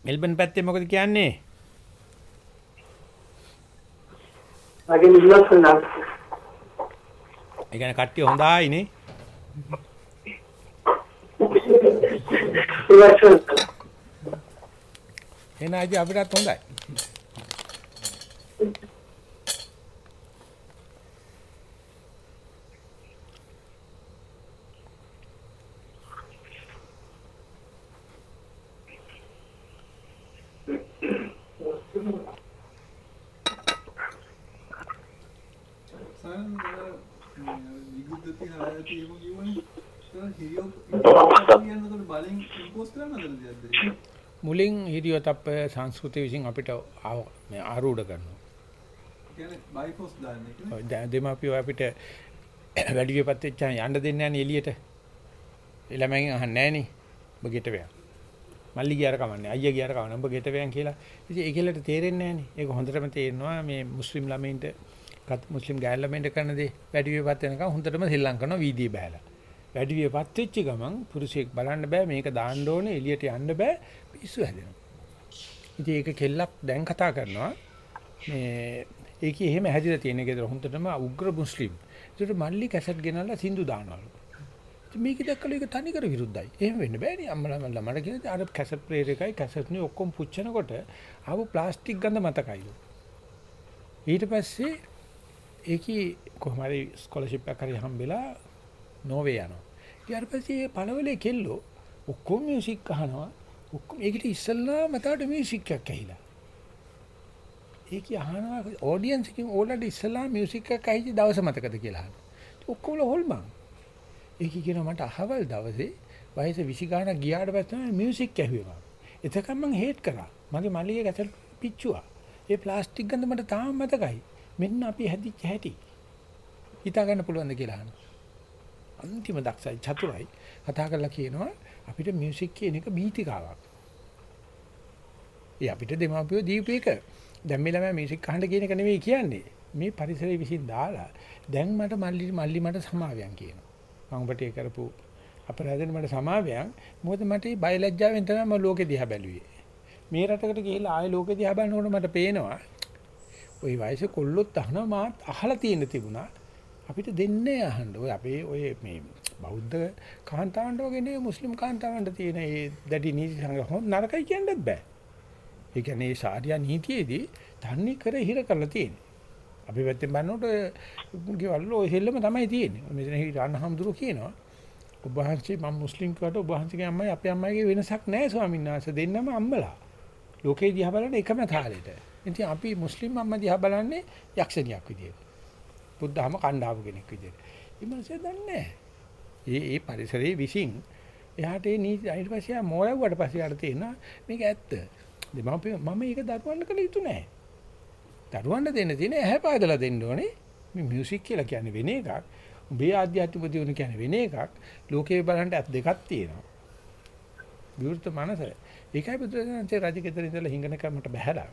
මෙල්බන් පැත්තේ මොකද කියන්නේ? මගේ නිලස් නම් ඒ කියන්නේ කට්ටිය හොඳයිනේ. ඉවසන් එන අයිති අපිටත් හොඳයි. විගුද්ධති හායති එහෙම කියවනේ. ඒක හිරියෝ කියනකොට බලෙන් ඉම්පෝස් කරන දෙයක්ද? මුලින් හිරියොතප්ප සංස්කෘතිය විසින් අපිට ආව- මේ ආරූඪ කරනවා. කියන්නේ බයිෆෝස් දාන්න එක නේ. ඔය දැ- දෙමාපියෝ අපිට වැඩි විපත් වෙච්චා යන්න දෙන්නේ නැහැ නේ එළියට. ඒ ළමයින් අහන්නේ නැහැ නේ. ඔබ ගෙට වෑන්. මල්ලි ගියාර කමන්නේ. අයියා ගියාර කමන්නේ. ඔබ ගෙට වෑන් කියලා. ඉතින් ඒකලට තේරෙන්නේ නැහැ නේ. ඒක හොඳටම තේරෙනවා මේ මුස්ලිම් ළමයින්ට කත් මුස්ලිම් ගෑල් ළමයින්ට කරන දේ වැඩි විපත් වෙනකම් හොඳටම ශ්‍රී කරනවා වීදියේ බෑලා. වැඩි විපත් වෙච්ච ගමන් පුරුෂයෙක් බලන්න බෑ මේක දාන්න ඕනේ එළියට යන්න බෑ පිස්සු හැදෙනවා. ඉතින් ඒක කෙල්ලක් දැන් කතා කරනවා මේ ඒකේ එහෙම හැදිලා තියෙන ගෙදර හොඳටම උග්‍ර මුස්ලිම්. ඒකට මල්ලි කැසට් ගෙනල්ලා සින්දු දානවලු. ඉතින් මේක දැක්කල ඒක තනිකර විරුද්ධයි. එහෙම වෙන්න බෑනේ අම්මලා මල්ලා මට කියන්නේ අර කැසට් ප්ලේයර් එකයි කැසට් නේ ඔක්කොම පුච්චනකොට ආව ප්ලාස්ටික් ගඳ මතකයිලු. ඊට පස්සේ ඒකී කොහොම හරි ස්කෝලර්ෂිප් එකක් හරි හම්බෙලා නෝවේ යනවා. ඊට පස්සේ පළවලේ කෙල්ලෝ ඔක්කොම මියුසික් අහනවා. ඔක්කොම ඒකට ඉස්සල්ලා මතට මියුසික් එකක් ඇහිලා. ඒක අහනවා ඔඩියන්ස් එකකින් ඕලට ඉස්සලා මියුසික් එකක් ඇහිච්ච දවස මතකද කියලා අහනවා. ඔක්කොම හොල්මන්. ඒක කියනවා මට අහවල් දවසේ වයස 20 ගාණක් ගියාට පස්සේ තමයි මියුසික් ඇහුවේ මම. එතකම් මං හේට් කරා. මගේ මල්ලියේ ගැසල් පිච්චුවා. ඒ ප්ලාස්ටික් ගඳ මට තාම මතකයි. මෙන්න අපි හැදිච්ච හැටි. හිතා ගන්න පුළුවන්ද කියලා අහනවා. අන්තිම දක්ෂයි චතුරයි කතා කරලා කියනවා අපිට මියුසික් කියන එක බීතිකාවක්. ඒ අපිට දෙමාපියෝ දීපු එක. දැන් මේ ළමයා මියුසික් අහන්න කියන එක නෙවෙයි කියන්නේ. මේ පරිසරයේ විසින් දාලා දැන් මට මල්ලි මල්ලි මට සමාවයන් කියනවා. මම ඔබට ඒ කරපු අපරාධෙන් මට සමාවයන් මොකද මට මේ බය ලැජ්ජාවෙන් තමයි මම ලෝකෙ දිහා බැලුවේ. මේ රටකට ගිහිල්ලා ආයෙ ලෝකෙ දිහා බලනකොට මට පේනවා ওই වයසේ කොල්ලොත් අහනවා මාත් අහලා තියෙන තිබුණා. අපිට දෙන්නේ අහන්න. ඔය අපේ ඔය මේ බෞද්ධ කාන්තාවන්ට වගේ නෙවෙයි මුස්ලිම් කාන්තාවන්ට තියෙන ඒ දැඩි නීති සංග්‍රහ හොඳ නරකයි කියන්නත් බෑ. ඒ කියන්නේ මේ ශාරියා නීතියේදී තන්නේ කර හිර කරලා තියෙන්නේ. අපි පැත්තෙන් බලනකොට ගෙවල් ඔය හෙල්ලම තමයි තියෙන්නේ. මෙතන රාණහම්දුර කියනවා ඔබ වහන්සේ මම මුස්ලිම් කාට ඔබ වහන්සේගේ අම්මයි අපේ අම්මයිගේ වෙනසක් නැහැ ස්වාමීන් වහන්සේ දෙන්නම අම්මලා. ලෝකේ දිහා බලන එකම තාලෙට. ඉතින් අපි මුස්ලිම් අම්මා දිහා බලන්නේ යක්ෂණියක් විදියට. බුද්ධහම කණ්ඩායම කෙනෙක් විදියට. ඒ මිනිස්සු දන්නේ නැහැ. ඒ ඒ පරිසරයේ විසින් එයාට ඒ නීති ඊට පස්සේ ආ මොයවුවට පස්සේ යාට තේරෙනවා මේක ඇත්ත. දෙමාපිය මම මේක දරුවන්ට කළ යුතු නැහැ. දරුවන්ට දෙන්න තියෙන ඇහැ පාදලා දෙන්න ඕනේ. මේ මියුසික් කියලා කියන්නේ වෙන එකක්. උඹේ ආධ්‍යාත්මික දියුණුව කියන්නේ වෙන එකක්. ලෝකේ බලන්න ඇත් දෙකක් තියෙනවා. විවෘත මනස. ඒකයි බුදුරජාණන්සේ රජකෙතර ඉඳලා හිඟන කමට බහැලා.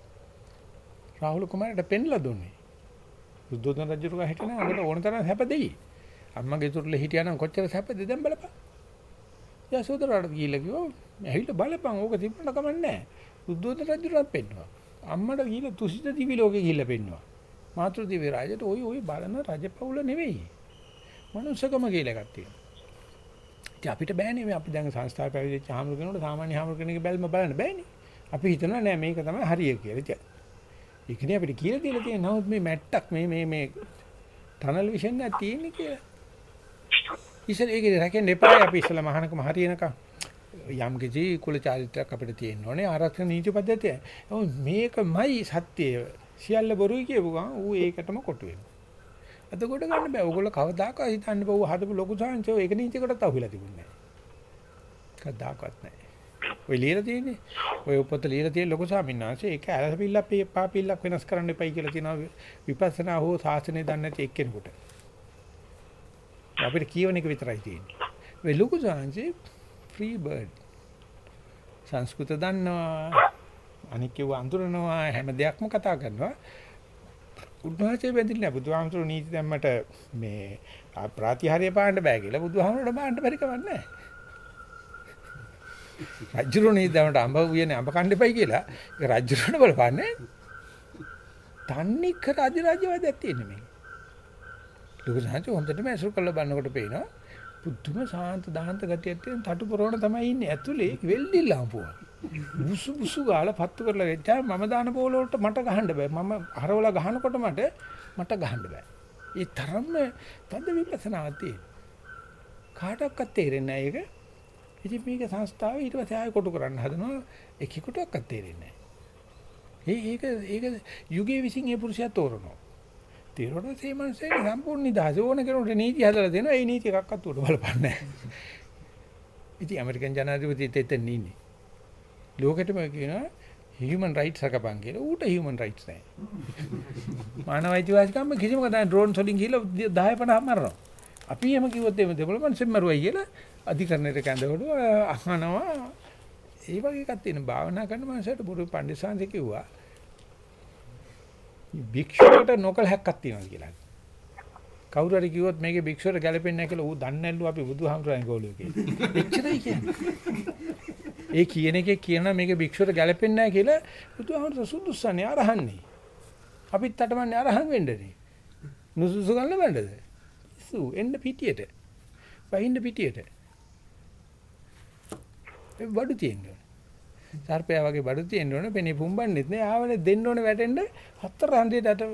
රාහුල කුමාරට පෙන්ලා දුන්නේ. බුද්ධෝදන රජුගේ හිටන අපිට ඕන තරම් හැප දෙයි. අම්මගේ තුරුලේ හිටියානම් කොච්චර සැපද දැන් බලපන්. යසෝදරාට ගිහිල්ලා කිව්වා ඇහිල්ලා බලපන් ඕක තිබුණා කමක් නැහැ. බුද්ධෝදන රජුට පෙන්නවා. අම්මට ගිහිල්ලා තුසිත දිවි ලෝකේ ගිහිල්ලා පෙන්නවා. මාතෘ දිවි රාජයට ওই ওই බලන රජපෞල නෙවෙයි. මනුස්සකම කියලා එකක් තියෙනවා. ඉතින් අපිට බෑනේ මේ අපි දැන් සංස්ථාව පැවිදිච්ච ආමරු කෙනෙකුට සාමාන්‍ය ආමරු කෙනෙක්ගේ බැල්ම බලන්න බෑනේ. අපි හිතනවා නෑ මේක තමයි හරිය කියලා. ඉතින් ඒකනේ අපිට කියලා දීලා තියෙන නමුත් මේ මැට්ටක් මේ මේ මේ ටනල් විෂන් එක තියෙන්නේ කියලා. ඉතින් ඒක රැකෙන්න එපා අපි ඉස්සලා මහානකම හරියනකම් යම් කිසි කුල චාරිත්‍රාක් අපිට තියෙන්න ඕනේ ආරක්ෂක නීති පද්ධතිය. මේකමයි සත්‍යය. සියල්ල බොරුයි කියපු ගමන් ඌ ඒකටම කොටු වෙනවා. අද කොට ගන්න බෑ. ඕගොල්ලෝ කවදාකවත් හිතන්න බෑ ඌ හදපු ලොකු සංචෝ ඒක නීතියකටත් අහුවෙලා තිබුණේ නැහැ. කවදාකවත් නැහැ. ඔය ලියලා තියෙන්නේ. ඔය පොත ලියලා තියෙන ලොකු ස්වාමීන් වහන්සේ ඒක ඇලපිල්ලක් පාපිල්ලක් වෙනස් කරන්න එපයි කියලා තියෙනවා විපස්සනා හෝ සාසනය දන්නේ නැති එක්කෙනෙකුට. අපිට කියවන එක විතරයි තියෙන්නේ. මේ ලොකු ස්වාමීන් ෆ්‍රී බර්ඩ්. සංස්කෘත දන්නවා. අනික් කිව්ව අඳුරනවා හැම දෙයක්ම කතා කරනවා. උන්වහන්සේ බැඳිලා නැහැ. බුදුහාමුදුරු නීති දැම්මට මේ ප්‍රාතිහාර්ය පාන්න බෑ කියලා බුදුහාමුදුරට බාන්න බැරි කමක් නැහැ. රජුරු නීති දැම්මට අඹ උයනේ අඹ කන්න එපයි කියලා ඒක රජුරට බලපන්නේ. තන්නේ කර අධිරාජ්‍යවාදයක් තියෙන මේ. ලොකු සංහච හොඳටම ඇසුරු කරලා බලනකොට පේනවා පුදුම සාන්ත දාහන්ත ගතියක් තියෙන තටු පොරවන තමයි ඉන්නේ ඇතුලේ වෙල්ඩිලා පුවා. බුසු බුසු ගාලා පත්තු කරලා වෙච්චා මම දාන පොල වලට මට ගහන්න බෑ. මම හරවලා ගහනකොට මට මට ගහන්න බෑ. ඒ තරම්ම තද විපස්සනාවක් තියෙන. කාටවත් තේරෙන්නේ නැහැ ඒක. ඉතින් මේක සංස්ථාව ඊට පස්සේ ආයෙ කොටු කරන්න හදනවා එකෙකුටවත් තේරෙන්නේ නැහැ. ඒක ඒක යුගයේ විසින් ඒ පුරුෂයා තෝරනවා. තීරණ සීමන්සේ සම්පූර්ණ නිදහස ඕන කෙනෙකුට නීති හදලා දෙනවා. ඒ නීති එකක්වත් උඩ බලපන්නේ නැහැ. ඉතින් ඇමරිකන් ජනාධිපතිත් එතන ඉන්නේ. ලෝකෙටම කියනවා human rights අකපන් කියලා. ඌට human rights නැහැ. මානව අයිතිවාසිකම් කිසිම කතාවක් ඩ්‍රෝන් වලින් ගිහලා 10 50 මරනවා. අපි එහෙම කිව්වොත් එහෙම දෙවල මනසෙන් මරුවයි කියලා අධිකරණයට කැඳවලු අහනවා. ඒ වගේ එකක් තියෙන භාවනා කරන මනසට බුදු පඬිස්සාන්ති කිව්වා. භික්ෂුවට නොකල හැක්කක් තියෙනවා කියලා. කවුරු හරි කිව්වොත් මේකේ භික්ෂුවට ගැලපෙන්නේ නැහැ කියලා ඌ දන්නේ නැල්ලු අපි බුදුහාමුදුරන් ගෝලියෝ කියලා. එච්චරයි කියන්නේ. ඒ කියන එකේ කියනවා මේක භික්ෂුවට ගැලපෙන්නේ නැහැ කියලා බුදුහාමුදුර සුදුස්සන්නේ අරහන්නේ. අපිත් අටමන්නේ අරහන් වෙන්නනේ. නුසුසු ගන්න බෑනද? සු එන්න පිටියට. වහින්න පිටියට. ඒ බඩු තියෙනවා. සර්පයා වගේ බඩු තියෙන්න ඕනේ පෙනේ පුම්බන්නෙත් නෑ ආවනේ දෙන්න ඕනේ වැටෙන්න හතර හන්දියට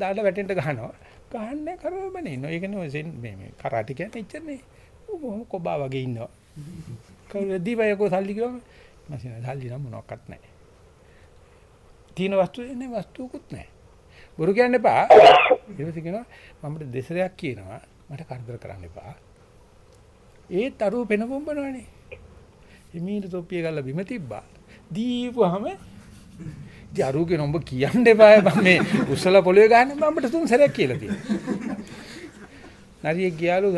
දාලා වැටෙන්න ගහනවා ගහන්නේ කරවබනේ ඉන්නවා ඒක නෙවෙයි මේ මේ කරාටි කියන්නේ එච්චරනේ කොබා වගේ ඉන්නවා කවුරු දීපයකෝ සල්ලි කිව්වම මසින සල්ලි නම් මොනවත් නැහැ. තියෙන වස්තු එන්නේ වස්තුවකුත් නැහැ. බොරු කියන්න එපා. ඊට කියනවා මමට දෙසරයක් කියනවා මට කරදර කරන්න එපා. ඒත් අරුව පෙන පොම්බනවනේ. එමීට තොප්පිය ගල්ලා බිම තිබ්බා. දීපුවාම ඉතින් අරුවගේ නඹ කියන්න එපා මම මේ උස්සලා පොළවේ ගහන්නේ මමට තුන් සැරයක් කියලා තියෙනවා. නරියෙක් ගියාලු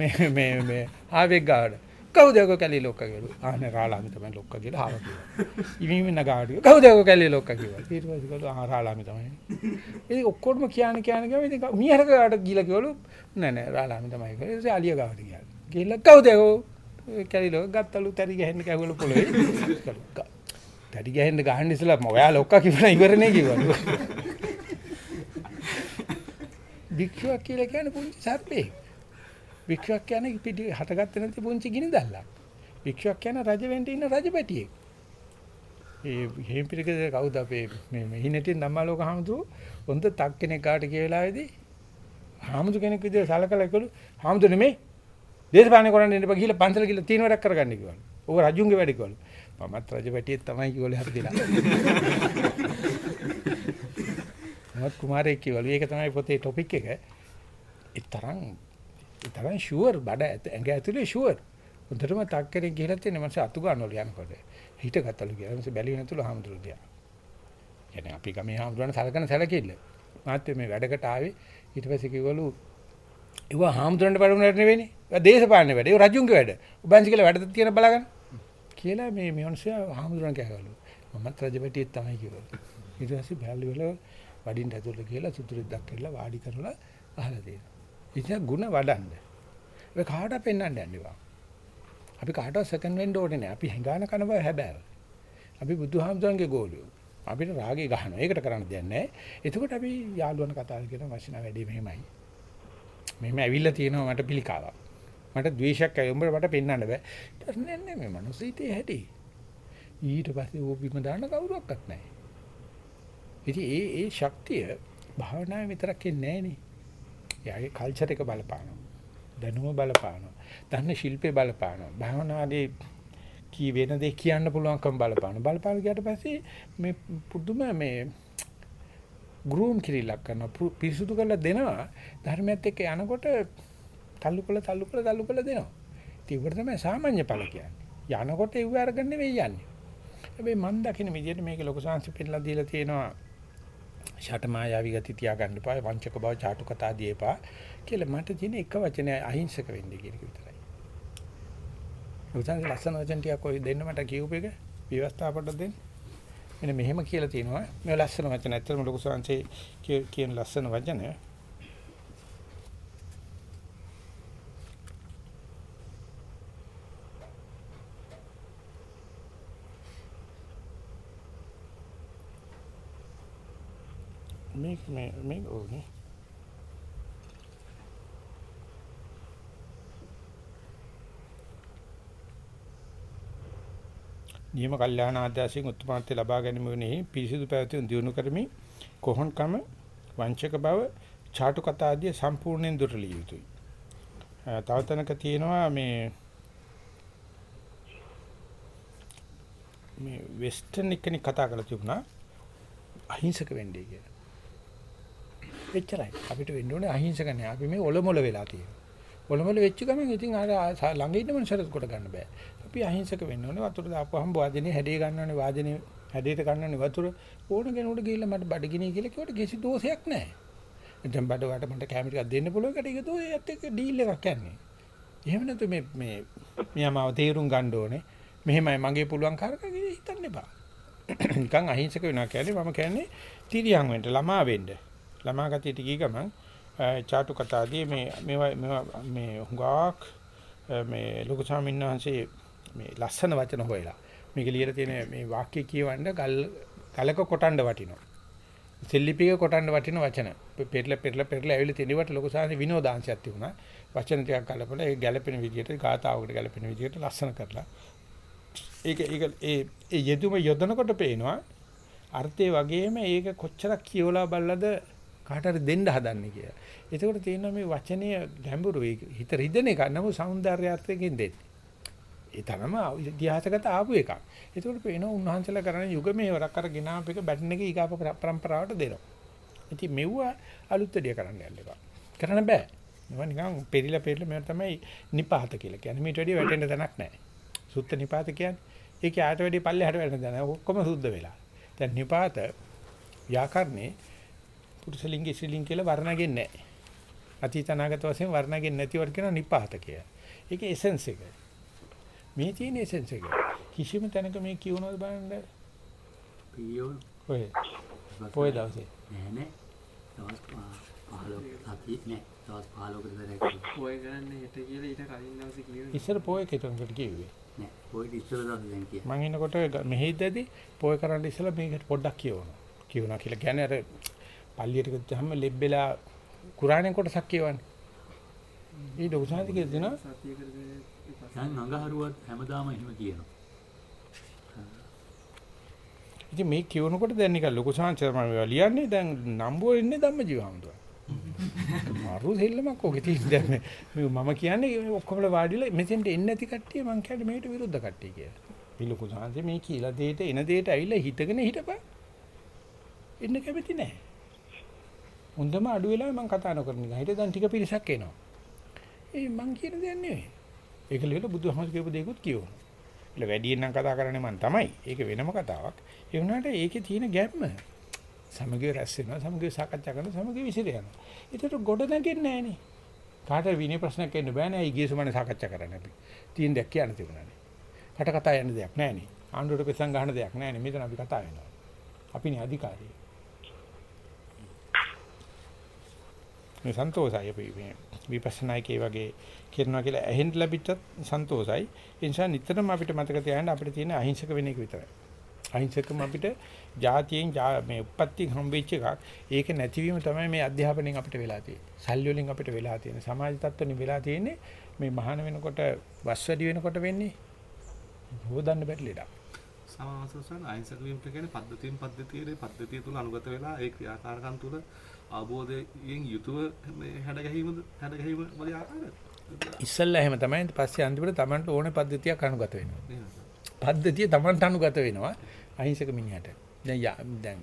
මේ මේ මේ ආවෙක් ගාවට කවුද ඔක කැලේ ලොක්ක කියලා. ආනේ රාලාමි තමයි ලොක්ක කියලා ආව කිව්වා. ඉමින් නගාවට කවුද ඔක කැලේ ලොක්ක කියලා. ඊට පස්සේ කිව්වා ආ රාලාමි තමයි. ඉතින් ඔක්කොම කියන්නේ කියන්නේ ගම ඉතින් මීහරක ගාවට ගිහලා කිව්වලු නෑ නෑ රාලාමි තමයි කියලා. ඊට පස්සේ අලිය ගාවට ගියා. ගිහලා කවුද ඔක කැලේ ලොක්ක ගත්තලු තරි ගහන්න කැවලු පොළොවේ. තරි ගහන්න ගහන්න ඉස්සලා ඔයා ලොක්ක කිව්වන ඉවරනේ කිව්වලු. භික්ෂුවක් කියලා කියන්නේ පුංචි සර්පේ. භික්ෂුවක් කියන්නේ පිටි හටගත්තේ නැති පුංචි ගිනි දැල්ලක්. භික්ෂුවක් කියන්නේ රජ වෙන්න ඉන්න රජපැටියෙක්. ඒ හේම්පිරිකේ කවුද අපේ මේ මෙහිණටින් ධම්මාලෝක හාමුදුරුවෝ හොඳ තක් කෙනෙක් කාට කිය වෙලාවේදී හාමුදුර කෙනෙක් විදිහට සලකලා කිව්වලු හාමුදුර නෙමෙයි දේශපාලනය කරන්න ඉන්න බා ගිහලා පන්සල ගිහලා තියෙන වැඩක් කරගන්න කිව්වලු. ඕක රජුන්ගේ වැඩ කිව්වලු. මමත් රජපැටියෙක් තමයි කිව්වලු හරිදලා. මත් කුමාරයෙක් කිව්වලු. ඒක තමයි පොතේ ටොපික් එක. ඒ තරම් ඒ තරම් ෂුවර් බඩ ඇඟ ඇතුලේ ෂුවර්. හොඳටම තක්කරේ ගිහලා තියෙන මනස අතු ගන්නවලු යනකොට. හිටගත්තලු කියලා. මනස බැලිය නැතුළු හාමුදුරු දියා. කියන්නේ අපි ගමේ හාමුදුරන් සලකන සැලකිල්ල. මාත් මේ වැඩකට ආවේ ඊට පස්සේ කිව්වලු ඒව හාමුදුරන්ට වැඩුණාට නෙවෙයිනේ. ඒක දේශපාලන වැඩ. ඒක රජුන්ගේ වැඩ. ඔබන්සි කියලා වැඩද තියෙන බලගන්න. කියලා මේ මියොන්සියා හාමුදුරන් කෑගලු. මමත් රජපැටියෙක් තමයි කිව්වලු. ඊට පස්සේ බැලු වල වඩින්න ඇතුළට ගිහලා සුතුරිද්දක් කරලා වාඩි කරලා අහලා දෙනවා. ඉතින් ಗುಣ වඩන්න. ඔය කාටවත් පෙන්වන්න යන්න එපා. අපි කාටවත් සෙකන්ඩ් වෙන්න ඕනේ නැහැ. අපි හංගාන කන බව හැබැයි. අපි බුදුහාමුදුරන්ගේ ගෝලියෝ. අපිට රාගේ ගහනවා. ඒකට කරන්න දෙයක් නැහැ. එතකොට අපි යාළුවන කතාව කියන වචන වැඩි මෙහෙමයි. මෙහෙම ඇවිල්ලා තියෙනවා මට පිළිකාවක්. මට ද්වේෂයක් ඇයි උඹට මට පෙන්වන්න බෑ. ඊට නෑ නෑ මේ මිනිස්සු හිතේ හැටි. ඊට පස්සේ ඕ බිම දාන්න කවුරක්වත් නැහැ. ඉතින් ඒ ඒ ශක්තිය භාවනාවේ විතරක් එන්නේ නෑනේ. එයාගේ කල්චර් එක බලපානවා. දැනුම බලපානවා. දන්න ශිල්පේ බලපානවා. භාවනාවේ කී වෙන දේ කියන්න පුළුවන්කම බලපානවා. බලපාන ගියට පස්සේ මේ පුදුම මේ ගෲම් කිරිලක් කරනවා. පිරිසුදු කරලා දෙනවා. ධර්මයත් එක්ක යනකොට තල්ලු කළ තල්ලු කළ තල්ලු කළ දෙනවා. ඉතින් ඒකට තමයි සාමාන්‍ය ඵල කියන්නේ. යනකොට ඒව අරගෙන නෙවෙයි යන්නේ. හැබැයි මම දකින විදිහට මේක ලොකු සංස්කෘතිය පෙන්නලා දීලා තියෙනවා ෂට මායාවී ගති තියාගන්න එපා වංචක බව ചാටු කතා දීපා කියලා මට තියෙන එක වචනය අහිංසක වෙන්න කියන එක විතරයි. උසන් ලස්සන වචන ටිකක් ඔය දෙන්න මට කියූප එක විවස්ථා පොඩ්ඩක් දෙන්න. මෙන්න මෙහෙම කියලා තියෙනවා. මේ ලස්සන වචන ඇත්තටම ලොකු සංසේ කියන ලස්සන වචන මේක මේ මේක ඕනේ. නියම කල්යාණ ආද්‍යාසයෙන් උත්පන්නත්‍ය ලබා ගැනීම වෙනෙහි පිරිසිදු පැවැත්ම දියුණු කරමි කොහොන්කම වංචක බව ചാටු කතා ආදී සම්පූර්ණයෙන් දුරලිය යුතුයි. තව තැනක තියෙනවා මේ මේ වෙස්ටර්න් එකනේ කතා කරලා තිබුණා අහිංසක වෙන්නේ කියලා. එච්චරයි. අපිට වෙන්න ඕනේ අහිංසක නෑ. අපි මේ ඔලොමොල වෙලා තියෙනවා. ඔලොමොල වෙච්ච ගමන් ඉතින් අර ළඟ ඉන්න මනුස්සයරත් කොට ගන්න බෑ. අපි අහිංසක වෙන්න ඕනේ. වතුර දාපුවාම වාදනේ හැඩේ ගන්න ඕනේ. වාදනේ හැඩේට ගන්න ඕනේ වතුර ඕන කෙනෙකුට ගිහිල්ලා මට බඩගිනි කියලා කිව්වට කිසි දෝෂයක් නෑ. දැන් බඩ වට මට කැමරි එකක් දෙන්න පුළුවන් කට ඒක දෝෂයත් එක්ක ඩීල් එකක් යන්නේ. එහෙම නැතු මේ මේ මියාමාව තේරුම් ගන්න ඕනේ. මෙහෙමයි මගේ පුළුවන් කාර්ක හිතන්න එපා. නිකන් අහිංසක වෙනවා කියන්නේ මම කියන්නේ තිරියන් වෙන්න ළමා වෙන්න. ළමා ගතියට ගිය ගමන් චාටු කතාදී මේ මේවා මේවා මේ හුඟක් මේ ලොකු ස්වාමීන් වහන්සේ මේ ලස්සන වචන හොයලා මේක ලියලා තියෙන මේ වාක්‍ය කියවන්න ගල් ගලක කොටන්න වටිනවා. සෙල්ලිපික කොටන්න වටින වචන. පෙරල පෙරල පෙරල ඇවිල්ලා තියෙනවට ලොකු සාහි විනෝදාංශයක් තිබුණා. වචන ටිකක් ගලපලා ඒ ගැළපෙන විදිහට ගාතාවකට ගැළපෙන විදිහට ලස්සන කරලා ඒක ඒක ඒ ඒ යෙදුම යොදනකොට පේනවා අර්ථය වගේම ඒක කොච්චරක් කියවලා බලලාද කාට හරි දෙන්න හදන්නේ කියලා. එතකොට තියෙනවා මේ වචනය ගැඹුරු හිත රිදෙන එක නම సౌందర్యාර්ථයෙන් දෙන්නේ. ඒ තරම ඉතිහාසගත ආපු එකක්. එතකොට පේනවා උන්වහන්සේලා කරන යුග මේවරක් අර ගෙනාපු එක බැටන් එක ඊගාප પરම්පරාවට දෙනවා. ඉතින් මෙව්ව අලුත් දෙයක් කරන්න යන්න එපා. කරන්න බෑ. මේවා නිකන් පෙරිලා පෙරිලා මේවා තමයි නිපාත කියලා කියන්නේ. මේට වැඩිය වැටෙන්න තැනක් නැහැ. සුත්ත නිපාත කියන්නේ ඒකේ ආට වැඩිය පල්ලෙහාට වැටෙන තැන. ඔක්කොම සුද්ධ වෙලා. දැන් නිපාත ව්‍යාකරණේ පුරුෂ ලිංග ස්ත්‍රී ලිංග කියලා වර්ණගෙන්නේ නැහැ. අතීත අනාගත වශයෙන් වර්ණගෙන්නේ නැතිවට කියන නිපාත කියලා. ඒක එසෙන්ස් එක. මේ තියෙන එසෙන්ස් එක. කිසිම තැනක මේ කියවනවද බලන්න. පියෝන ඔය. පොය දවසේ. නෑ නෑ. දවස් 15 අපි නෑ. දවස් 15කට විතර පොය කරන්න හෙට කියලා ඊට කලින් දවසේ කියනවා. ඉස්සර පොය කෙතනකට කිව්වේ. නෑ. පොයි ඉස්සර දවස් දැන් කිය. මං ඉන්නකොට මෙහෙද්දදී පොය කරන්න ඉස්සලා මේකට පොඩ්ඩක් කියවනවා. කියවනවා කියලා කියන්නේ අර පල්ලියට ගියාම ලෙබ්බෙලා කුරාණේ කොටසක් කියවන්නේ. ඊට උසාවිද කියලා දෙනවා. දැන් අඟහරුවත් හැමදාම එහෙම කියනවා. ඉතින් මේ කියවනකොට දැන් නිකන් ලොකු සංචාර මම ලියන්නේ දැන් නම්බුව ඉන්නේ ධම්මජීවහමතුවා. මාරු දෙල්ලමක් ඔගේ තියෙන දැන් මේ මම කියන්නේ මේ ඔක්කොම වාඩිලා මෙතෙන්ට එන්නේ නැති කට්ටිය මං කියන්නේ මේකට විරුද්ධ කට්ටිය කියලා. මේ ලොකු සංචාර මේ කියලා දෙයට එන දෙයට ඇවිල්ලා හිටගෙන හිටපන්. එන්න කැමති නැහැ. හොඳම අඩු වෙලාවෙ මං කතා නොකරන එක. හිට දැන් ටික පිරිසක් එනවා. ඒ මං කියන දෙයක් නෙවෙයි. ඒක ලියලා බුදුහමස් කියපු දේකුත් කියවනවා. એટલે වැඩියෙන් නම් කතා කරන්නේ මං තමයි. ඒක වෙනම කතාවක්. ඒ වුණාට ඒකේ තියෙන ගැම්ම සමගිය රැස් වෙනවා. සමගිය සාකච්ඡා කරනවා. සමගිය විසිර යනවා. ඒකට ගොඩ නැගෙන්නේ නැහනේ. කාටද විනය ප්‍රශ්නයක් එන්න බෑනේ. අයි ගිය සමනේ සාකච්ඡා කරන්න අපි. තියෙන දෙයක් කියන්න තිබුණානේ. කට කතා යන්න දෙයක් නැහනේ. ආණ්ඩුවට පෙසන් ගහන දෙයක් නැහනේ. මෙතන අපි කතා වෙනවා. අපිනේ අධිකාරිය. මේ සන්තෝෂයි අපි මේ විපස්සනායිකේ වගේ කරනවා කියලා ඇහෙන්න ලැබිච්චත් සන්තෝෂයි. ඒ නිසා නිතරම අපිට මතක තියාගන්න අපිට තියෙන අහිංසක වෙන එක විතරයි. අහිංසකම අපිට જાතියෙන් මේ උප්පත්තියෙන් හම්බෙච්ච එකක්. ඒක නැතිවීම තමයි මේ අධ්‍යාපනයෙන් අපිට වෙලා තියෙන්නේ. සල්ලි වලින් අපිට වෙලා තියෙන්නේ. සමාජ තත්ත්වෙන් වෙලා තියෙන්නේ මේ මහාන වෙනකොට වස් වැඩි වෙනකොට වෙන්නේ හොදන්න බැරි ලෙඩක්. සමාසසන අහිංසක වීමට කියන්නේ පද්ධතියෙන් පද්ධතියේ පද්ධතිය තුල අනුගත වෙලා ඒ ක්‍රියාකාරකම් තුල අවබෝධයෙන් යුතුව මේ හැඩ ගැහිමද හැඩ ගැහිම වගේ ආකාරය. ඉස්සල්ලා එහෙම තමයි පස්සේ අන්තිමට Tamanට ඕනේ පද්ධතියක් අනුගත වෙනවා. පද්ධතිය Tamanට අනුගත වෙනවා අහිංසක මිනිහට. දැන් දැන්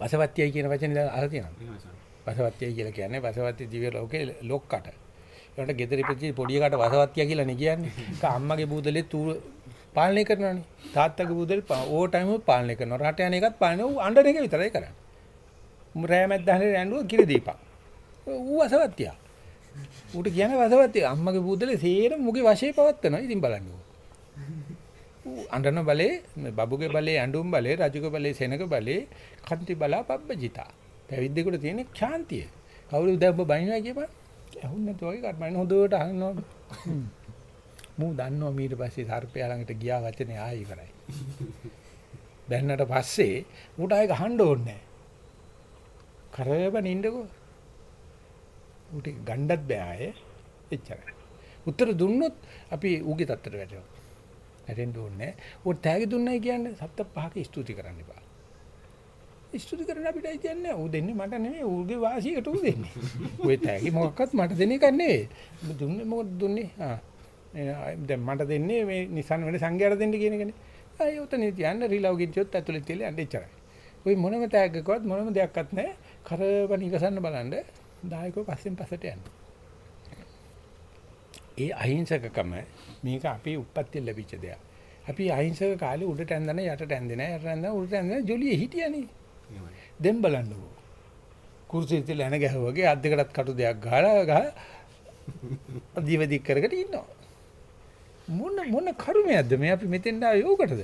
වසවත්තියයි කියන වචනේ දැන් අහලා තියෙනවා. වසවත්තියයි කියලා කියන්නේ වසවත්ති දිව්‍ය ලෝකේ ලොක්කට. ඒකට ගෙදර ඉපදිච්ච පොඩි එකාට වසවත්තිය කියලා නේ කියන්නේ. ඒක අම්මගේ බූදලේ තූ පාලනය කරනවානේ. තාත්තගේ බුදල් ඕ ටයිම් පාලනය කරනවා. රට යන එකත් පාලනය ඌ අඬන එක විතරයි කරන්නේ. උඹ රෑ මැද්දානේ ඇඬුව කිරි දීපන්. ඌ අසවත්තියා. ඌට කියන වසවත්තිය අම්මගේ බුදලේ සේරම මුගේ වශයේ පවත්නවා. ඉතින් බලන්න ඌ. ඌ අඬන බලේ බබුගේ බලේ ඇඬුම් බලේ රජුගේ බලේ සෙනග බලේ කන්ති බලා පබ්බජිතා. පැවිද්දෙකුට තියෙන ශාන්තිය. කවුරු දැන් ඔබ බයිනවා කියපන්. ඇහුන්නේ නැතු වගේ කර්මයන් හොඳට අහනවා. මූ දන්නවා ඊට පස්සේ සර්පයා ළඟට ගියා වචනේ ආයි කරයි. දැන්නට පස්සේ ඌට ආයෙ ගහන්න ඕනේ නැහැ. කරේබ නින්දකෝ. ඌට ගණ්ඩත් බෑ ආයේ. එච්චරයි. උත්තර දුන්නොත් අපි ඌගේ තත්තර වැටෙනවා. වැටෙන්න ඕනේ. ඌ තෑගි දුන්නයි කියන්නේ සත්ත පහක ස්තුති කරන්න එපා. ස්තුති කරන්න අපිටයි කියන්නේ ඌ දෙන්නේ මට නෙමෙයි ඌගේ වාසියකට ඌ දෙන්නේ. ඔය තෑගි මොකක්වත් මට දෙන එකක් නෙවෙයි. දුන්නේ මොකද දුන්නේ? ආ දැන් මට දෙන්නේ මේ Nissan වෙන සංඝයාට දෙන්න කියන එකනේ. ආයි උතන තියන්න රිලව් ගින්චොත් ඇතුලේ තියලා යන්න එච්චරයි. ඔය මොනම තෑග්ගකවත් මොනම දෙයක්වත් නැහැ. කරබන් ඉවසන්න බලන්න දායකව පස්සෙන් පස්සට යන්න. ඒ අහිංසකකම මේක අපේ උප්පත්ති ලැබිච්ච දෙයක්. අපි අහිංසක කාලේ උඩට ඇඳන යටට ඇඳෙන යටට ඇඳන උඩට ඇඳන ජොලිය හිටියනේ. දැන් බලන්නකෝ. කුර්සියේ තියලා එන ගැහුවාගේ අත් දෙකටත් කටු දෙයක් ගහලා ගහ දිවදික් කරගෙන ඉන්නවා. මොන මොන කර්මයක්ද මේ අපි මෙතෙන් ආවේ ඕකටද?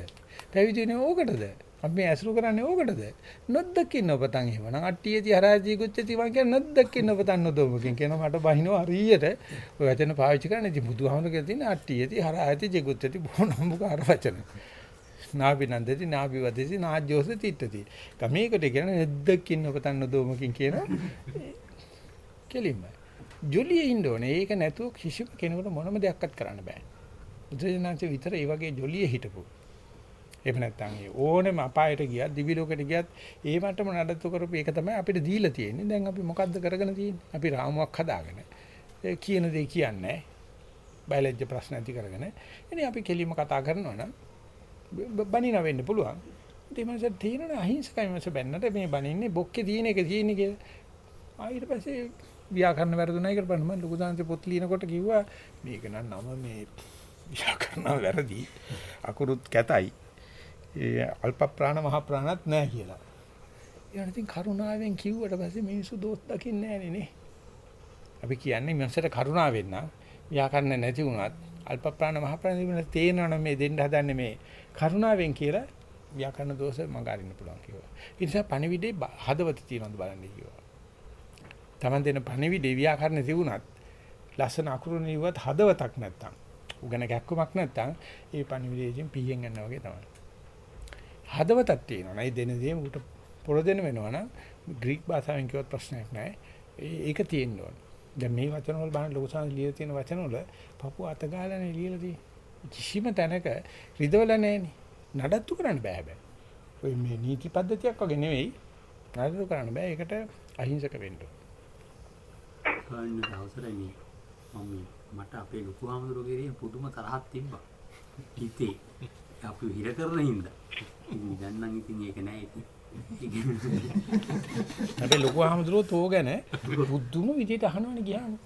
පැවිදි වෙන්නේ ඕකටද? අපි මේ ඇසුරු කරන්නේ ඕකටද? නොදකින්න ඔබතන් එහෙමනම් අට්ටියේති හරාජී කුච්චති වන් කියන නොදකින්න ඔබතන් නොදොමකින් කියන මට බහිනවා හරියට ඔය වචන පාවිච්චි කරන්නේ ඉතින් බුදුහාමුදුර කියලා තියෙන අට්ටියේති හරාජී ජිගුච්චති බොනම්බුකාර වචන. නාබිනන්දති නාබිවදති නාජ්ජෝස තිට්ඨති. ගමේකට කියන්නේ නොදකින්න ඔබතන් නොදොමකින් කියන කෙලින්ම. ජොලියේ ඉන්න ඕනේ. ඒක නැතුව කිසිම කෙනෙකුට මොනම දෙයක්වත් කරන්න බෑ. බුදුජානක විතර ඒ වගේ ජොලියේ හිටපු එහෙම නැත්නම් ඒ ඕනෙම අපායට ගියත් දිවි ලෝකෙට ගියත් ඒ මට්ටම නඩත්තු කරපු එක තමයි අපිට දීලා තියෙන්නේ. දැන් අපි මොකද්ද කරගෙන තියෙන්නේ? අපි රාමුවක් හදාගෙන ඒ කියන දේ කියන්නේ බයලජ්‍ය ප්‍රශ්න ඇති කරගෙන. ඉතින් අපි කෙලිම කතා කරනවා නම් බනින වෙන්න පුළුවන්. ඉතින් මනස තියෙන අහිංසකයි මනස බැන්නට මේ බනින්නේ බොක්කේ තියෙන එක තියෙන්නේ කියලා. ආ ඊට පස්සේ ව්‍යාකරණ වැරදුණයි කියලා බලන්න මම ලොකු දාන්සේ පොත් ලියනකොට කිව්වා මේක නම් නම මේ ව්‍යාකරණ වැරදි. අකුරුත් කැතයි. ඒ අල්ප ප්‍රාණ මහ ප්‍රාණත් නැහැ කියලා. ඊට ඉතින් කරුණාවෙන් කිව්වට පස්සේ මිනිස්සු දෝස් දකින්නේ නැහැ නේ. අපි කියන්නේ මිනිස්සට කරුණාවෙන් නම් ව්‍යාකරණ නැති වුණත් අල්ප ප්‍රාණ මහ ප්‍රාණ දින තේනවනේ මේ දෙන්න හදන්නේ මේ කරුණාවෙන් කියලා ව්‍යාකරණ දෝෂ මඟ අරින්න පුළුවන් කිව්වා. ඒ නිසා පණිවිඩේ හදවත තියනවද බලන්න කිව්වා. Taman දෙන පණිවිඩේ ව්‍යාකරණ තිබුණත් ලස්සන අකුරු නිවුවත් හදවතක් නැත්තම් උගන ගැක්කමක් නැත්තම් ඒ පණිවිඩයෙන් පීයෙන් යනවා වගේ තමයි. හදවතක් තියෙනවා. නයි දෙන දේ උට පොර දෙන වෙනවා නම් ග්‍රීක භාෂාවෙන් කිව්වත් ප්‍රශ්නයක් නැහැ. ඒක තියෙන්න ඕන. දැන් මේ වචන වල බලන්න ලොකු සංස් ලියලා තියෙන වචන වල පපුව අත ගාලානේ ලියලා තියෙන්නේ. කිසිම තැනක රිදවල නැහෙනේ. නඩත්තු කරන්න බෑ බෑ. ඔය මේ නීති පද්ධතියක් වගේ නෙවෙයි. නඩත්තු කරන්න බෑ. ඒකට අහිංසක වෙන්න ඕන. ගන්න අවසරයි මේ මම මට අපේ ලොකු ආමඳුරගේ පුදුම තරහක් තිබ්බා. හිතේ අපි හිර කරන හින්දා. ඉතින් දැන් නම් ඉතින් ඒක නෑ ඉතින්. අපේ ලොකු ආමඳුරෝ තෝ ගැන බුද්ධුම විදියට අහනවනේ ගියාම.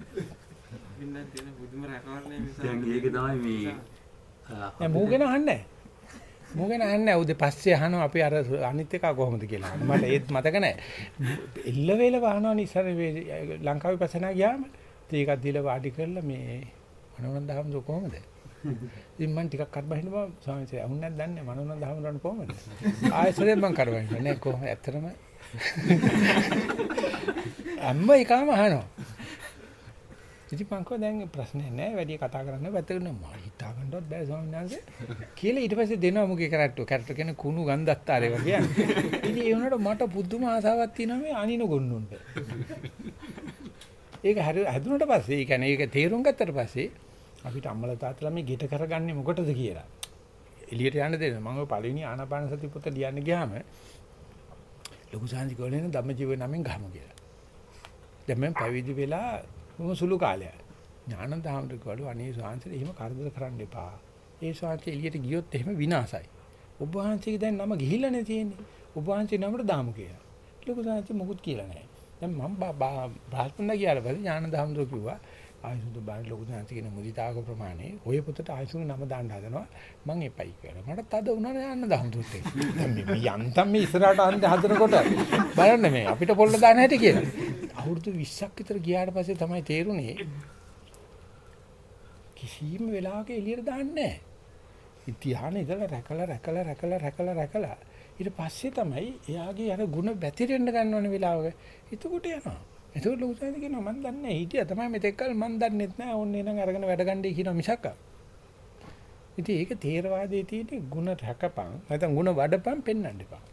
වෙන්න තියෙන බුදුම රැකවරණය නිසා දැන් ඒක තමයි මේ නෑ මූ ගැන අහන්නේ මූ ගැන අහන්නේ උදේ පස්සේ අහනවා අපි අර අනිත් එක කොහොමද කියලා. මට ඒත් මතක නෑ. එල්ල වේල වහනවනේ ඉස්සර ලංකාවේ පස්සනා ගියාම ඒකක් දීලා වාඩි කරලා මේ මනෝනන්ද හම්දු කොහොමද? ඉතින් මම ටිකක් කත් බහින්න බා ස්වාමීන් වහන්සේ අහුන් නැද්ද දන්නේ? මනෝනන්ද හම්දුරන් කොහොමද? ආයෙසරෙන් මම කරවන්නේ නෑ කොහොම? ඇත්තටම. අම්මා එකම අහනවා. ඉතින් මං කෝ දැන් ප්‍රශ්නේ නැහැ වැඩි කතා කරන්න පැත්තකට මම හිතා ගන්නවත් බෑ ස්වාමීන් වහන්සේ. කියලා ඊට පස්සේ දෙනවා මුගේ කරට්ටෝ කරට්ටෝ කියන්නේ කුණු ගන්ධත්තාරේ වගේ කියන්නේ. ඉතින් ඒ වුණාට මට පුදුම ආසාවක් තියෙනවා මේ අනින ගොන්නුන්ට. ඒක හැදුනට පස්සේ ඒ කියන්නේ ඒක තේරුම් ගත්තට පස්සේ අපිට අම්මලා තාත්තලා මේ ගෙට කරගන්නේ මොකටද කියලා එළියට යන්න දෙන්න මම ඔය පළවෙනි ආනාපාන සති පොත ලියන්න ගියාම ලොකු සාන්ති කෝලේන ධම්මජීව නමින් ගහමු කියලා දැන් මම පැවිදි වෙලා මොම සුළු කාලයක්. ඥානන්ත හාමුදුරුවෝ අනේ ස්වාමීන් එහෙම කරදර කරන්න එපා. ඒ ස්වාමීන් එළියට ගියොත් එහෙම විනාසයි. ඔබ වහන්සේගේ දැන් නම ගිහිල්ලානේ තියෙන්නේ. ඔබ වහන්සේ නමට දාමු කියලා. ලොකු ස්වාමීන් මොකුත් කියලා නැහැ. දැන් මම බ්‍රහස්පන්දා ගියාට පස්සේ ඥානන්ත හාමුදුරුවෝ කිව්වා ආයසුතු බාන ලොකු දැනති කියන මුදිතාවක ප්‍රමාණය ඔය පොතට ආයසුතු නම දාන්න හදනවා මං එපයි කියලා. මට තද වුණා නේ යන්න දහමුතුත් ඒක. දැන් මේ මේ යන්තම් මේ ඉස්සරහට අන්ද හදනකොට බලන්න මේ අපිට පොල්ල දාන හැටි කියලා. අවුරුදු 20ක් විතර ගියාට පස්සේ තමයි තේරුනේ කිසිම වෙලාවක එළියට දාන්නේ නැහැ. ඉතිහාන ඉඳලා රැකලා රැකලා රැකලා රැකලා රැකලා ඊට පස්සේ තමයි එයාගේ අර ಗುಣ බැතිරෙන්න ගන්නවන වෙලාවක. එතකොට යනවා. එතකොට ලොකු සාහිත්‍ය කියනවා මම දන්නේ නැහැ. හිටියා තමයි මෙතෙක් කල මම දන්නේත් නැහැ. ඕන්නේ නම් අරගෙන වැඩ ගන්නයි කියනවා මිසක්. ඉතින් ඒක තේරවාදයේ තියෙන ಗುಣ රැකපන්. නැත්නම් ಗುಣ වඩපන් පෙන්වන්න එපා.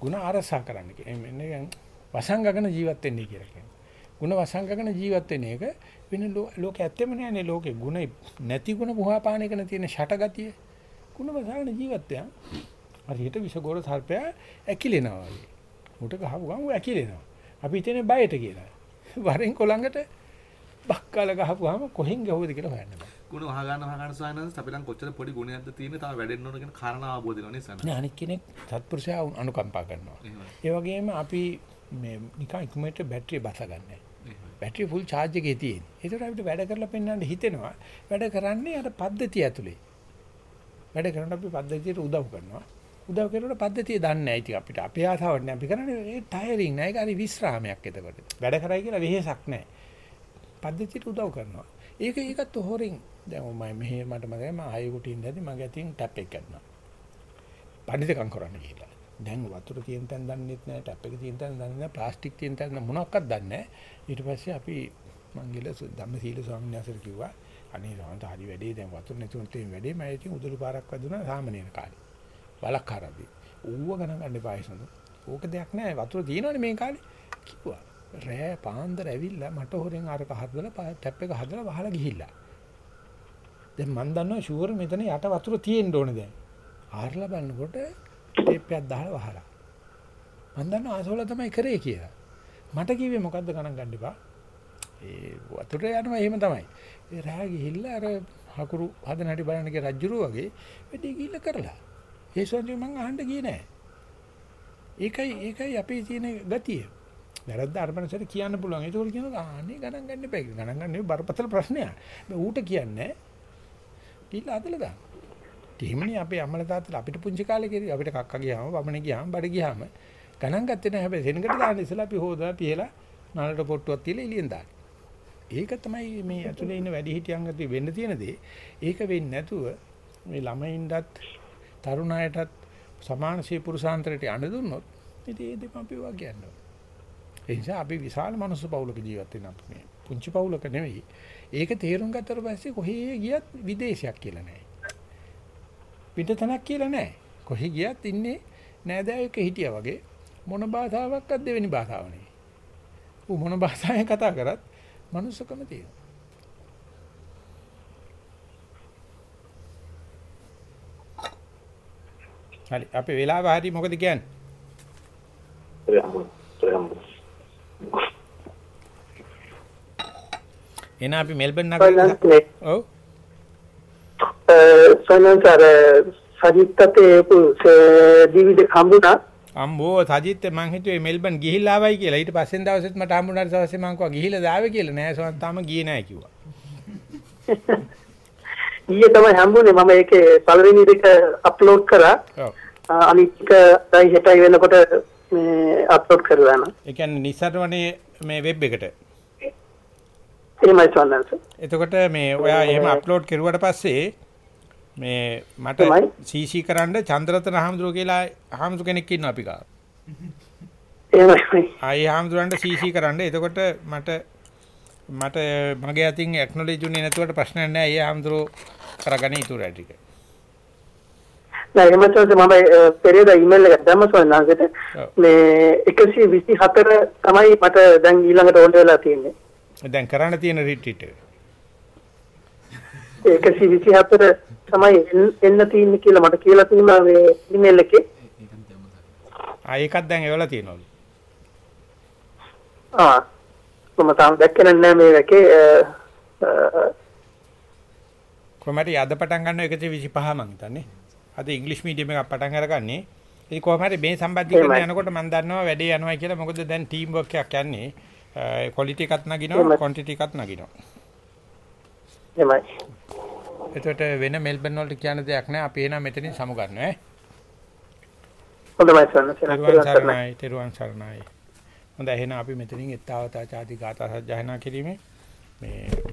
ಗುಣ අරසා කරන්න කියන්නේ වසංගගන ජීවත් වෙන්නේ කියලා කියනවා. ಗುಣ වසංගගන ජීවත් වෙන එක වෙන ලෝකෙ ඇත්තෙම නෑනේ ලෝකෙ ಗುಣ නැති ಗುಣ පුහාපාන එකන තියෙන ෂටගතිය. ಗುಣ වසංගන ජීවිතය. හරියට විසගෝර සර්පයා ඇකිලෙනවා වගේ. උට ගහපු ගමන් ඌ ඇකිලෙනවා. අපි හිතන්නේ බයට කියලා. වරෙන් කොළඟට බක්කාල ගහපුවාම කොහෙන් ගහුවද කියලා හොයන්න බෑ. ගුණ වහ ගන්න වහ ගන්න සායනස් අපි නම් කොච්චර පොඩි ගුණයක්ද තියෙන්නේ තාම වැඩෙන්න ඕන කියන කාරණා අවබෝධ වෙනවා නේද නෑ අනික් කෙනෙක් සත්පුරුෂයා අනුකම්පා කරනවා. ඒ වගේම අපි මේ නිකන් ඉක්මනට බැටරිය බස ගන්නෑ. බැටරිය ෆුල් charge එකේ තියෙන. ඒකට අපිට වැඩ කරලා පෙන්වන්න හිතෙනවා. වැඩ කරන්නේ අර පද්ධතිය ඇතුලේ. වැඩ කරනකොට අපි පද්ධතියට උදව් කරනවා. උදව් කරනකොට පද්ධතිය දන්නේ නැහැ ඉතින් අපිට. අපේ ආසාවක් නැහැ. අපි කරන්නේ ඒ ටයරින් නෑ. ඒක හරි විස්රාමයක් එතකොට. වැඩ කරයි කියලා වෙහෙසක් නැහැ. පද්ධතියට උදව් කරනවා. ඒක ඒකත් හොරින් දැන් මම මෙහෙ මට මතකයි මම ආයෙකට ඉඳදී මගේ අතින් ටැප් එක ගන්නවා. පඬිතකම් කරන්න කියලා. දැන් වතුර තියෙන තැන දන්නෙත් නැහැ, ටැප් එක තියෙන තැන දන්නේ නැහැ, ප්ලාස්ටික් තියෙන තැන මොනවක්වත් දන්නේ නැහැ. ඊට පස්සේ අපි මං ගිහලා ධම්මසීල ස්වාමීන් වහන්සේට කිව්වා අනේ සමන්ත හරි වැඩේ දැන් වතුර නැතුනොත් මේ වැඩේ මම ඉතින් උදළු පාරක් වැදුනා සාමනීර කාලේ. බලක් හරදී. ඌව ගණන් ගන්න එපා ඒසඳ. ඕක දෙයක් නෑ වතුර තියෙනවනේ මේ කාලේ. කිව්වා. රෑ පාන්දර ඇවිල්ලා මට හොරෙන් අරක හදලා ටැප් එක හදලා වහලා ගිහිල්ලා. දැන් මන් දන්නවා ෂුවර් මෙතන යට වතුර තියෙන්න ඕනේ දැන්. ආරලා බලනකොට ටේප් එකක් දාලා වහලා. මන් දන්නවා ආසෝල තමයි කරේ කියලා. මට කිව්වේ මොකද්ද ගණන් ගන්න එපා. ඒ වතුර යනවා එහෙම තමයි. ඒ රෑ ගිහිල්ලා අර හකුරු හදන හැටි බලන්න ගිය රජ්ජුරුව වගේ වැඩි ගිහිල්ලා කරලා. ඒ සොන්දේ මං අහන්න ගියේ නෑ. ඒකයි ඒකයි අපේ තියෙන ගතිය. වැරද්ද අරමනසට කියන්න පුළුවන්. ඒක කියනවා අනේ ගණන් ගන්න එපා. ගණන් ගන්න බරපතල ප්‍රශ්නයක්. මේ ඌට කියන්නේ ගිහිල්ලා අදලා දාන්න. එහෙමනේ අපේ අම්මලා තාත්තලා අපිට පුංචි කාලේ කිරි අපිට කක්ක ගියාම වමනේ ගියාම බඩ ගියාම ගණන් ගත්තේ නැහැ හැබැයි සෙනඟට දාන්න ඉස්සලා අපි හොදලා පිහලා නලට පොට්ටුවක් තියලා එළියෙන් දාන්න. ඒක තමයි මේ ඇතුලේ ඉන්න වැඩි හිටියන් අතේ වෙන්න තියෙන දේ. ඒක වෙන්නේ නැතුව මේ ළමයින්ටත් තරුණයටත් සමාන ශී පුරුෂාන්තරයට යන්න දුන්නොත් ඉතින් ඒ දෙප අපි වා කියනවා. ඒ නිසා අපි විශාල මනුස්ස පවුලක ජීවත් වෙන අපි මේ පුංචි පවුලක නෙවෙයි. ඒක තේරුම් ගත්තට පස්සේ කොහේ ගියත් විදේශයක් කියලා නැහැ. පිටතනක් කියලා නැහැ. කොහේ ගියත් ඉන්නේ නෑදෑයෙක් හිටියා වගේ මොන භාෂාවක්වත් දෙවෙනි භාෂාව නෙවෙයි. ඌ මොන භාෂාවෙන් කතා කරත් මනුස්සකම තියෙනවා. හරි. අපේ වෙලාව හරි මොකද කියන්නේ? එන අපි මෙල්බන් නගරේ ඔව්. සනන්තර සජිත්තේ දිවිද හම්බුණා. අම්බෝ සජිත් මං හිතුවේ මෙල්බන් ගිහිල්ලා ආවයි කියලා. ඊට පස්සෙන් දවසෙත් මට හම්බුණාට දවසේ මං කිව්වා ගිහිල්ලා දාවේ කියලා. නෑ සෝන් තාම ගියේ නෑ කිව්වා ඊයේ තමයි හම්බුනේ මම ඒකේ පළවෙනි දෙක අප්ලෝඩ් කරා අනිත් එක දැන් හෙටයි වෙනකොට මේ අප්ලෝඩ් කරලා යනවා ඒ කියන්නේ නිසරවනේ මේ වෙබ් එකට එහෙමයි සවන්නන්ස එතකොට මේ ඔයා එහෙම අප්ලෝඩ් කරුවාට පස්සේ මේ මට. CC කරන්න චන්ද්‍රරතන හාමුදුරුවෝ කියලා හාමුදුරු කෙනෙක් ඉන්නවා අපි ගාව. එහෙමයි ආයේ හාමුදුරන්ට CC කරන්න. එතකොට මට මට මගේ අතින් ඇක්නොලෙජ් උනේ නැතුවට ප්‍රශ්නයක් නැහැ. ඒ හාමුදුරුවෝ කරගන්නේ ඊටු රැ ටික. නෑ එහෙම තමයි මම පෙරේද ඊමේල් එකක් දැම්ම ඔව්. මේ 124 තමයි මට දැන් ඊළඟට ඕන වෙලා තියෙන්නේ දැන් කරන්න තියෙන රිට්‍රීට් එක. 124 තමයි එන්න- තියෙන්නේ කියලා මට කියලා තියෙනවා මේ ඊමේල් එකේ ආ ඒකත් දැන් එවලා තියෙනවලු. ආ මම තාම දැක්කේ නැහැ මේ එකේ කොහමද අද පටන් ගන්නව 125 මං හිතන්නේ. අද ඉංග්‍රීසි මීඩියම් එකක් පටන් අරගන්නේ. ඉතින් කොහොම හරි මේ සම්බන්ධීකරණය එහෙමයි. යනකොට මම දන්නවා වැඩේ යනවා කියලා මොකද දැන් ටීම් වර්ක් එකක් යන්නේ. ක්වොලිටි එකත් නගිනවා. ක්වොන්ටිටි එකත් නගිනවා. එහෙමයි. එතකොට වෙන මෙල්බන් වලට කියන්න දෙයක් නැහැ. අපි එනවා මෙතනින් සමු ගන්නවා ඈ. හොඳයි සරණයි තෙරුවන් සරණයි. හොඳයි එහෙනම් අපි මෙතනින් ඊතාවතා ചാති ගාථා සජ්ජායනා කිරීමේ මේ